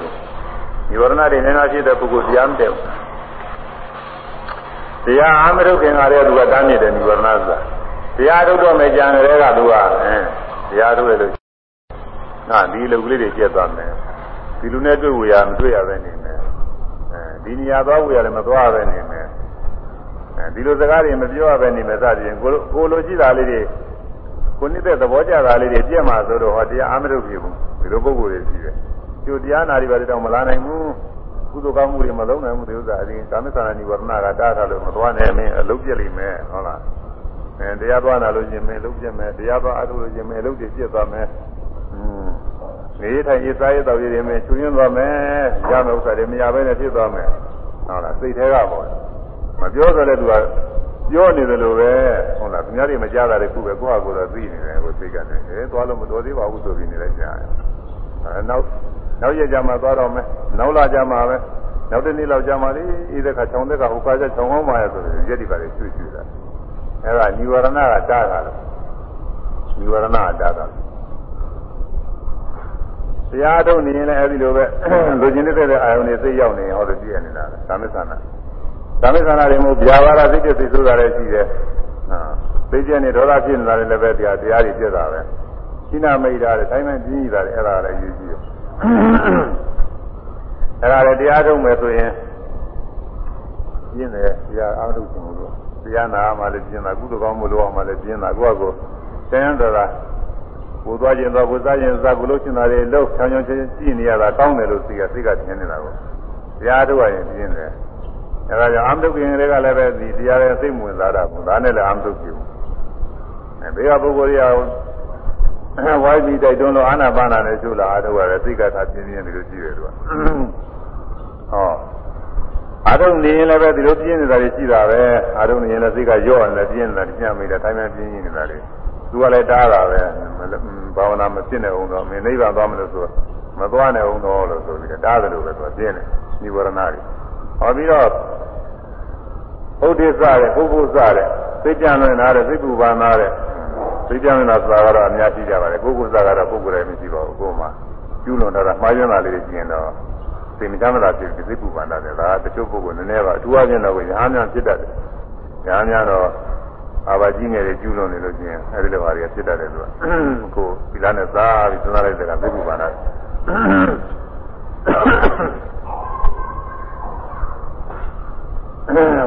និဝရဏတွေနည်းနည်းဖြစ်တဲ့ပုဂ္ဂိုလ်တရားမတက်ဘူး တရားအာမရုခင်ကလည်းသူကတားမြစ်တယ်និဝရဏဆိုတာတရားထုတ်တော့မယ်ကြံတဲ့ကသူကအဲတရားထုတ်ရလို့နာဒီလူကလေးတွေကျက်သွားမယ်ဒီလူနဲ့တွေ့ဝေရမတွေ့ရပဲနေမယ်အဲဒီနေရာသွားဝေရလည်းမသွားပဲနေမယ်အဲဒီလိုစကားတွေမပြောရပဲနေမယ်စသည်ဖြင့်ကိုကိုလိုရှိတာလေးတွေကိုနှစ်သက်သဘောကျတာလေးတွေပြည့်မှာဆိုတော့ဟောတရားအမထုတ်ဖြစ်ဘူးဒီလိုပုံကိုယ်တွေရှိတယ်ကျိုတရားနာတွေပါတော့မလာနိုင်ဘူး ကုသိုလ်ကောင်းမှုတွေမလုံးနိုင်ဘူးဒီဥစ္စာအရင်ကာမသနာနိဝရဏကတားထားလို့မသွားနိုင်မင်းအလုပ်ပြက်လိမ့်မယ်ဟုတ်လားအဲတရားသွားနာလို့ရှင်မင်းလုပ်ပြက်မယ်တရားသွားအထုလို့ရှင်မင်းအလုပ်တွေပြက်သွားမယ်อืมနေထိုင်ရေးစားရတော့ရည်တွေမင်းချွင်းသွားမယ်ရမယ့်ဥစ္စာတွေမရဘဲနဲ့ဖြစ်သွားမယ်ဟုတ်လားစိတ်ထဲကပေါ့မပြောဆိုလဲသူကပြောနေတယ်လို့ပဲဟုတ်လားသူများတွေမကြားတာတည်းခုပဲကိုယ့်ဟာကိုယ်တော့သိနေတယ်ကိုစိတ်ကနေအဲသွားလို့မတော်သေးပါဘူးဆိုပြီးနေလိုက်ကြတယ်အဲနောက် နောက်ရက်ကြမှာသွားတော့မယ်နောက်လာကြမှာပဲနောက်တစ်နေ့လောက်ကြမှာလေဤတဲ့ခါခြုံတဲ့ကဟိုကားချက်ခြုံဟောင်းပါရဆိုရင်ရက်ဒီပါလေဆွေ့ဆွေ့တာအဲဒါនិဝရဏကတားတာလို့និဝရဏကတားတာတရားထုတ်နေရင်လည်းအဲဒီလိုပဲလူကျင်တဲ့အာယုန်တွေသိရောက်နေဟောလို့ကြည့်ရနေတာကာမသနာကာမိသနာတွေမို့ဗျာပါဒသိတဲ့သိဆိုတာလည်းရှိတယ်။ဟာသိကျက်နေဒေါသဖြစ်နေတာလည်းပဲတရားတရားတွေပြည့်တာပဲ။ရှင်းနာမိတ်တာလည်းတိုင်းတိုင်းပြင်းနေတာလည်းအဲ့ဒါလည်းယူကြည့်ရ။ အဲ့ဒါလည်းတရားထုတ်မယ်ဆိုရင်ပြင်းတယ်တရားအားထုတ်ခြင်းလို့တရားနာမှလည်းပြင်းတာကုသိုလ်ကောင်းမှုလို့မှလည်းပြင်းတာကိုယ့်အကိုတန်ရန်တော်ကိုသွားခြင်းတော့ကိုစားခြင်းစားကိုလို့ရှင်တာတွေလို့ချောင်းချောင်းချင်းကြည့်နေရတာကောင်းတယ်လို့သိရသိကထင်နေတာကိုတရားထုတ်ရရင်ပြင်းတယ်အဲဒါကြောင့်အာမတုခင်တွေကလည်းပဲဒီတရားရဲ့စိတ်ဝင်စားတာဘူးဒါနဲ့လည်းအာမတုပြုအဲဘေးကပုဂ္ဂိုလ်တွေက ဝိုင်းပြီးတိုက်တွန်းလို့အာနာပါနာနဲ့ကျိုးလာအားထုတ်ရတယ်စိတ်ကသာပြင်းပြင်းဒီလိုကြည့်တယ်သူကဟောအာထုံနေရင်လည်းပဲဒီလိုပြင်းနေတာတွေရှိတာပဲအာထုံနေရင်လည်းစိတ်ကရော့နေတယ်ပြင်းနေတာပြင်းမိတယ်တိုင်းတိုင်းပြင်းနေတာတွေသူကလည်းတားတာပဲဘာဝနာမဖြစ်နေအောင်တော့မင်းနိဗ္ဗာန်သွားမလို့ဆိုမသွားနိုင်အောင်တော့လို့ဆိုပြီးတားတယ်လို့ပဲသူကပြင်းတယ်និဝရဏတွေဟောပြီးတော့ဘုဒ္ဓစတဲ့ပုဂ္ဂိုလ်စတဲ့သိကြံလွင်လာတဲ့သိပ္ပူပန်လာတဲ့ သိကြံလွင်လာဆိုတာကတော့အများကြီးကြပါတယ်ပုဂ္ဂိုလ်စကတော့ပုဂ္ဂိုလ်တိုင်းမရှိပါဘူးကိုယ်မှာကျူးလွန်တာမှားယွင်းတာလေးတွေကျင်တော့သိမချမ်းသာဖြစ်ပြီးသိပ္ပူပန်တာတယ်ဒါကတချို့ပုဂ္ဂိုလ်နည်းနည်းပါအထူးအချင်းတော့ရဟန်းများဖြစ်တတ်တယ်ညာများတော့အာဘာကြီးငယ်တွေကျူးလွန်နေလို့ချင်းအဲဒီလိုဟာတွေဖြစ်တတ်တယ်သူကကိုဒီလားနဲ့စားပြီးသုံးလိုက်တဲ့ကသိက္ခာပါဏ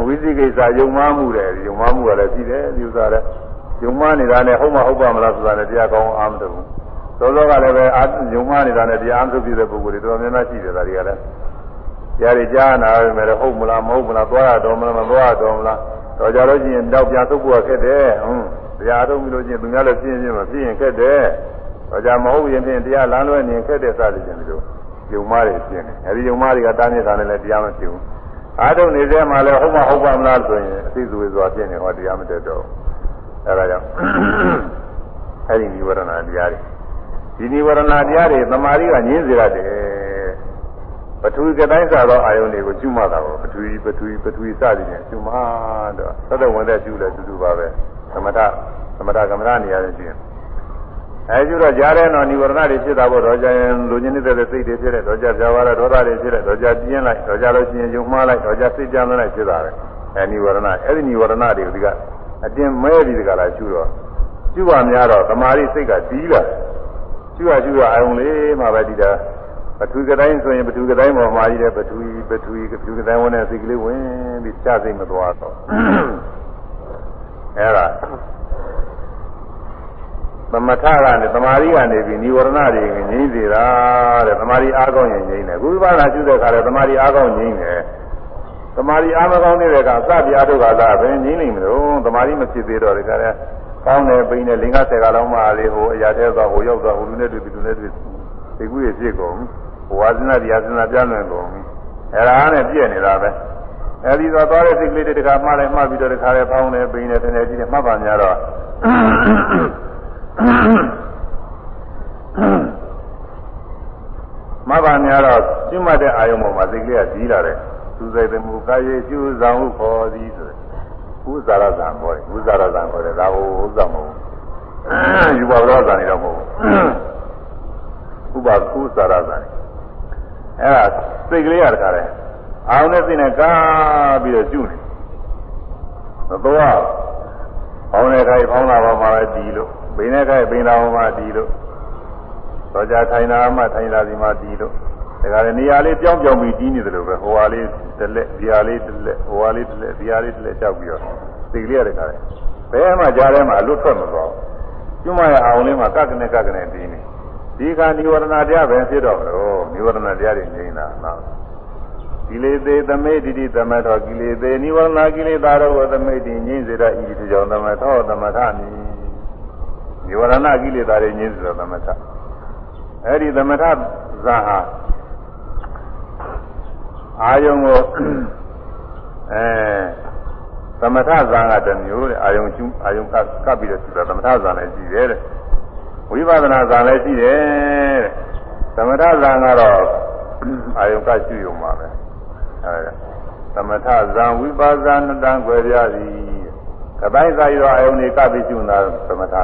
ဝိသိကိစ္စယုံမှားမှုတယ်ယုံမှားမှုကလည်းရှိတယ်ဒီဥစ္စာလည်း ယုံမှားနေတာနဲ့ဟုတ်မဟုတ်ပါမလားဆိုတာလည်းတရားကောင်းအားမတူဘူးသောသောကလည်းပဲအာယုံမှားနေတာနဲ့တရားအားထုတ်ပြတဲ့ပုဂ္ဂိုလ်တွေတော်တော်များများရှိတယ်ဒါတွေကလည်းတရားတွေကြားနာရမယ်ဟုတ်မလားမဟုတ်မလားသွားရတော်မလားမသွားရတော်မလားတော့ကြလို့ရှိရင်တောက်ပြသုတ်ဖို့ခက်တယ်ဟွန်းတရားထုတ်ပြီးလို့ရှိရင်သူများလည်းပြင်းပြင်းမဖြစ်ရင်ခက်တယ်တော့ကြမဟုတ်ရင်ဖြင့်တရားလမ်းလွဲနေခက်တယ်စသည်ဖြင့်ဒီလိုယုံမှားတွေပြင်းတယ်အဲဒီယုံမှားတွေကတားနေတာနဲ့လည်းတရားမဖြစ်ဘူးအားထုတ်နေသေးမှလည်းဟုတ်မဟုတ်ပါမလားဆိုရင်အသိစွေစွာပြင်းနေဟောတရားမတတ်တော့ အဲဒါကြောင့်အဲဒီនិဝရဏတရားတွေဒီនិဝရဏတရားတွေသမာဓိကညင်းစေရတယ်ပထဝီကတိုင်းစားသောအာယုန်တွေကိုကျွမှတာကိုပထဝီပထဝီပထဝီစသည်ဖြင့်ကျွမှတော့သတ္တဝင်တဲ့ကျွလဲတူတူပါပဲသမထသမထကမ္မဋ္ဌာန်းနေရာချင်းအဲကျွတော့ကြားတဲ့တော့និဝရဏတွေဖြစ်တာပေါ့တော့ကြရင်လူချင်းနေတဲ့စိတ်တွေဖြစ်တဲ့တော့ကြပြာပါတဲ့ဒေါသတွေဖြစ်တဲ့တော့ကြပြင်းလိုက်တော့ကြလို့ရှိရင်ယုံမှားလိုက်တော့ကြစိတ်ကြမ်းလိုက်ဖြစ်တာပဲအဲនិဝရဏအဲ့ဒီនិဝရဏတွေဒီက အတင်းမဲပြီးဒီကလာကျွတော့ကျွပါများတော့တမာရီစိတ်ကတီးလာကျွရကျွရအာယုန်လေးမှပဲဒီတာပထူကတိုင်းဆိုရင်ပထူကတိုင်းပေါ်မှာကြီးတဲ့ပထူပထူပထူကတိုင်းဝင်တဲ့စိတ်ကလေးဝင်ပြီးချစိတ်မသွားတော့အဲ့ဒါသမထကနေသမာဓိကနေပြီးនិဝရဏတွေငြိမ့်စေတာတဲ့သမာဓိအားကောင်းရင်ငြိမ့်တယ်ကုသဘာနာရှိတဲ့ခါလဲသမာဓိအားကောင်းငြိမ့်တယ် သမာဓိအားမကောင်းတဲ့ကစပြားတို့ကသာဘယ်ငြိမ့်နိုင်မလို့သမာဓိမဖြစ်သေးတော့ဒီကရဲကောင်းတယ်ပိန်တယ်လင်္ကာဆယ်ကလုံးမှလေဟိုအရာသေးသွားဟိုရောက်သွားဟိုလူနဲ့တွေ့ဒီလူနဲ့တွေ့ဒီကူရဖြစ်ကုန်ဝါစနာတရားစနာပြလွင်ကုန်ပြီအဲ့ဒါနဲ့ပြည့်နေတာပဲအဲ့ဒီတော့သွားတဲ့စိတ်ကလေးတွေတခါမှားလိုက်မှားပြီးတော့တခါလဲပေါင်းတယ်ပိန်တယ်ထင်တယ်ကြည့်တယ်မှတ်ပါများတော့မှတ်ပါများတော့ကျွတ်မှတ်တဲ့အာယုံပေါ်မှာစိတ်ကလေးကကြီးလာတယ် သူစိတ်တမှုကာယေကျူးဆောင်ဟုခေါ်သည်ဆိုဥဇာရဇံခေါ်တယ်ဥဇာရဇံခေါ်တယ်ဒါဟိုဥဇ္ဇမဟုတ်ဘူးယူပါဘောဇံနေတော့မဟုတ်ဘူးဥပဥဇာရဇံအဲ့ဒါစိတ်ကလေးရတခါလဲအာုံနဲ့စိတ်နဲ့ကားပြီးတော့ကျွနေမသွားပေါင်းတဲ့ခိုင်ပေါင်းလာပါမှလည်းဒီလို့ဘိန်းတဲ့ခိုင်ဘိန်းလာပါမှဒီလို့တော့ကြထိုင်တာမှထိုင်တာဒီမှဒီလို့ ဒါကြတဲ့နေရာလေးပြောင်းပြောင်းပြီးကြီးနေတယ်လို့ပဲဟိုဟာလေးတစ်လက်ဒီဟာလေးတစ်လက်ဟိုဟာလေးတစ်လက်ဒီဟာလေးတစ်လက်ကြောက်ပြီးတော့စိတ်ကလေးရတခါလဲဘယ်မှကြားထဲမှာအလွတ်ထွက်မသွားဘူးကျွမရအောင်လေးမှာကကနဲ့ကကနဲ့ပြီးနေဒီကនិဝရဏတရားပဲဖြစ်တော့လို့និဝရဏတရားတွေငြိမ်းတာနော်ကိလေသေသမိတိတိသမထောကိလေသေនិဝရဏကိလေသာရောသမိတိငြိမ်းစေတဤသူကြောင့်သမထောသမထနိនិဝရဏကိလေသာတွေငြိမ်းစေတော့သမထအဲ့ဒီသမထဇာဟာ အာယုံကိုအဲသမထဇာကတမျိုးတဲ့အာယုံကျူးအာယုံကကပ်ပြီးတော့သူကသမထဇာလည်းရှိတယ်တဲ့ဝိပဿနာဇာလည်းရှိတယ်တဲ့သမထဇာကတော့အာယုံကရှိရုံပါပဲအဲသမထဇာဝိပဿနာနှစ်တန်းွယ်ပြသည်ကတိုင်းစာရောအာယုံတွေကပ်ပြီးကျူနာသမထဇာ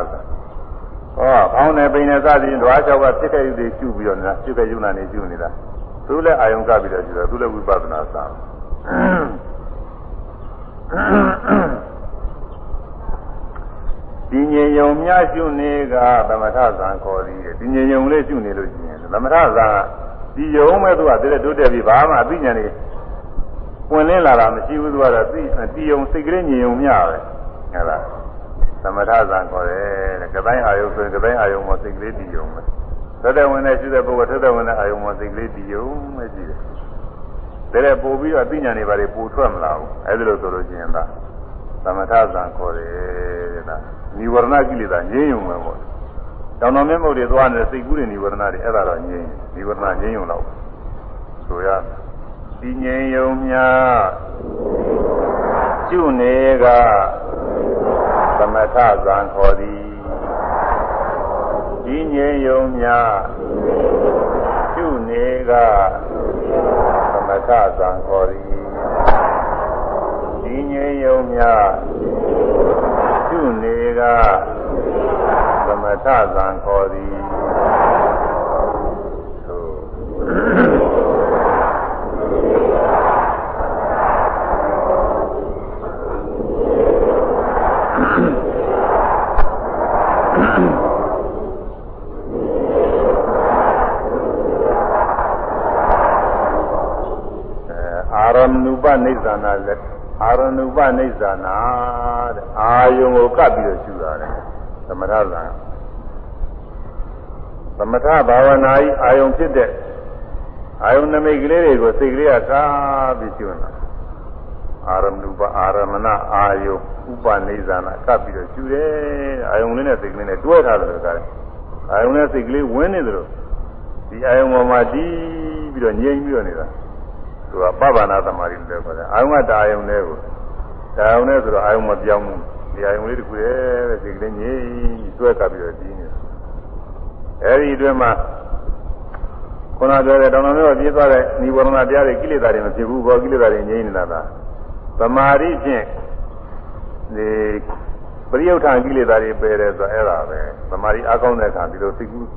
ဟောခေါင်းနဲ့ပိန်နဲ့စသည်ဓဝါချောက်ကဖြစ်ခဲ့ယူတွေကျူပြီးတော့နေတာကျူခဲ့ယူနာနေကျူနေတာ သူလည်းအာယုံကပ်ပြီးတော့ကျူတယ်သူလည်းဝိပဿနာဇာဒီငြိမ်ယုံမြရှုနေကသမထဇံခေါ်သည်ဒီငြိမ်ယုံလေးရှုနေလို့ရှိရင်သမထဇံကဒီယုံမဲ့သူကတည်းကတိုးတက်ပြီးဘာမှအသိဉာဏ်တွေပွင့်လင်းလာတာမရှိဘူးသူကတော့သိဒီယုံစိတ်ကလေးငြိမ်ယုံမြပဲဟုတ်လားသမထဇံခေါ်တယ်တဲ့ကတိုင်းအာယုံဆိုရင်ကတိုင်းအာယုံမှာစိတ်ကလေးဒီယုံပဲ သက်သက်ဝင်နေရှိတဲ့ပုဂ္ဂိုလ်သက်သက်ဝင်တဲ့အာယုံမှာစိတ်ကလေးတည်ယုံမဲ့ကြည့်တယ်ဒါလည်းပို့ပြီးတော့အသိဉာဏ်တွေပါတွေပို့ထွက်မလာဘူးအဲဒီလိုဆိုလို့ရှိရင်ဒါသမထဇံခေါ်တယ်တဲ့ဒါနိဝရဏကိလေသာငြိမ်းယုံမယ်ပေါ့တောင်တော်မြတ်မုတ်တွေသွားနေတဲ့စိတ်ကူးတဲ့နိဝရဏတွေအဲ့ဒါတော့ငြိမ်းနိဝရဏငြိမ်းယုံတော့ဆိုရစီငြိမ်းယုံမြာကျွနေကသမထဇံခေါ်သည် ဒီငြိမ်းယုံများကျွနေကသမထဇံခေါ်သည်ဒီငြိမ်းယုံများရှုနေကသမထဇံခေါ်သည်သို့ အာရမဏုပ နိစ္စနာလက်အာရဏုပနိစ္စနာတဲ့အာယုံကိုကပ်ပြီးတော့ရှုတာတဲ့သမထဇာသမထဘာဝနာဤအာယုံဖြစ်တဲ့အာယုံနမိတ်ကလေးတွေကိုစိတ်ကလေးကကားပြီးရှုနေတာအာရမဏုပအာရမဏအာယုဥပနိစ္စနာကပ်ပြီးတော့ရှုတယ်အာယုံလေးနဲ့စိတ်ကလေးနဲ့တွဲထားတယ်ကလည်းအာယုံနဲ့စိတ်ကလေးဝင်နေတယ်လို့ဒီအာယုံပေါ်မှာတည်ပြီးတော့ငြိမ်ပြီးတော့နေတာ သူကပပ္ပနာသမารိလို့ပြောတယ်အာယုံကတာယုံလေးကိုတာယုံလေးဆိုတော့အာယုံမပြောင်းဘူးဒီအာယုံလေးတခုတည်းပဲစိတ်ကလေးငြိမ်တွဲကပ်ပြီးတော့တည်နေတာအဲဒီအတွင်းမှာခုနပြောတဲ့တောင်တော်မျိုးပြည့်သွားတဲ့និဝရဏတရားတွေကိလေသာတွေမဖြစ်ဘူးဘောကိလေသာတွေငြိမ်းနေတာသာသမာဓိဖြင့်ဒီပရိယုဌာန်ကိလေသာတွေပယ်တယ်ဆိုအဲ့ဒါပဲသမာဓိအကောင်းတဲ့အခါဒီလိုသိကူး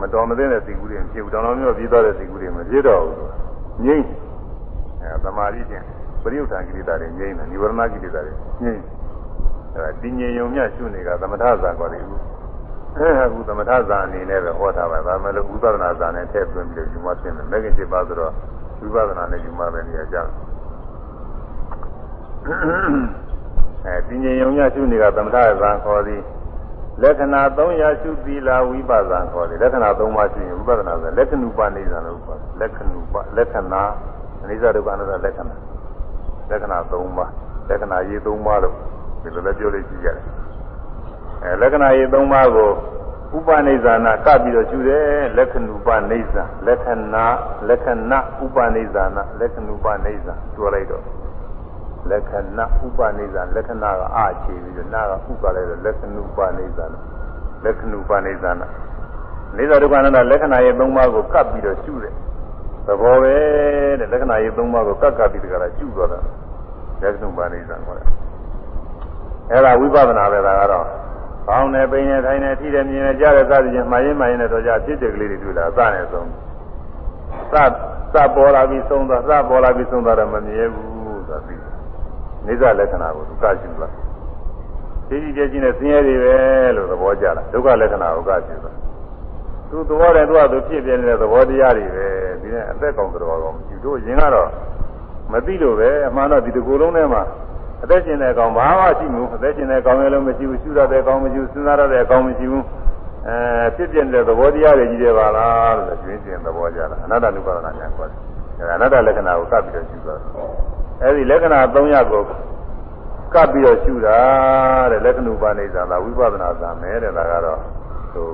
မတော်မသင့်တဲ့သိကူးတွေမဖြစ်ဘူးတောင်တော်မျိုးပြည့်သွားတဲ့သိကူးတွေမဖြစ်တော့ဘူး ငြိမ်းအဲသမာဓိဖြင့်ပရိယုဌာန်ကိလေသာတွေငြိမ်းတယ်និဝရဏကိလေသာတွေငြိမ်းအဲဒါတင်းငြိမ်ယုံမြရှုနေကသမထဇာခေါ်တယ်အခုသမထဇာအနေနဲ့ပဲဟောထားပါဒါမှလည်းဥပဒနာဇာနဲ့ထည့်သွင်းပြီးယူမဖြစ်မယ်မဂ္ဂင်7ပါးဆိုတော့ဝိပဿနာနဲ့ယူမပဲနေရာကြအဲပညာယုံရရှုနေကသမထဇာခေါ်သည် လက္ခဏာ300ရှုသီလာဝိပဿနာခေါ်သည်လက္ခဏာ3ပါးရှိရင်ဝိပဿနာဆိုလက္ခဏုပနိစ္စလို့ခေါ်တယ်လက္ခဏုပလက္ခဏာအနိစ္စဒုက္ခအနတ္တလက္ခဏာလက္ခဏာ3ပါးလက္ခဏာရေး3ပါးလို့ဒီလိုလည်းပြောလို့ရှိကြတယ်အဲလက္ခဏာရေး၃ပါးကိုဥပနိဇာနာကပ်ပြီးတော့ကျူတယ်လက္ခဏုပနိဇာလက္ခဏာလက္ခဏဥပနိဇာနာလက္ခဏုပနိဇာပြောလိုက်တော့ လက္ခဏဥပနိဇာလက္ခဏာကအာချေပြီးတော့နာကဥပါလိုက်တော့လက္ခဏုပနိဇာနာလက္ခဏုပနိဇာနာနေသာဒုက္ခနာလက္ခဏာရေး၃ပါးကိုကပ်ပြီးတော့ကျူတယ်သဘောပဲတဲ့လက္ခဏာရေး၃ပါးကိုကပ်ကပ်ပြီးတကယ်ကျူသွားတာလက္ခဏုပနိဇာခေါ်တယ်အဲ့ဒါဝိပဿနာပဲဒါကတော့ပေါင်းနေပိနေထိုင်နေထိတယ်မြင်နေကြတဲ့စသည်ချင်းမှားရင်မှားရင်တော့ကြာဖြစ်တဲ့ကလေးတွေတွေ့တာအစနဲ့ဆုံးစစပေါ်လာပြီးဆုံးသွားစပေါ်လာပြီးဆုံးသွားတော့မမြဲဘူးဆိုတာပြီး နေဇလက္ခဏာကိုသူကရှိလားသိကြည့်ကြည့်နဲ့ဆင်းရဲတွေပဲလို့သဘောကျတာဒုက္ခလက္ခဏာကိုကရှိသွားသူသဘောတည်းသူကသူဖြစ်ပြနေတဲ့သဘောတရားတွေပဲဒီနဲ့အသက်ကောင်တော်ကောင်ယူတို့ရင်ကတော့မသိလို့ပဲအမှန်တော့ဒီတကူလုံးထဲမှာအသက်ရှင်တဲ့ကောင်ဘာမှရှိမှုအသက်ရှင်တဲ့ကောင်လည်းမရှိဘူးရှုရတဲ့ကောင်မရှိဘူးစဉ်းစားရတဲ့ကောင်မရှိဘူးအဲဖြစ်ပြတဲ့သဘောတရားတွေကြီးတယ်ပါလားလို့ကျွင်းကျင်သဘောကြတာအနတ္တနုပါဒနာညာခေါ်တယ်အဲအနတ္တလက္ခဏာကိုကပ်ပြီးတော့ရှုသွားတယ် အဲဒီလက္ခဏာ၃ရပ်ကိုကပ်ပြီးတော့ရှုတာတဲ့လက္ခဏုပါဏိဇာသာဝိပဿနာသာမယ်တဲ့ဒါကတော့ဟို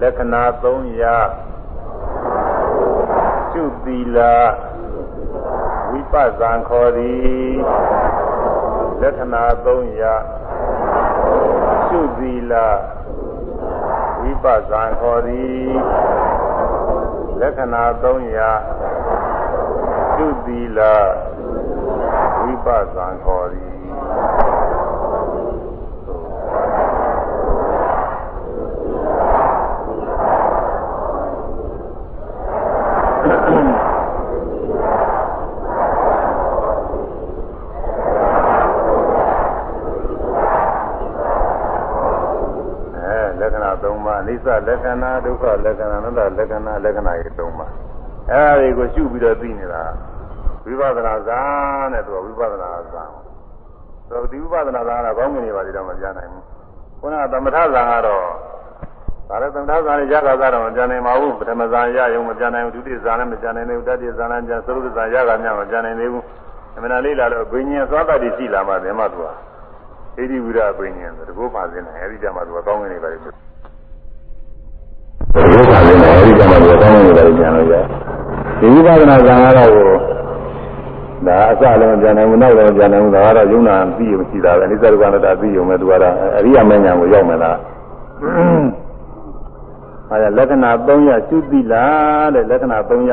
လက္ခဏာ၃ရပ်ရှုသီလဝိပဿနာခေါ်သည်လက္ခဏာ3ရာရှုသီလဝိပဿနာခေါ်သည်လက္ခဏာ3ရာရှုသီလ ဝိပဿနာခေါ်သည်နိစ္စလက္ခဏာဒုက္ခလက္ခဏာအနတ္တလက္ခဏာလက္ခဏာတွေသုံးပါအဲဒါတွေကိုရှုပြီးတော့သိနေတာ ဝိပဿနာဇာနဲ့သူကဝိပဿနာဇာဆိုတော့ဒီဝိပဿနာဇာကကောင်းကင်နေပါလိမ့်တော့မပြနိုင်ဘူးခုနကသမထဇာကတော့ဒါလည်းသမထဇာနဲ့ရတာကတော့မပြနိုင်ပါဘူးပထမဇာရရုံမပြနိုင်ဘူးဒုတိယဇာလည်းမပြနိုင်သေးဘူးတတိယဇာလည်းပြန်သုတ္တဇာရတာများမပြနိုင်သေးဘူးအမှန်လေးလာတော့ဘိညာဉ်သွားတတ်တည်ရှိလာမှဓမ္မသူဟာဣတိဝိရဘိညာဉ်ဆိုတကောပါစင်းတယ်အဲဒီကြမှာသူကကောင်းကင်နေပါလိမ့်မယ်ဒီဥပါဒနာအဲဒီကမှတော့တောင်းနေတယ်ပြန်လို့ရဒီဥပါဒနာဇာကတော့ ဒါအစလည်းပြန်နိုင်ဘူးနောက်လည်းပြန်နိုင်ဘူးဒါကတော့ယုံနာပြီးရမရှိတာပဲအိစ္ဆရကနာတာပြီးရုံပဲသူကတော့အရိယာမဉ္ဇဉ်ကိုရောက်မလားအဲဒါလက္ခဏာ3ရရှုသီလားတဲ့လက္ခဏာ3ရ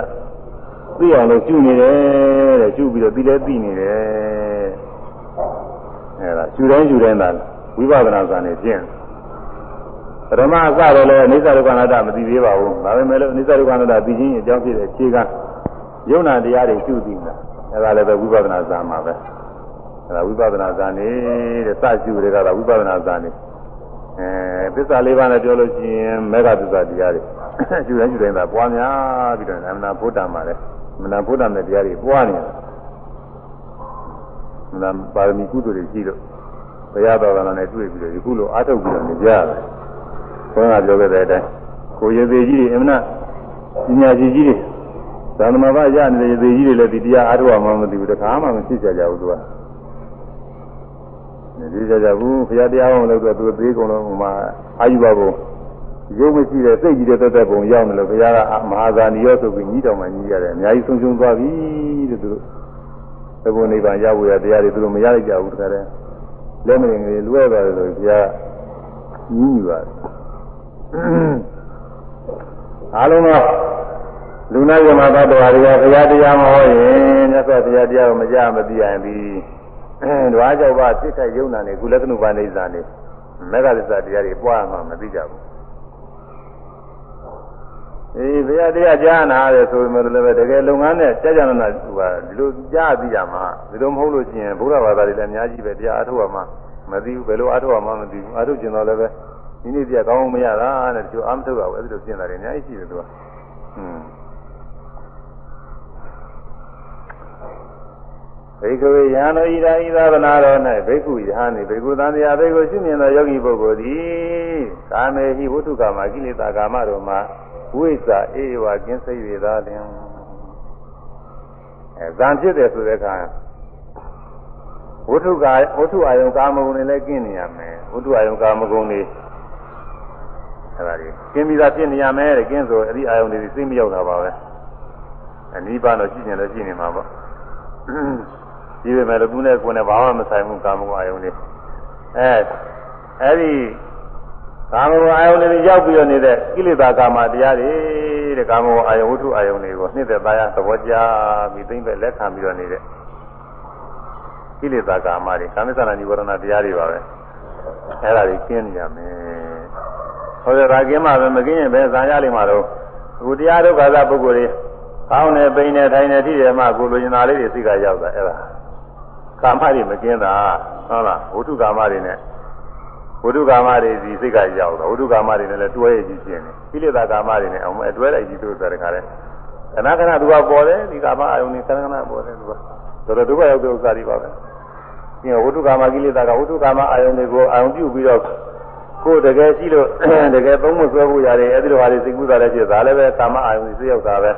သိအောင်လို့ရှုနေတယ်တဲ့ရှုပြီးတော့ပြီးလည်းသိနေတယ်အဲဒါရှုတိုင်းရှုတိုင်းသာဝိပဿနာဇာနဲ့ကျင့်ပရမအစတော့လည်းအိစ္ဆဒုက္ခနာတမသိသေးပါဘူးဒါပေမဲ့လို့အိစ္ဆဒုက္ခနာတသိချင်းအကြောင်းဖြစ်တဲ့ခြေကယုံနာတရားတွေရှုသိနေတာ အဲဒါလည်းပဲဝိပဿနာဇာမှာပဲအဲဒါဝိပဿနာဇာနေတဲ့စရှုတွေကတော့ဝိပဿနာဇာနေအဲသစ္စာလေးပါးနဲ့ပြောလို့ရှိရင်မေဃသစ္စာတရားတွေယူတိုင်းယူတိုင်းသာပွားများပြီးတော့အမှန်ဘုဒ္ဓမှာလည်းအမှန်ဘုဒ္ဓနဲ့တရားတွေပွားနေတယ်အမှန်ပါရမီကုသိုလ်တွေရှိလို့ဘုရားတော်ကလည်းတွေ့ပြီးတော့ဒီကုလိုအားထုတ်ပြီးတော့နေကြရတယ်ဘုရားပြောခဲ့တဲ့အတိုင်းကိုရသေးကြီးတွေအမှန်ပညာရှိကြီးတွေ သာသမာ့ဘာရနေတဲ့ရသေးကြီးတွေလည်းဒီတရားအားထုတ်အောင်မသိဘူးတခါမှမဖြစ်ကြကြဘူးသူကဒီကြကြဘူးဘုရားတရားအောင်လို့သူကသေးကုန်လို့ဟိုမှာအာယူပါဘုံရုပ်မရှိတဲ့စိတ်ကြီးတဲ့သက်သက်ပုံရောက်နေလို့ဘုရားကမဟာဇာနိရောဆိုပြီးညီတော်မှညီရတယ်အများကြီးဆုံးရှုံးသွားပြီတဲ့သူသဘောနိဗ္ဗာန်ရောက်ရတရားတွေသူတို့မရလိုက်ကြဘူးတခါတည်းလက်မရင်ကြီးလွဲသွားတယ်လို့ဘုရားညီးညီပါတယ်အားလုံးတော့ လူနာဇမသတ္တဝါတွေကဘုရားတရားမဟောရင်မြတ်စွာဘုရားတရားကိုမကြမသိရင်ပြီးအဲဓဝါကြောင့်ပါစိတ်ခိုက်ယုံနာနေကုလကနုပါဏိဇာနေမေဃသစ္စာတရားတွေပွားမှမသိကြဘူးအေးဘုရားတရားကြားနာရတယ်ဆိုပေမဲ့လည်းပဲတကယ်လုပ်ငန်းနဲ့ကြာကြာနာနာဟိုပါဒီလိုကြားသိရမှာဒီလိုမဟုတ်လို့ရှိရင်ဘုရားဘာသာတွေလည်းအများကြီးပဲတရားအထုတ်ရမှာမသိဘူးဘယ်လိုအထုတ်ရမှာမသိဘူးအထုတ်ကျင်တော့လည်းပဲဒီနေ့တရားကောင်းမရတာတဲ့ဒီလိုအာမထုတ်တာပဲအဲဒီလိုပြင်တာတွေအများကြီးရှိတယ်သူကอืม ဘေကဝေယဟန်တို့ဤသာဤသာဗနာတော်၌ဘေကုယဟန်နှင့်ဘေကုသံတရားဘေကုရှုမြင်သောယောဂီပုဂ္ဂိုလ်သည်ကာမေဟိဝုထုကာမကိလေသာကာမတို့မှာဝိဇ္ဇာအေဝကင်းစိတ်ရသာလျင်အဲဇံဖြစ်တယ်ဆိုတဲ့အခါဝိထုကာဝိထုအာယုံကာမဂုဏ်တွေလည်းကင်းနေရမယ်ဝိထုအာယုံကာမဂုဏ်တွေအဲဒါကြီးကင်းပြီးသားဖြစ်နေရမယ်တဲ့ကင်းဆိုအဲ့ဒီအာယုံတွေသိမရောက်တာပါပဲအနိဗ္ဗာန်တော့ရှိနေလည်းရှိနေမှာပေါ့ ဒီပေမဲ့လည်းသူနဲ့ကိုယ်နဲ့ဘာမှမဆိုင်ဘူးကာမဂုဏ်အာယုန်တွေအဲအဲ့ဒီကာမဂုဏ်အာယုန်တွေရောက်ပြီးတော့နေတဲ့ကိလေသာကာမတရားတွေတဲ့ကာမဂုဏ်အာယုန်ဝတ္ထုအာယုန်တွေကိုနှစ်သက်သားရသဘောကျပြီးသိမ့်ပဲလက်ခံပြီးတော့နေတဲ့ကိလေသာကာမတွေကာမိသနာនិဝရဏတရားတွေပါပဲအဲ့ဒါတွေကျင်းနေရမယ်ဟောတဲ့ဒါကင်းမှပဲမကင်းရင်ပဲဇာရလိမ့်မှာတော့အခုတရားဒုက္ခသာပုဂ္ဂိုလ်တွေကောင်းတယ်ပိန်တယ်ထိုင်တယ်ထိတယ်မှကိုလိုချင်တာလေးတွေစိတ်ကရောက်တာအဲ့ဒါ ကာမတွေမကင်းတာဟုတ်လားဝိတုကာမတွေနဲ့ဝိတုကာမတွေစီစိတ်ကရောက်တာဝိတုကာမတွေနဲ့လည်းတွဲရည်ကြီးရှင်းတယ်ကိလေသာကာမတွေနဲ့အောင်အတွဲလိုက်ကြီးတို့ဆိုတဲ့ခါလဲခဏခဏသူကပေါ်တယ်ဒီကာမအယုန်တွေခဏခဏပေါ်တယ်သူကတော်တော်ဒုက္ခရောက်တဲ့ဥစ္စာတွေပါပဲဒီဝိတုကာမကိလေသာကဝိတုကာမအယုန်တွေကိုအယုံပြုပြီးတော့ကိုယ်တကယ်ရှိလို့တကယ်သုံးမဆွဲဖို့ရတယ်အဲ့ဒီလိုဟာတွေစိတ်ကူးတာလည်းဖြစ်ဒါလည်းပဲကာမအယုန်တွေစိတ်ရောက်တာပဲ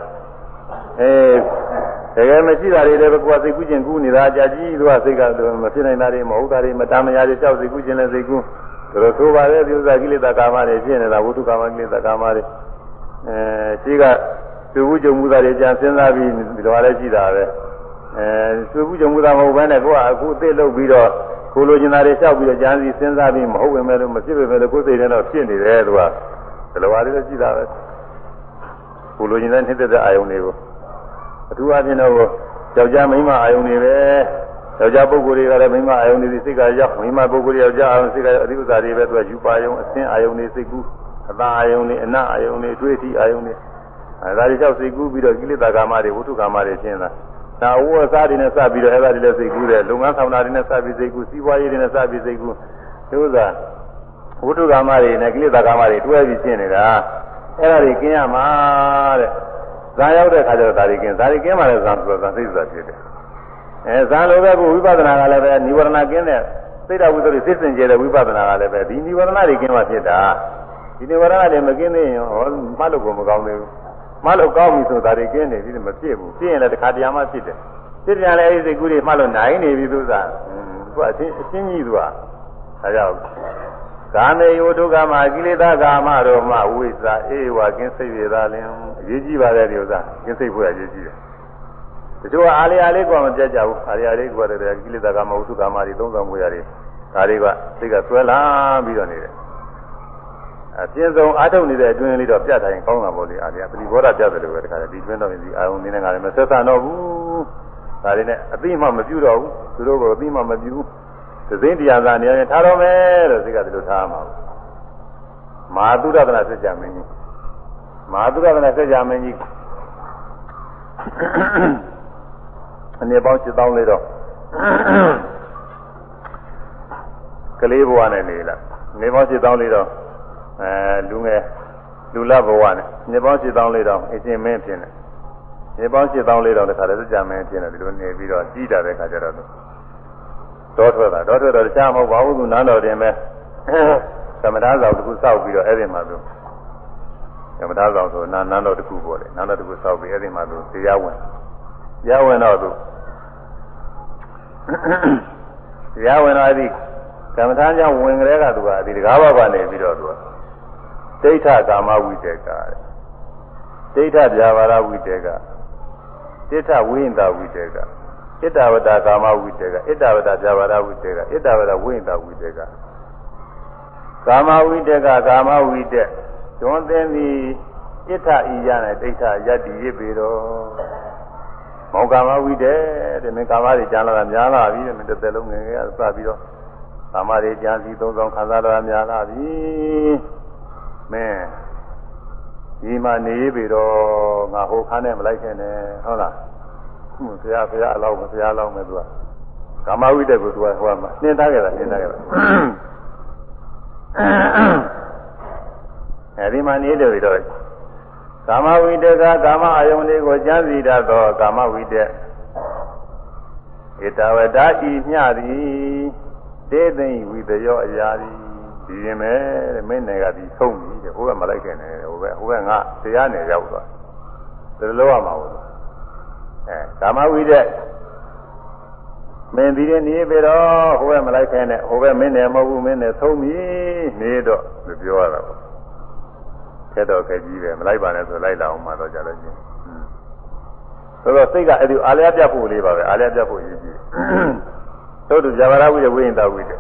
အဲတကယ်မရှိတာတွေလည်းကိုယ်စိတ်ကူးခြင်းကူးနေတာကြာကြီးသူကစိတ်ကမဖြစ်နိုင်တာတွေမဟုတ်တာတွေမတမယာတွေကြောက်စိတ်ကူးခြင်းလည်းစိတ်ကူးဒါလိုဆိုပါလေဒီဥစ္စာကိလေသာကာမတွေဖြစ်နေတာဝိတုကာမကိလေသာကာမတွေအဲရှိကသူဘူးကြုံမှုတာတွေကြာစဉ်းစားပြီးဒီလိုလည်းရှိတာပဲအဲသူဘူးကြုံမှုတာမဟုတ်ဘဲနဲ့ကိုယ်ကအခုအသိလုပ်ပြီးတော့ကိုလိုချင်တာတွေလျှောက်ပြီးတော့ကြာစီစဉ်းစားပြီးမဟုတ်ဝင်မဲ့လို့မဖြစ်ပေမဲ့လို့ကိုယ်စိတ်ထဲတော့ဖြစ်နေတယ်သူကဒီလိုပါလေရှိတာပဲ ကိုလိုချင်တဲ့နှိမ့်တဲ့အာယုန်တွေကိုအထူးအပြင်တော့ယောက်ျားမိန်းမအာယုန်တွေပဲယောက်ျားပုဂ္ဂိုလ်တွေကလည်းမိန်းမအာယုန်တွေစိတ်ကရောက်မိန်းမပုဂ္ဂိုလ်တွေယောက်ျားအာယုန်စိတ်ကအဓိပ္ပာယ်တွေပဲသူကယူပါယုံအစင်းအာယုန်တွေစိတ်ကူးအသာအာယုန်တွေအနအာယုန်တွေတွေးတိအာယုန်တွေအဲဒါတွေကြောင့်စိတ်ကူးပြီးတော့ကိလေသာကာမတွေဝိတုကာမတွေရှင်းတာဒါဝတ်စားတွေနဲ့စပြီးတော့အဲဒါတွေလည်းစိတ်ကူးတယ်လုပ်ငန်းဆောင်တာတွေနဲ့စပြီးစိတ်ကူးစီးပွားရေးတွေနဲ့စပြီးစိတ်ကူးဒုစရဝိတုကာမတွေနဲ့ကိလေသာကာမတွေတွဲပြီးရှင်းနေတာ အဲ့ဒါတွေကင်းရမှာတဲ့ဇာရောက်တဲ့ခါကျတော့ဒါတွေကင်းဒါတွေကင်းမှလည်းဇာဆိုတော့ဇာသိစွာဖြစ်တယ်အဲဇာလိုပဲကိုဝိပဿနာကလည်းပဲနိဝရဏကင်းတဲ့စိတ်ဓာတ်ဝိသုဒ္ဓိစိတ်စင်ကြယ်တဲ့ဝိပဿနာကလည်းပဲဒီနိဝရဏတွေကင်းမှဖြစ်တာဒီနိဝရဏတွေမကင်းသေးရင်ဟောမလို့ကိုမကောင်းသေးဘူးမလို့ကောင်းပြီဆိုတာတွေကင်းနေပြီမဖြစ်ဘူးဖြစ်ရင်လည်းတခါတရံမှဖြစ်တယ်ဖြစ်ပြန်လည်းအဲဒီစိတ်ကူးတွေမှလို့နိုင်နေပြီသူစားသူကအချင်းအချင်းကြီးသူကဒါကြောင့် ကာမေယောဒုက္ခမကိလေသာကာမတို့မှဝိဇ္ဇာအေဝကင်းစိတ်ရသာလင်အရေးကြီးပါတယ်ဒီဥစ္စာကင်းစိတ်ဖို့အရေးကြီးတယ်တချို့ကအာလျာလေးကမပြတ်ကြဘူးအာလျာလေးကတည်းကကိလေသာကာမဝိသုကာမတွေသုံးဆောင်မှုရတယ်ဒါတွေကစိတ်ကဆွဲလာပြီးတော့နေတယ်အပြင်းဆုံးအာထုတ်နေတဲ့အတွင်းလေးတော့ပြတ်တိုင်းကောင်းတာပေါ့လေအာလျာပရိဘောဓပြတ်တယ်လို့ပဲတခါတည်းဒီတွင်းတော့ဒီအာယုန်နေနဲ့ငါလည်းမဆက်ဆံတော့ဘူးဒါတွေနဲ့အသိမှမပြုတော့ဘူးသူတို့ကအသိမှမပြုဘူး သသိတရားသာနေရင်ထားတော့မယ်လို့စိတ်ကဒီလိုထားမှာမဟာသုဒ္ဓသနာစัจ जा မင်းကြီးမဟာသုဒ္ဓသနာစัจ जा မင်းကြီးအနေပေါင်း7000လေးတော့ကလေးဘဝနဲ့နေလာ နေပေါင်း7400အဲလူငယ်လူလဘဝနဲ့နေပေါင်း7400အရှင်မင်းဖြစ်နေနေပေါင်း7400တခါတည်းစကြမင်းဖြစ်နေဒီလိုနေပြီးတော့ကြီးတာတဲ့ခါကျတော့ တောထွက်တာတောထွက်တော့တခြားမဟုတ်ပါဘူးသူနန်းတော်တင်ပဲသမထဆောင်တစ်ခုစောက်ပြီးတော့အဲ့ဒီမှာသူသမထဆောင်ဆိုနာနန်းတော်တစ်ခုပေါ့လေနန်းတော်တစ်ခုစောက်ပြီးအဲ့ဒီမှာသူတရားဝင်တရားဝင်တော့သူတရားဝင်တော့အဲ့ဒီကမ္မထာကြောင့်ဝင်ကြတဲ့ကသူကဒီတကားဘဘာနေပြီးတော့သူကဒိဋ္ဌကာမဝိတေကဒိဋ္ဌဗျာပါဒဝိတေကဒိဋ္ဌဝိဟိတဝိတေက ဣတဝတကာမဝိတေကဣတဝတဗျာပါဒဝိတေကဣတဝတဝိဟိတဝိတေကကာမဝိတေကကာမဝိတေတွန်းသိသည်ဣထဤရနဲ့ဒိဋ္ဌယတ္တိရပေတော့မောကာမဝိတေတဲ့မင်းကာမတွေကြားလာတာများလာပြီတဲ့မင်းတစ်သက်လုံးငယ်ငယ်ကစပြီးတော့ကာမတွေကြားစီသုံးဆောင်ခံစားလာတာများလာပြီမင်းဒီမှာနေပြီတော့ငါဟိုခန်းနဲ့မလိုက်ခဲ့နဲ့ဟုတ်လား ဘုရားဘုရားအလောက်မဘုရားလောက်မယ်သူကကာမဝိတ္တကိုသူကဟိုမှာနှင်းထားခဲ့တာနှင်းထားခဲ့တာအဲဒီမှာနေတယ်ပြီးတော့ကာမဝိတ္တကကာမအယုန်လေးကိုကျမ်းစီတတ်သောကာမဝိတ္တဧတဝတ္တဤမျှသည်တေသိမ့်ဝိတယောအရာသည်ဒီရင်မဲ့တဲ့မင်းနယ်ကဒီဆုံးပြီတဲ့ဟိုကမလိုက်ခင်နဲ့ဟိုဘက်ဟိုဘက်ငါတရားနယ်ရောက်သွားတယ်လို့ရမှာဘူး အဲကာမဝိတ္တမင်းဒီရင်နေပြီတော့ဟိုဘက်မလိုက်ခင်နဲ့ဟိုဘက်မင်းနယ်မဟုတ်ဘူးမင်းနယ်ဆုံးပြီနေတော့ပြောရတာပေါ့ခက်တော့ခက်ကြီးပဲမလိုက်ပါနဲ့ဆိုလိုက်လာအောင်မှတော့ကြလို့ချင်းဆိုတော့စိတ်ကအဲ့ဒီအာလျာပြတ်ဖို့လေးပါပဲအာလျာပြတ်ဖို့ရည်ကြီးသို့သူဇာဝရဝိရဝိဉ္တဝိတ္တ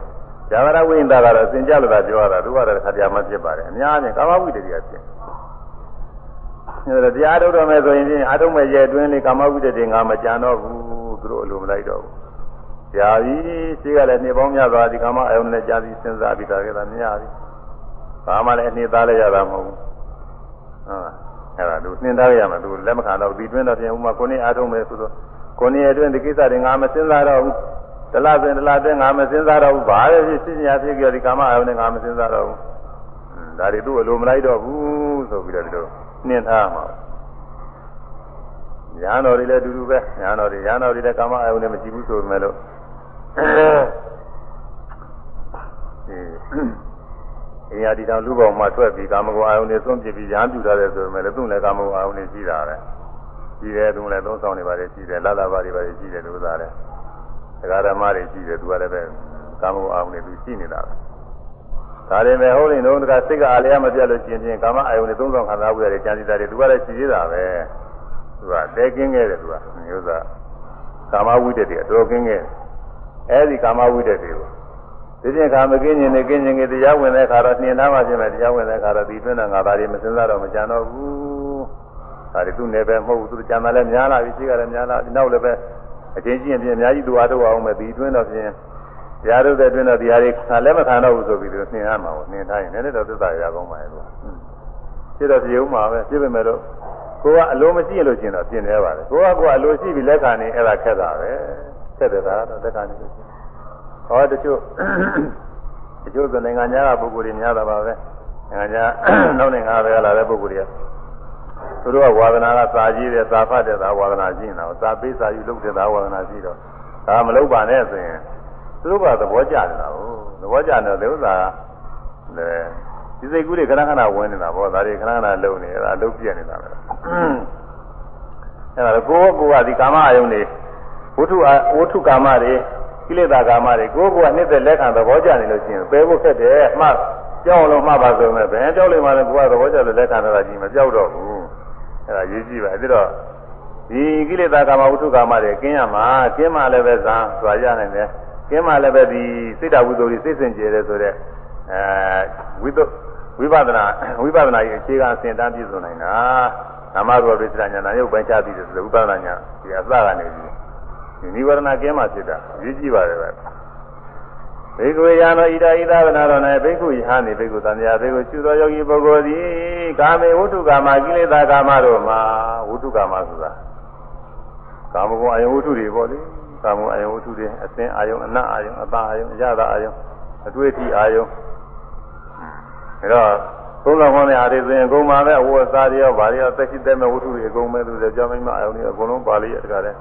ဇာဝရဝိဉ္တကတော့သင်ကြလို့သာပြောရတာသူကတော့ခါပြမဖြစ်ပါတယ်အများကြီးကာမဝိတ္တတွေကဖြစ်အဲဒါ တရားထုတ်တော်မယ်ဆိုရင်ချင်းအထုတ်မဲ့ရဲ့အတွင်းလေးကာမဝိတ္တတွေငါမကြံတော့ဘူးသူတို့အလိုမလိုက်တော့ဘူး။ကြာပြီရှိကလည်းနေပေါင်းများသွားဒီကာမအယုံနဲ့ကြာပြီစဉ်းစားပြီးတာကလည်းမရဘူး။ဘာမှလည်းအနှစ်သားလည်းရတာမဟုတ်ဘူး။ဟုတ်လား။အဲ့ဒါသူနှင်းသားရမှာသူလက်မခံတော့ဒီတွင်းတော့ပြင်ဥမာကိုနေအားထုတ်မယ်ဆိုတော့ကိုနေအတွင်းဒီကိစ္စတွေငါမစဉ်းစားတော့ဘူး။တလားစဉ်တလားတဲ့ငါမစဉ်းစားတော့ဘူး။ဘာပဲဖြစ်ဖြစ်ညာဖြစ်ကြဒီကာမအယုံနဲ့ငါမစဉ်းစားတော့ဘူး။ဒါတွေသူ့အလိုမလိုက်တော့ဘူးဆိုပြီးတော့ဒီလို နှင်းထားမှာညာတော်တွေလည်းအတူတူပဲညာတော်တွေညာတော်တွေလည်းကာမအယုန်နဲ့မကြည့်ဘူးဆိုပေမဲ့လို့အဲရာဒီတောင်လူပေါင်းမှာထွက်ပြီးကာမဂုဏ်အာယုန်တွေသွန့်ပြပြီးညာပြူထားတယ်ဆိုပေမဲ့လည်းသူ့လည်းကာမဂုဏ်အာယုန်တွေရှိတာပဲရှိတယ်သူလည်းသုံးဆောင်နေပါတယ်ရှိတယ်လာလာပါတွေပါတယ်ရှိတယ်လို့သာတယ်ဒကာဓမ္မတွေရှိတယ်သူကလည်းပဲကာမဂုဏ်အာယုန်တွေသူရှိနေတာပဲ ဒါရင်ပဲဟုတ်ရင်တော့တကစိတ်ကအားလျားမပြတ်လို့ရှင်ချင်းကာမအာယုန်တွေသုံးဆောင်ခံစားဖို့ရတယ်ကြံစီတာတွေသူကလည်းရှိသေးတာပဲသူကတဲကင်းခဲ့တယ်သူကမျိုးသားကာမဝိတ္တတွေအတော်ကင်းခဲ့အဲဒီကာမဝိတ္တတွေကိုဒီပြင်ကာမကင်းခြင်းနဲ့ကင်းခြင်းကတရားဝင်တဲ့ခါတော့နှင်သားမှပြင်မယ်တရားဝင်တဲ့ခါတော့ဒီတွင်းနဲ့ငါသားတွေမစင်စားတော့မကြံတော့ဘူးဒါတွေသူ့နယ်ပဲမဟုတ်ဘူးသူကြံတာလည်းများလာပြီရှိကလည်းများလာဒီနောက်လည်းပဲအချင်းချင်းပြင်အများကြီးသူအားထုတ်အောင်မယ်ဒီတွင်းတော့ပြင် တရားထုတ်တဲ့တွင်းတော့တရားတွေခါလည်းမခံတော့ဘူးဆိုပြီးသူနှင်ရမှာပေါ့နှင်ထားရင်လည်းတော့သစ္စာရကောင်းပါရဲ့လို့ဖြစ်တော့ပြေဦးမှာပဲဖြစ်ပေမဲ့လို့ကိုကအလိုမရှိလို့ရှင်တော့ပြင်နေပါလေကိုကကိုကအလိုရှိပြီလက်ခံနေအဲ့ဒါခက်တာပဲဆက်တယ်ဒါတော့လက်ခံနေလို့ဟောတချို့တချို့ကနိုင်ငံခြားကပုဂ္ဂိုလ်တွေများတာပါပဲနိုင်ငံခြားနောက်နိုင်ငံပဲလာတဲ့ပုဂ္ဂိုလ်တွေသူတို့ကဝါဒနာကစာကြီးတယ်စာဖတ်တယ်ဒါဝါဒနာရှိနေတာစာပေးစာယူလုပ်တယ်ဒါဝါဒနာရှိတော့ဒါမလုပ်ပါနဲ့ဆိုရင် သူတို့ကသဘောကျနေတာဟုတ်သဘောကျနေတယ်ဥစ္စာလည်းဒီစိတ်ကူးတွေခဏခဏဝင်နေတာပေါ့ဒါတွေခဏခဏလုံနေအဲ့ဒါလုံပြည့်နေတာပဲအဲ့ဒါကိုယ်ကိုယ်ကဒီကာမအယုံတွေဝဋ္ထုဝဋ္ထုကာမတွေကိလေသာကာမတွေကိုယ်ကိုယ်ကနှစ်သက်လက်ခံသဘောကျနေလို့ရှိရင်ပယ်ဖို့ခက်တယ်မှကြောက်လို့မှပါဆိုမယ်ဘယ်ကြောက်လို့မှလည်းကိုယ်ကသဘောကျလို့လက်ခံတာကြီးမကြောက်တော့ဘူးအဲ့ဒါရေးကြည့်ပါအဲ့တော့ဒီကိလေသာကာမဝဋ္ထုကာမတွေကင်းရမှာကင်းမှလည်းပဲဇံဆိုရနိုင်တယ် ကင်းမှလည်းပဲဒီစိတ်တဝိတ္တုတွေစိတ်စင်ကြယ်တယ်ဆိုတော့အဲဝိတ္တုဝိပဿနာဝိပဿနာရဲ့အခြေခံအစဉ်တန်းပြည့်စုံနိုင်တာနာမရူပပိစ္ဆညာနာရုပ်ပိုင်းခြားပြီးတယ်ဆိုတော့ဝိပဿနာညာဒီအစကနေပြီးဒီနိဝရဏကင်းမှဖြစ်တာရည်ကြည့်ပါတယ်ပဲဘေကုယံသောဣဒာဣဒဗနာတော်၌ဘေကုယဟန်နေဘေကုသံဃာဘေကုရှုသောယောဂီပုဂ္ဂိုလ်သည်ကာမေဝုတုကာမကိလေသာကာမတို့မှာဝုတုကာမဆိုတာကာမဂုဏ်အယုဝုတုတွေပေါ့လေ ကာမဂုဏ်အယုဝုတုတွေအသင်အာယုံအနတ်အာယုံအပါအာယုံအရသာအာယုံအတွေ့အထိအာယုံတော့သုံးတော်ခေါင်းနဲ့အားတွေဆိုရင်အကုန်ပါပဲအဝတ်အစားတွေရောဗာတွေရောသက်ရှိသက်မဲ့ဝတ္ထုတွေအကုန်ပဲသူတွေကြောင်းမိမအာယုန်တွေအကုန်လုံးပါဠိရတကားတဲ့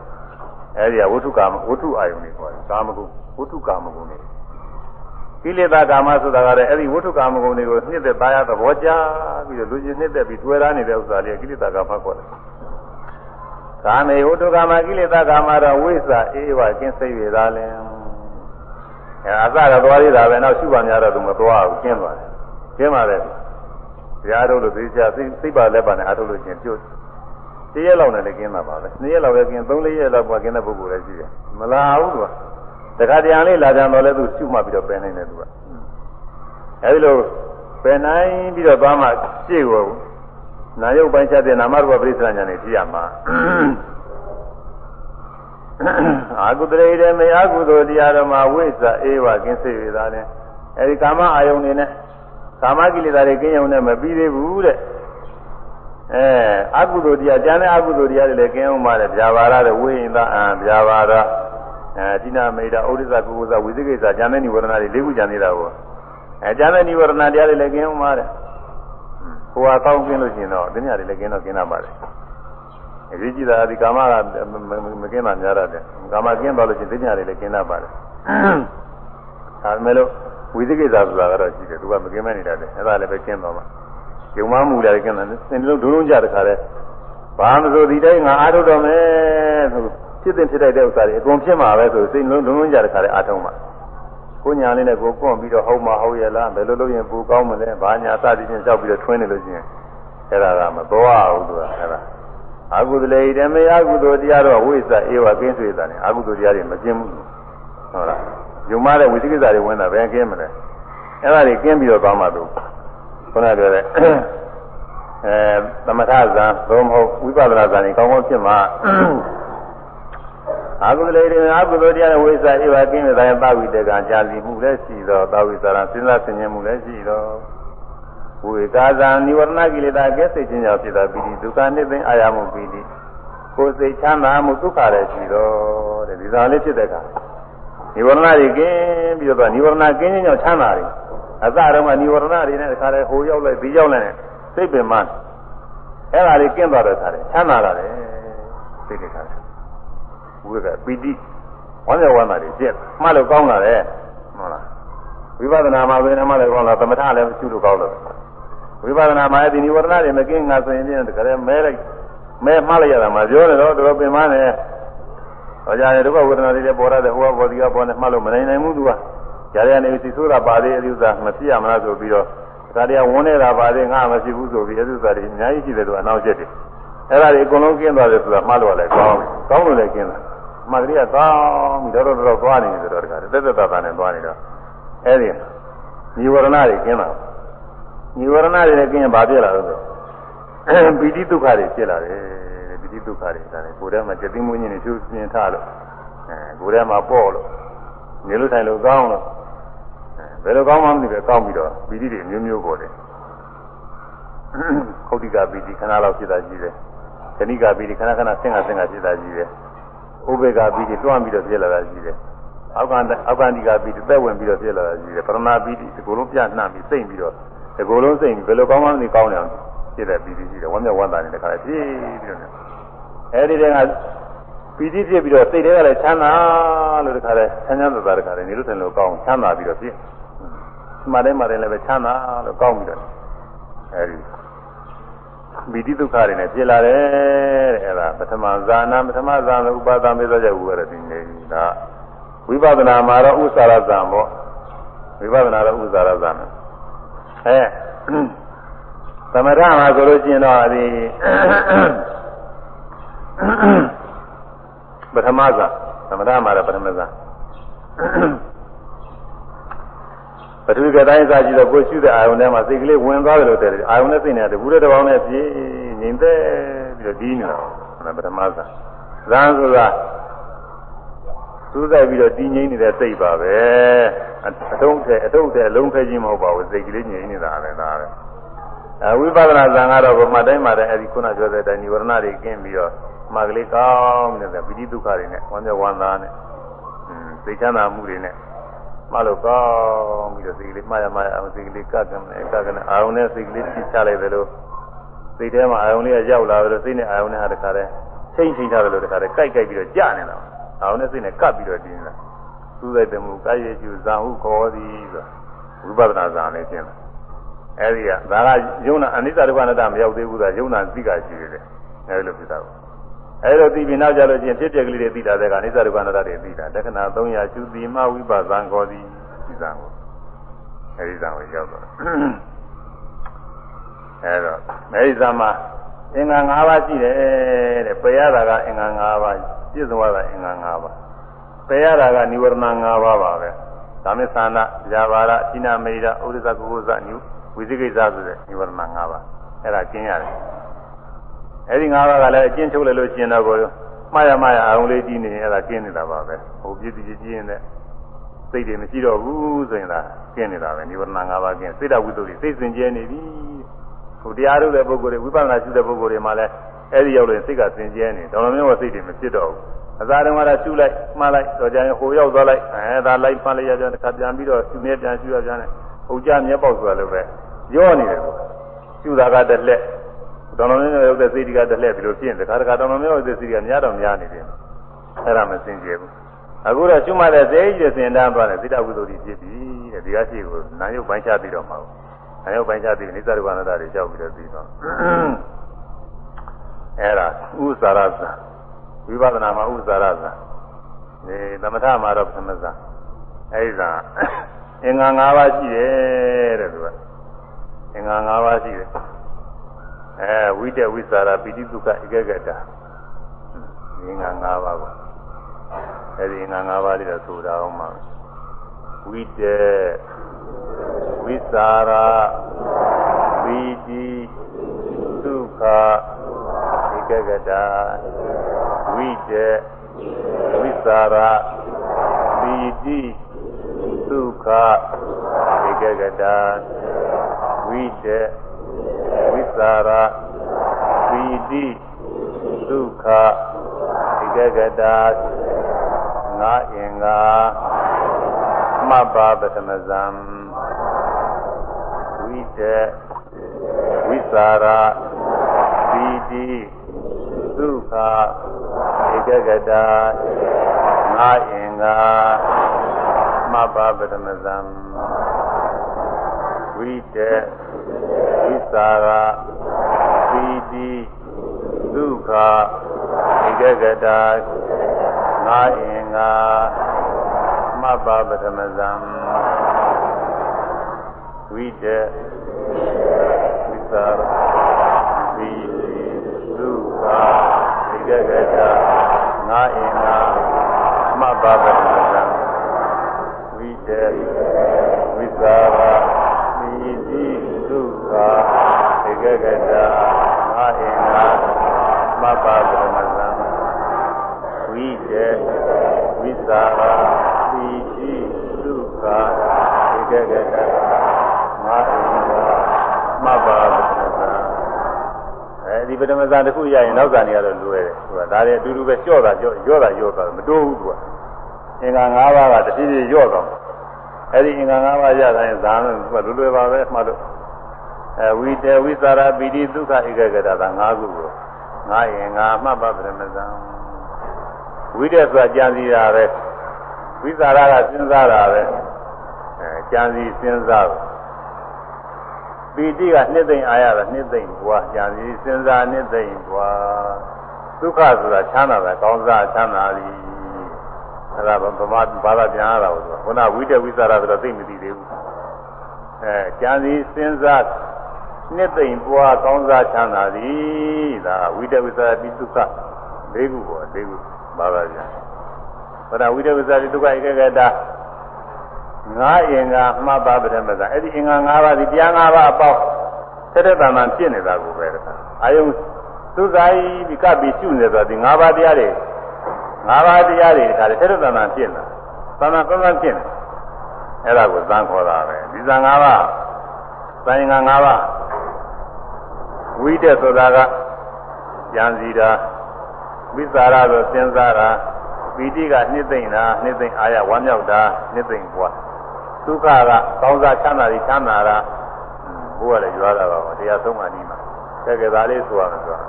အဲဒီကဝတ္ထုကာမဝတ္ထုအာယုန်တွေခေါ်တယ်ကာမဂုဏ်ဝတ္ထုကာမဂုဏ်တွေကိလေသာကာမဆိုတာကလည်းအဲဒီဝတ္ထုကာမဂုဏ်တွေကိုနှစ်သက်သားရသဘောကျပြီးတော့လူချင်းနှစ်သက်ပြီးတွေ့ရနေတဲ့ဥစ္စာတွေကိလေသာကာမခေါ်တယ် ကာမေဝတ္ထုကာမကိလေသာကာမတော့ဝိဇ္ဇာအေးဝကျင်းစိတ်ရသားလဲအဲအစတော့သွားသေးတာပဲနောက်ရှုပါများတော့သူမသွားဘူးကျင်းသွားတယ်ကျင်းပါတယ်တရားထုတ်လို့သိချသိသိပါလက်ပါနဲ့အထုတ်လို့ချင်းပြုတ်တရက်လောက်နဲ့လည်းကျင်းတာပါပဲနှစ်ရက်လောက်ပဲကျင်းသုံးလေးရက်လောက်ကကျင်းတဲ့ပုဂ္ဂိုလ်လည်းရှိတယ်မလာဘူးသူကတခါတရံလေးလာကြတော့လည်းသူရှုမှပြီးတော့ပယ်နိုင်တယ်သူကအဲဒီလိုပယ်နိုင်ပြီးတော့သွားမှရှေ့ကို နာယုတ်ပိုင်းချက်တဲ့နာမရူပပရိစ္ဆာညာနဲ့ကြည့်ရမှာအာကုတရေတေမေအာကုသိုလ်တရားတော်မှာဝိဇ္ဇအေဝကင်းစေရတာနဲ့အဲဒီကာမအာယုန်နေနဲ့ကာမကိလေသာတွေကင်းရုံနဲ့မပြီးသေးဘူးတဲ့အဲအကုသိုလ်တရားကျန်တဲ့အကုသိုလ်တရားတွေလည်းကင်းအောင်ပါတယ်ဗျာပါရတဲ့ဝိဟိန္ဒအံဗျာပါရအဲတိနာမေတာဩဒိသကုကုသဝိသိကိစ္စကျန်တဲ့និဝရဏတွေလေးခုကျန်နေတာကိုအဲကျန်တဲ့និဝရဏတရားတွေလည်းကင်းအောင်ပါတယ် ဟိုဟာကောင်းကင်းလို့ရှိရင်တော့တင်းညာတွေလည်းကင်းတော့ကင်းတာပါတယ်အရေးကြီးတာဒီကာမကမကင်းတာများရတယ်ကာမကင်းတော့လို့ရှိရင်တင်းညာတွေလည်းကင်းတာပါတယ်ဒါပေမဲ့လို့ဝိသိကိစ္စဆိုတာကတော့ရှိတယ်သူကမကင်းမနေတာလေအဲ့ဒါလည်းပဲကျင်းသွားမှာယုံမမှုလည်းကျင်းတယ်စင်လုံးဒုံလုံးကြတခါလဲဘာမဆိုဒီတိုင်းငါအားထုတ်တော့မယ်ဆိုဖြစ်တဲ့ဖြစ်တဲ့ဥစ္စာတွေအကုန်ဖြစ်မှာပဲဆိုစိတ်လုံးဒုံလုံးကြတခါလဲအားထုတ်မှာ ကိုညာလေးနဲ့ကိုကွန့်ပြီးတော့ဟုတ်မှာဟုတ်ရဲ့လားဘယ်လိုလုပ်ရင်ပူကောင်းမလဲဘာညာစသည်ဖြင့်ကြောက်ပြီးတော့ထွင်းနေလို့ရှိရင်အဲ့ဒါကမသွားဘူးသူကအဲ့ဒါအာဟုသလေဓမ္မအာဟုသောတရားတော့ဝိသအေဝကင်းဆွေတာနဲ့အာဟုသောတရားတွေမကျင်းဘူးဟုတ်လားယုံမတဲ့ဝိသိကိစ္စတွေဝင်တာဘယ်ကင်းမလဲအဲ့ဒါတွေကင်းပြီးတော့သွားမှသူခုနပြောတဲ့အဲသမထဇံသို့မဟုတ်ဝိပဿနာဇံတွေကောင်းကောင်းဖြစ်မှာ အာဟုလေတွေအာဟုသောတရားဝိသဧဝကင်းတဲ့တိုင်းသဝိတကံကြာလီမှုလည်းရှိတော့သဝိသရံစဉ်းစားဆင်ခြင်မှုလည်းရှိတော့ဝိကာဇံនិဝရဏကိလေသာကဲစိတ်ခြင်းကြောင့်ဖြစ်တာပိဋိဒုက္ခနိသိအာရမှုပိဋိကိုယ်စိတ်ချမ်းသာမှုဒုက္ခလည်းရှိတော့တဲ့ဒီသာလေးဖြစ်တဲ့အခါနိဝရဏတွေကင်းပြီးတော့နိဝရဏကင်းခြင်းကြောင့်ချမ်းသာတယ်အစတုန်းကနိဝရဏတွေနဲ့တခါတည်းဟိုရောက်လိုက်ဒီရောက်လိုက်စိတ်ပင်မအဲ့ဒါတွေကင်းသွားတဲ့ခါတည်းချမ်းသာလာတယ်စိတ်တွေခါတယ် ဝိကပီတိဝမ်းမြောက်ဝမ်းသာတွေကျက်မှတ်လို့ကောင်းလာတယ်ဟုတ်လားဝိပဿနာမှာပဲမှလည်းကောင်းလာသမထလည်းရှုလို့ကောင်းလို့ဝိပဿနာမှာဒီနိဝရဏတွေမကင်းငါဆိုရင်တခါတည်းမဲလိုက်မဲမှားလိုက်ရတာမှပြောတယ်တော့တော်ပင်မနဲ့ဟောကြတယ်ဒုက္ခဝေဒနာတွေလည်းပေါ်ရတယ်ဟိုကပေါ်ဒီကပေါ်နေမှတ်လို့မနိုင်နိုင်ဘူးသူကကြားရနေစီဆိုးတာပါသေးအဥစ္စာမဖြစ်ရမလားဆိုပြီးတော့ဒါတရားဝန်းနေတာပါသေးငါမရှိဘူးဆိုပြီးအဥစ္စာတွေအများကြီးရှိတယ်သူအနောက်ချက်တွေအဲ့ဒါတွေအကုန်လုံးကျင်းသွားတယ်ဆိုတာမှတ်လို့လည်းကောင်းကောင်းလို့လည်းကျင်းတာ မှတ်ကလေးကကောင်းပြီးတော့တော့သွားနေတယ်ဆိုတော့တခါတက်တက်တာတာနဲ့သွားနေတော့အဲ့ဒီညီဝရဏတွေကျင်းတာညီဝရဏတွေလည်းကျင်းရင်ဘာဖြစ်လာလို့ဆိုပီတိဒုက္ခတွေဖြစ်လာတယ်ပီတိဒုက္ခတွေဒါနဲ့ကိုယ်ထဲမှာစတိမွင်းကြီးနေသူပြင်ထားလို့အဲကိုယ်ထဲမှာပေါ့လို့နေလို့ထိုင်လို့ကောင်းလို့ဘယ်လိုကောင်းမှမသိပဲကောင်းပြီးတော့ပီတိတွေမျိုးမျိုးပေါ်တယ်ခုတ်တိကပီတိခဏလောက်ဖြစ်တာကြီးတယ်ခဏိကပီတိခဏခဏဆင်းကဆင်းကဖြစ်တာကြီးတယ် ဥပေကပီတိတွန်းပြီးတော့ဖြစ်လာတာကြီးတယ်အောက်ကအောက်ကန္တိကပီတိသက်ဝင်ပြီးတော့ဖြစ်လာတာကြီးတယ်ပရဏပီတိဒီကိုယ်လုံးပြနှံ့ပြီးစိတ်ပြီးတော့ဒီကိုယ်လုံးစိတ်ပြီးဘယ်လိုကောင်းမှမသိကောင်းတယ်ဖြစ်တဲ့ပီတိရှိတယ်ဝမ်းမြောက်ဝမ်းသာနေတဲ့ခါလေးဖြစ်ပြီးတော့အဲဒီတည်းကပီတိဖြစ်ပြီးတော့စိတ်တွေကလည်းချမ်းသာလို့တခါလဲချမ်းချမ်းသာသာတခါလဲနေလို့တယ်လို့ကောင်းချမ်းသာပြီးတော့ဖြစ်မှတ်တယ်မှတ်တယ်လည်းပဲချမ်းသာလို့ကောင်းပြီးတော့အဲဒီ ပီတိဒုက္ခတွေနဲ့ဖြစ်လာတယ်တဲ့အဲဒါပထမဇာနာပထမဇာနာဥပါဒမေသောကြောင့်ဥပါဒတိနေဒါဝိပဿနာမှာတော့ဥစ္စာရဇံပေါ့ဝိပဿနာတော့ဥစ္စာရဇံအဲသမထမှာဆိုလို့ရှိရင်တော့ဒီပထမဇာသမထမှာတော့ပထမဇာပ ထဝီကတိုင်းစားကြည့်တော့ကိုရှိတဲ့အာယုန်ထဲမှာစိတ်ကလေးဝင်သွားတယ်လို့တဲ့အာယုန်နဲ့စိတ်နဲ့တပူတဲ့တစ်ပေါင်းနဲ့ပြင်းငြိမ်သက်ပြီးတော့ဒီးနေတာဟုတ်ပထမဇာဇာဆိုတာစူးစိုက်ပြီးတော့တည်ငြိမ်နေတဲ့စိတ်ပါပဲအထုံးထဲအထုံးထဲအလုံးခဲခြင်းမဟုတ်ပါဘူးစိတ်ကလေးငြိမ်နေတာလည်းဒါပဲအဝိပဿနာဇံကတော့ဗမာတိုင်းမှာတည်းအဲဒီခုနပြောတဲ့တိုင်းនិဝရဏတွေကင်းပြီးတော့မှကလေးကောင်းနေတဲ့ပိဋိဒုက္ခတွေနဲ့ဝမ်းမြောက်ဝမ်းသာနဲ့စိတ်ချမ်းသာမှုတွေနဲ့ မှလို့ကောင်းပြီးတော့စိတ်ကလေးမှားရမှားရအောင်စိတ်ကလေးကပ်ကနေကပ်ကနေအာယုံနဲ့စိတ်ကလေးပြစ်ချလိုက်တယ်လို့စိတ်ထဲမှာအာယုံလေးကရောက်လာတယ်လို့စိတ်နဲ့အာယုံနဲ့ဟာတခါတည်းချိန်ချိန်ထားတယ်လို့တခါတည်းကြိုက်ကြိုက်ပြီးတော့ကြာနေတာအာယုံနဲ့စိတ်နဲ့ကပ်ပြီးတော့တင်းနေတာသူ့တဲ့တမှုကာယကျူဇံဟုခေါ်သည်ဆိုဝိပဿနာဇာနဲ့ကျင်းတယ်အဲဒီကဒါကယုံနာအနိစ္စဒုက္ခအနတ္တမရောက်သေးဘူး that ယုံနာသိကရှိတယ်အဲဒီလိုဖြစ်တာပါ အဲလိုသိပြီးနောက်ကြလို့ချင်းဖြစ်ပြက်ကလေးတွေသိတာတဲ့ကအနိစ္စဒုက္ခအနတ္တတွေသိတာတက္ကနာ300ရှုတိမဝိပဿနာခေါ်သည်ဒီဇံကိုအဲဒီဇံကိုရောက်တော့အဲတော့အဲဒီဇံမှာအင်္ဂါ၅ပါးရှိတယ်တဲ့ပယ်ရတာကအင်္ဂါ၅ပါးပြည့်စုံရတာအင်္ဂါ၅ပါးပယ်ရတာကនិဝရဏ၅ပါးပါပဲဒါမဲ့သာနာဇာဘာရအိနာမေရဥဒိသကုဇနိဝိသိကိစ္စဆိုတဲ့និဝရဏ၅ပါးအဲ့ဒါကျင်းရတယ် အဲ့ဒီ၅ပါးကလည်းအကျဉ်းချုပ်လိုက်လို့ကျင်းတော့ကိုမှားရမှားရအောင်လေးကြည့်နေရင်အဲ့ဒါကျင်းနေတာပါပဲဟိုပြည့်တည်ကြည့်ရင်လည်းစိတ်တွေမရှိတော့ဘူးဆိုရင်ဒါကျင်းနေတာပဲនិဝရဏ၅ပါးကျင်းစိတ်တဝိသုဒ္ဓိစိတ်စင်ကြဲနေပြီဟိုတရားထုတ်တဲ့ပုဂ္ဂိုလ်တွေဝိပဿနာရှုတဲ့ပုဂ္ဂိုလ်တွေမှာလည်းအဲ့ဒီရောက်လို့စိတ်ကစင်ကြဲနေတော်တော်များများစိတ်တွေမဖြစ်တော့ဘူးအသာတုန်းကတော့ရှုလိုက်မှားလိုက်တော့ကြရင်ဟိုရောက်သွားလိုက်အဲဒါလိုက်မှလိုက်ရပြန်တစ်ခါပြန်ပြီးတော့ရှုမြဲပြန်ရှုရပြန်တယ်ဟိုကြမြဲပေါက်ဆိုတာလည်းပဲရောနေတယ်ကွာရှုတာကတလက် တော်တော်များများရောက်တဲ့စိတ်တွေကတလက်ဒီလိုဖြစ်ရင်တခါတခါတော်တော်များများရောက်တဲ့စိတ်တွေကများတော့များနေတယ်အဲ့ဒါမစင်ကြဘူးအခုတော့ရှုမှတ်တဲ့စိတ်ကြီးစင်တန်းသွားတယ်စိတ္တဝိသုဒ္ဓိဖြစ်ပြီတဲ့ဒီကရှိကိုနာယုတ်ပိုင်းချပြီးတော့မှာနာယုတ်ပိုင်းချပြီးနိစ္စရူပနာတတွေကြောက်ပြီးတော့ပြီးတော့အဲ့ဒါဥစ္စာရသဝိပဿနာမှာဥစ္စာရသဒီသမထမှာတော့ပထမဇာအဲ့ဒီဇာအင်္ဂါ၅ပါးရှိတယ်တဲ့သူကအင်္ဂါ၅ပါးရှိတယ် အဲဝိတဝိသရာပိဋိဒုက္ခဧကဂတအင်္ဂါ၅ပါးပေါ့အဲဒီအင်္ဂါ၅ပါးလေးတော့ဆိုတာအောင်ပါဝိတဝိသရာပိဋိဒုက္ခဧကဂတဝိတဝိသရာပိဋိဒုက္ခဧကဂတဝိတ ဝိသရာပိတိဒုက္ခဧကဂတငါအင်္ဂါမပ္ပပထမဇံဝိတဝိသရာပိတိဒုက္ခဧကဂတငါအင်္ဂါမပ္ပပထမဇံဝိတ ဝိသရာပိတိဒုက္ခဧကဂတငါအင်္ဂါမပ္ပပထမဇံဝိတဝိသရာပိတိဒုက္ခဧကဂတငါအင်္ဂါမပ္ပပထမဇံဝိတဝိသရာပိတိ ဒုက္ခဧကဂတငါအင်္ဂါမပ္ပပရမဇံဝိတေဝိသရာပိတိဒုက္ခဧကဂတငါအင်္ဂါမပ္ပပရမဇံအဲဒီပရမဇံတစ်ခုရရင်နောက်ဇာနေရတော့လွယ်တယ်သူကဒါတွေအတူတူပဲကြော့တာကြော့ရော့တာရော့တာမတိုးဘူးသူကအင်္ဂါ၅ပါးကတဖြည်းဖြည်းရော့တော့အဲ့ဒီအင်္ဂါ၅ပါးရတိုင်းဇာန်ကလွယ်လွယ်ပါပဲမှတ်လို့ အဲဝိတေဝိသရာပိတိဒုက္ခဧကဂတသာ၅ခုကိုငါရင်ငါမှတ်ပါပြမဇံဝိတေဆိုတာကြံစီတာပဲဝိသရာကစဉ်းစားတာပဲအဲကြံစီစဉ်းစားပိတိကနှစ်သိမ့်အားရတာနှစ်သိမ့်ဘွားကြံစီစဉ်းစားနှစ်သိမ့်ဘွားဒုက္ခဆိုတာချမ်းသာတာကောင်းစားချမ်းသာသည်အဲ့ဒါဗမာဘာသာပြန်ရတာကိုခုနဝိတ္တဝိသရာဆိုတော့သိမသိသေးဘူးအဲကြံစီစဉ်းစား နှစ်သိမ့်ပွားကောင်းစားချမ်းသာသည်ဒါဝိတ္တဝိသရာပိသုခ၄ခုပေါ့၄ခုဘာသာပြန်ဘုရားဝိတ္တဝိသရာပိသုခဧကဂတငါးအင်္ဂါမှတ်ပါပဒမဇအဲ့ဒီအင်္ဂါ၅ပါးဒီတရား၅ပါးအပေါင်းသက်သက်တန်တန်ဖြစ်နေတာကိုပဲအာယုံသူစားဤဒီကပ်ပြီးရှုနေဆိုဒီ၅ပါးတရားတွေငါးပါးတရားတွေဒါလည်းထဲထသနာဖြစ်လာသနာသနာဖြစ်နေအဲ့ဒါကိုသံခေါ်တာပဲဒီသံ၅ပါးသံငါ၅ပါး ဝိတက်ဆိုတာကဉာဏ်စီတာဝိသရာဆိုစဉ်းစားတာပီတိကနှစ်သိမ့်တာနှစ်သိမ့်အာရဝမ်းမြောက်တာနှစ်သိမ့်ပွားဒုက္ခကကောင်းစားချမ်းသာပြီးချမ်းသာတာဘိုးကလည်းရွာတာပါပဲတရားဆုံးမှနီးမှာတကယ်ဒါလေးဆိုရမယ်ဆိုတော့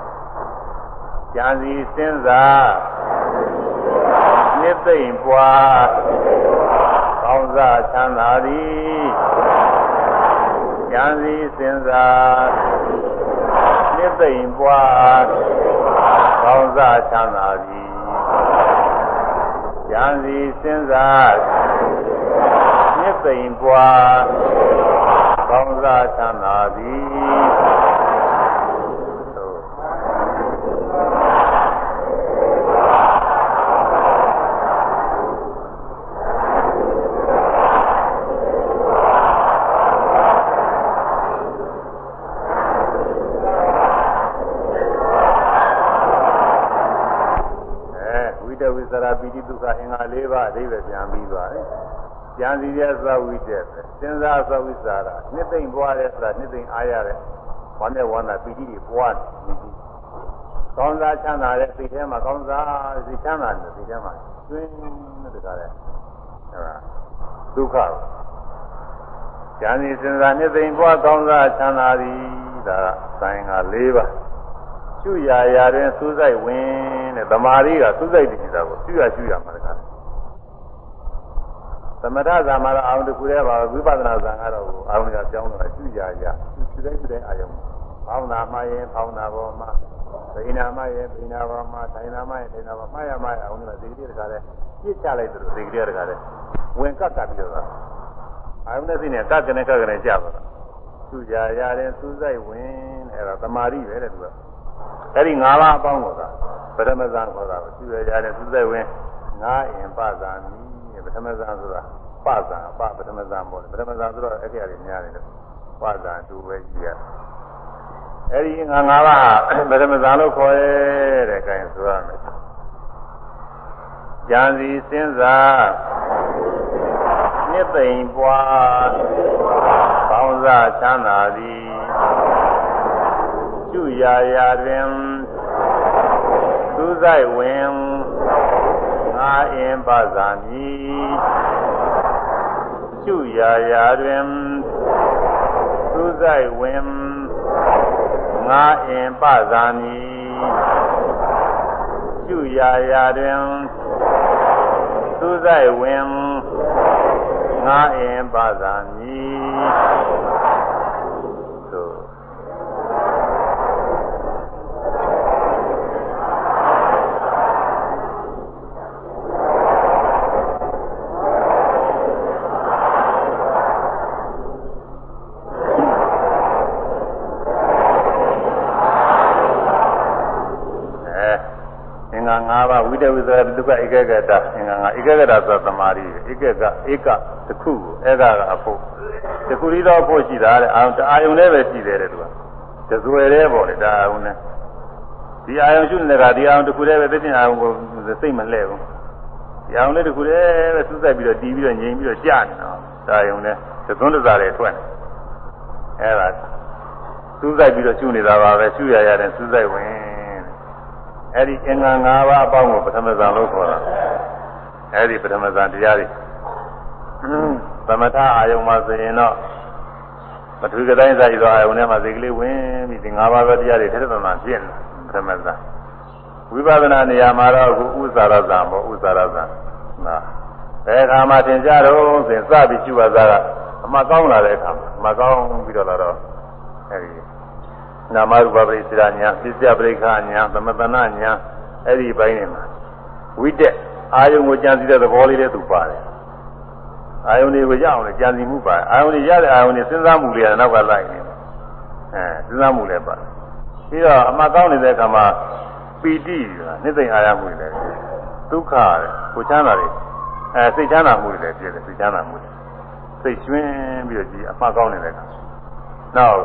ဉာဏ်စီစဉ်းစားနှစ်သိမ့်ပွားကောင်းစားချမ်းသာသည်ဉာဏ်စီစဉ်းစား နှစ်သိမ့်ပွားကောင်းစားချမ်းသာသည်ဉာဏ်စီစဉ်းစားနှစ်သိမ့်ပွားကောင်းစားချမ်းသာ သည်အဓိပ္ပာယ်ပြန်ပြီးသွားတယ်။ကြံစီရဲ့သဝိတက်ပဲစဉ်းစားသဝိစာရနှစ်သိမ့်ပွားတဲ့ဆိုတာနှစ်သိမ့်အားရတဲ့ဝမ်းနဲ့ဝမ်းသာပီတိတွေပွားနေပြီ။ကောင်းစားချမ်းသာတဲ့စိတ်ထဲမှာကောင်းစားစိတ်ချမ်းသာတဲ့စိတ်ထဲမှာတွင်းတဲ့တကားတဲ့အဲဒါဒုက္ခကြံစီစဉ်းစားနှစ်သိမ့်ပွားကောင်းစားချမ်းသာသည်ဒါကဆိုင်က၄ပါး ရှုရရာတွင်စူးစိုက်ဝင်တဲ့သမာဓိကစူးစိုက်တည်တာကိုရှုရရှုရမှာတကားသမထဇာမာရအောင်တခုတည်းပါဝိပဿနာဇာကတော့အောင်ရပြောင်းတော့ရှုရရရှုတိုင်းရှုတိုင်းအာယုံဖောင်းနာမှရင်ဖောင်းနာပေါ်မှာဒိနာမှရင်ဒိနာပေါ်မှာဒိနာမှရင်ဒိနာပေါ်မှာရမှရအောင်လို့ဒီကလေးတခါလဲပြစ်ချလိုက်သလိုဒီကလေးတခါလဲဝင်ကတ်ကပ်ပြီးတော့အာယုံနဲ့သိနေကတ်ကနေကတ်ကနေကြပါတော့ရှုရရတယ်စူးစိုက်ဝင်အဲ့ဒါသမာဓိပဲတဲ့သူက အဲ့ဒီ၅ပါးအပေါင်းကပရမဇန်ခေါ်တာကိုရှုရရတယ်စူးစိုက်ဝင်ငါအင်ပဇာမီပထမဇန်ဆိုတာပဇန်ပပထမဇန်ပေါ့လေပထမဇန်ဆိုတော့အဲ့ဒီအရာတွေများတယ်လို့ပဇန်တူပဲကြည့်ရအဲ့ဒီငါငါးပါးပထမဇန်လို့ခေါ်ရဲတဲ့ခိုင်းဆိုရမယ်ဉာဏ်စီစဉ်းစားနှစ်သိမ့်ပွားကောင်းစားချမ်းသာသည် ကျุရာရာတွင်သူဆိုင်ဝင်ငါအင်ပဇာမည်ကျุရာရာတွင်သူဆိုင်ဝင်ငါအင်ပဇာမည်ကျุရာရာတွင်သူဆိုင်ဝင်ငါအင်ပဇာမည်တဝိသရ ဒုက္ခဧကဂတအင်္ဂါငါဧကဂတဆိုသမာဓိဧကကဧကတစ်ခုကိုဧကကအဖို့တစ်ခုလေးတော့ဖို့ရှိတာတဲ့အာယုံတအာယုံလည်းပဲရှိတယ်တဲ့သူကတစွယ်လေးပေါ့လေတအာယုံနဲ့ဒီအာယုံရှုနေတာဒီအာယုံတစ်ခုလေးပဲသိတဲ့အာယုံကိုစိတ်မလှဲ့ဘူးဒီအာယုံလေးတစ်ခုလေးပဲစူးစိုက်ပြီးတော့တီးပြီးတော့ငြိမ်ပြီးတော့ကြာနေတော့တအာယုံနဲ့သသွန်းတစားတွေထွက်နေအဲ့ဒါစူးစိုက်ပြီးတော့ရှုနေတာပါပဲရှုရရတယ်စူးစိုက်ဝင် အဲ့ဒီအင်္ဂါ၅ပါးအပေါင်းကိုပထမဇန်လို့ခေါ်တာအဲ့ဒီပထမဇန်တရားတွေသမထအာယုံမှာဆိုရင်တော့ပထဝီကတိုင်းစာရသောအာယုံထဲမှာစိတ်ကလေးဝင်ပြီးဒီ၅ပါးပဲတရားတွေထက်ထက်မှန်ပြင့်ပထမဇန်ဝိပဿနာနေရာမှာတော့အခုဥစ္စာရဇန်ပေါ့ဥစ္စာရဇန်နာဘယ်အခါမှသင်ကြတော့ဆိုရင်စပြီးရှိပါသားကအမှကောင်းလာတဲ့အခါမှာမကောင်းပြီးတော့လာတော့အဲဒီ နာမရူပပရိစ္ဆေဒညာပစ္စယပရိက္ခညာသမတနာညာအဲ့ဒီဘိုင်းတွေမှာဝိတက်အာယုံကိုကြံစည်တဲ့သဘောလေးတွေသူပါတယ်အာယုံတွေကိုရအောင်လေကြံစည်မှုပါတယ်အာယုံတွေရတဲ့အာယုံတွေစဉ်းစားမှုတွေကနောက်ကလိုက်နေတယ်အဲစဉ်းစားမှုလည်းပါတယ်ပြီးတော့အမှကောင်းနေတဲ့အခါမှာပီတိဆိုတာနှစ်သိမ့်အာရမှုတွေလည်းဒုက္ခတဲ့ကိုချမ်းသာတွေအဲစိတ်ချမ်းသာမှုတွေလည်းပြည့်တယ်စိတ်ချမ်းသာမှုတွေစိတ်ကျွင်းပြီးတော့ဒီအမှကောင်းနေတဲ့အခါနောက်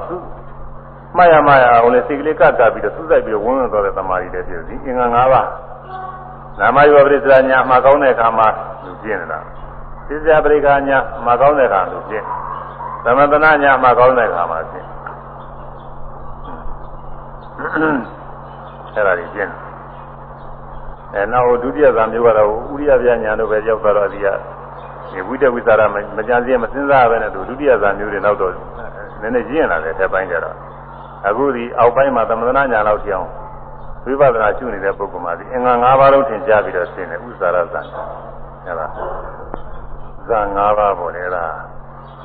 မှတ်ရမှတ်ရအောင်လေစိတ်ကလေးကပ်ကပ်ပြီးတော့စူးစိုက်ပြီးတော့ဝန်းဝင်သွားတဲ့သမာဓိတွေဖြစ်သည်အင်္ဂါ၅ပါးနာမယောပရိစ္ဆာညာမှာကောင်းတဲ့အခါမှာလူကျင့်နေတာသစ္စာပရိက္ခာညာမှာကောင်းတဲ့အခါလူကျင့်သမထနာညာမှာကောင်းတဲ့အခါမှာကျင့်အဲ့ဒါကြီးကျင့်အဲနောက်ဒုတိယဇာမျိုးကတော့ဥရိယပြညာတို့ပဲရောက်သွားတော့ဒီကဒီဝိတဝိသရာမကြံစည်မစင်းစားပဲနဲ့သူဒုတိယဇာမျိုးတွေနောက်တော့နည်းနည်းရင့်လာတယ်တဲ့ပိုင်းကြတော့ အခုဒီအောက်ပိုင်းမှာသမထနာညာလောက်ပြောင်းဝိပဿနာရှုနေတဲ့ပုဂ္ဂိုလ်မှာဒီအင်္ဂါ၅ပါးလုံးထင်ရှားပြီးတော့ရှင်းတယ်ဥစ္စာရဇာဟုတ်လားဇာ၅ပါးပေါ်လေလား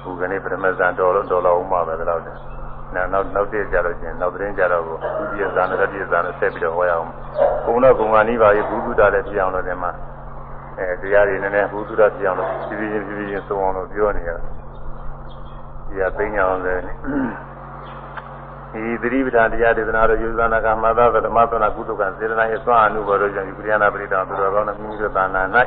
ဘုကနေပရမဇန်တော်လို့တော်တော်ဥမှာပဲဒီလောက်တည်းနောက်နောက်နောက်တည့်ကြလို့ချင်းနောက်သတင်းကြတော့ကိုဒုတိယဇာနဲ့တတိယဇာနဲ့ဆက်ပြီးတော့ဟောရအောင်ဘုံတော့ဘုံကနိဗ္ဗာန်ဘုဒ္ဓတာလည်းပြအောင်လို့ဒီမှာအဲတရားတွေနည်းနည်းဘုဒ္ဓတာပြအောင်လို့ဖြည်းဖြည်းဖြည်းဖြည်းသုံးအောင်လို့ပြောနေရဒီကသိညာအောင်လည်း ဒီသတိပဋ္ဌာန်တရားဒေသနာတို့ယူဇာနာကမာသဗဓမ္မသနာကုသကစေတနာရဲ့သွမ်းအနုဘောတို့ကြောင့်ယူပရိယနာပရိဒါသူတော်ကောင်းတဲ့မိမိတို့သာနာ၌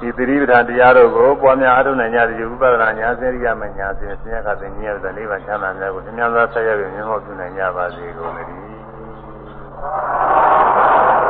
ဒီသတိပဋ္ဌာန်တရားတို့ကိုပွားများအားထုတ်နိုင်ကြသည်ဥပဒနာညာစေရိယမညာစဉ်ဆင်းရဲခတဲ့ဉာဏ်တဲ့နိဗ္ဗာန်ချမ်းသာများကိုမြတ်စွာဘုရားဆက်ရပြီးမြတ်ဟောပြုနိုင်ကြပါစေကုန်သတည်း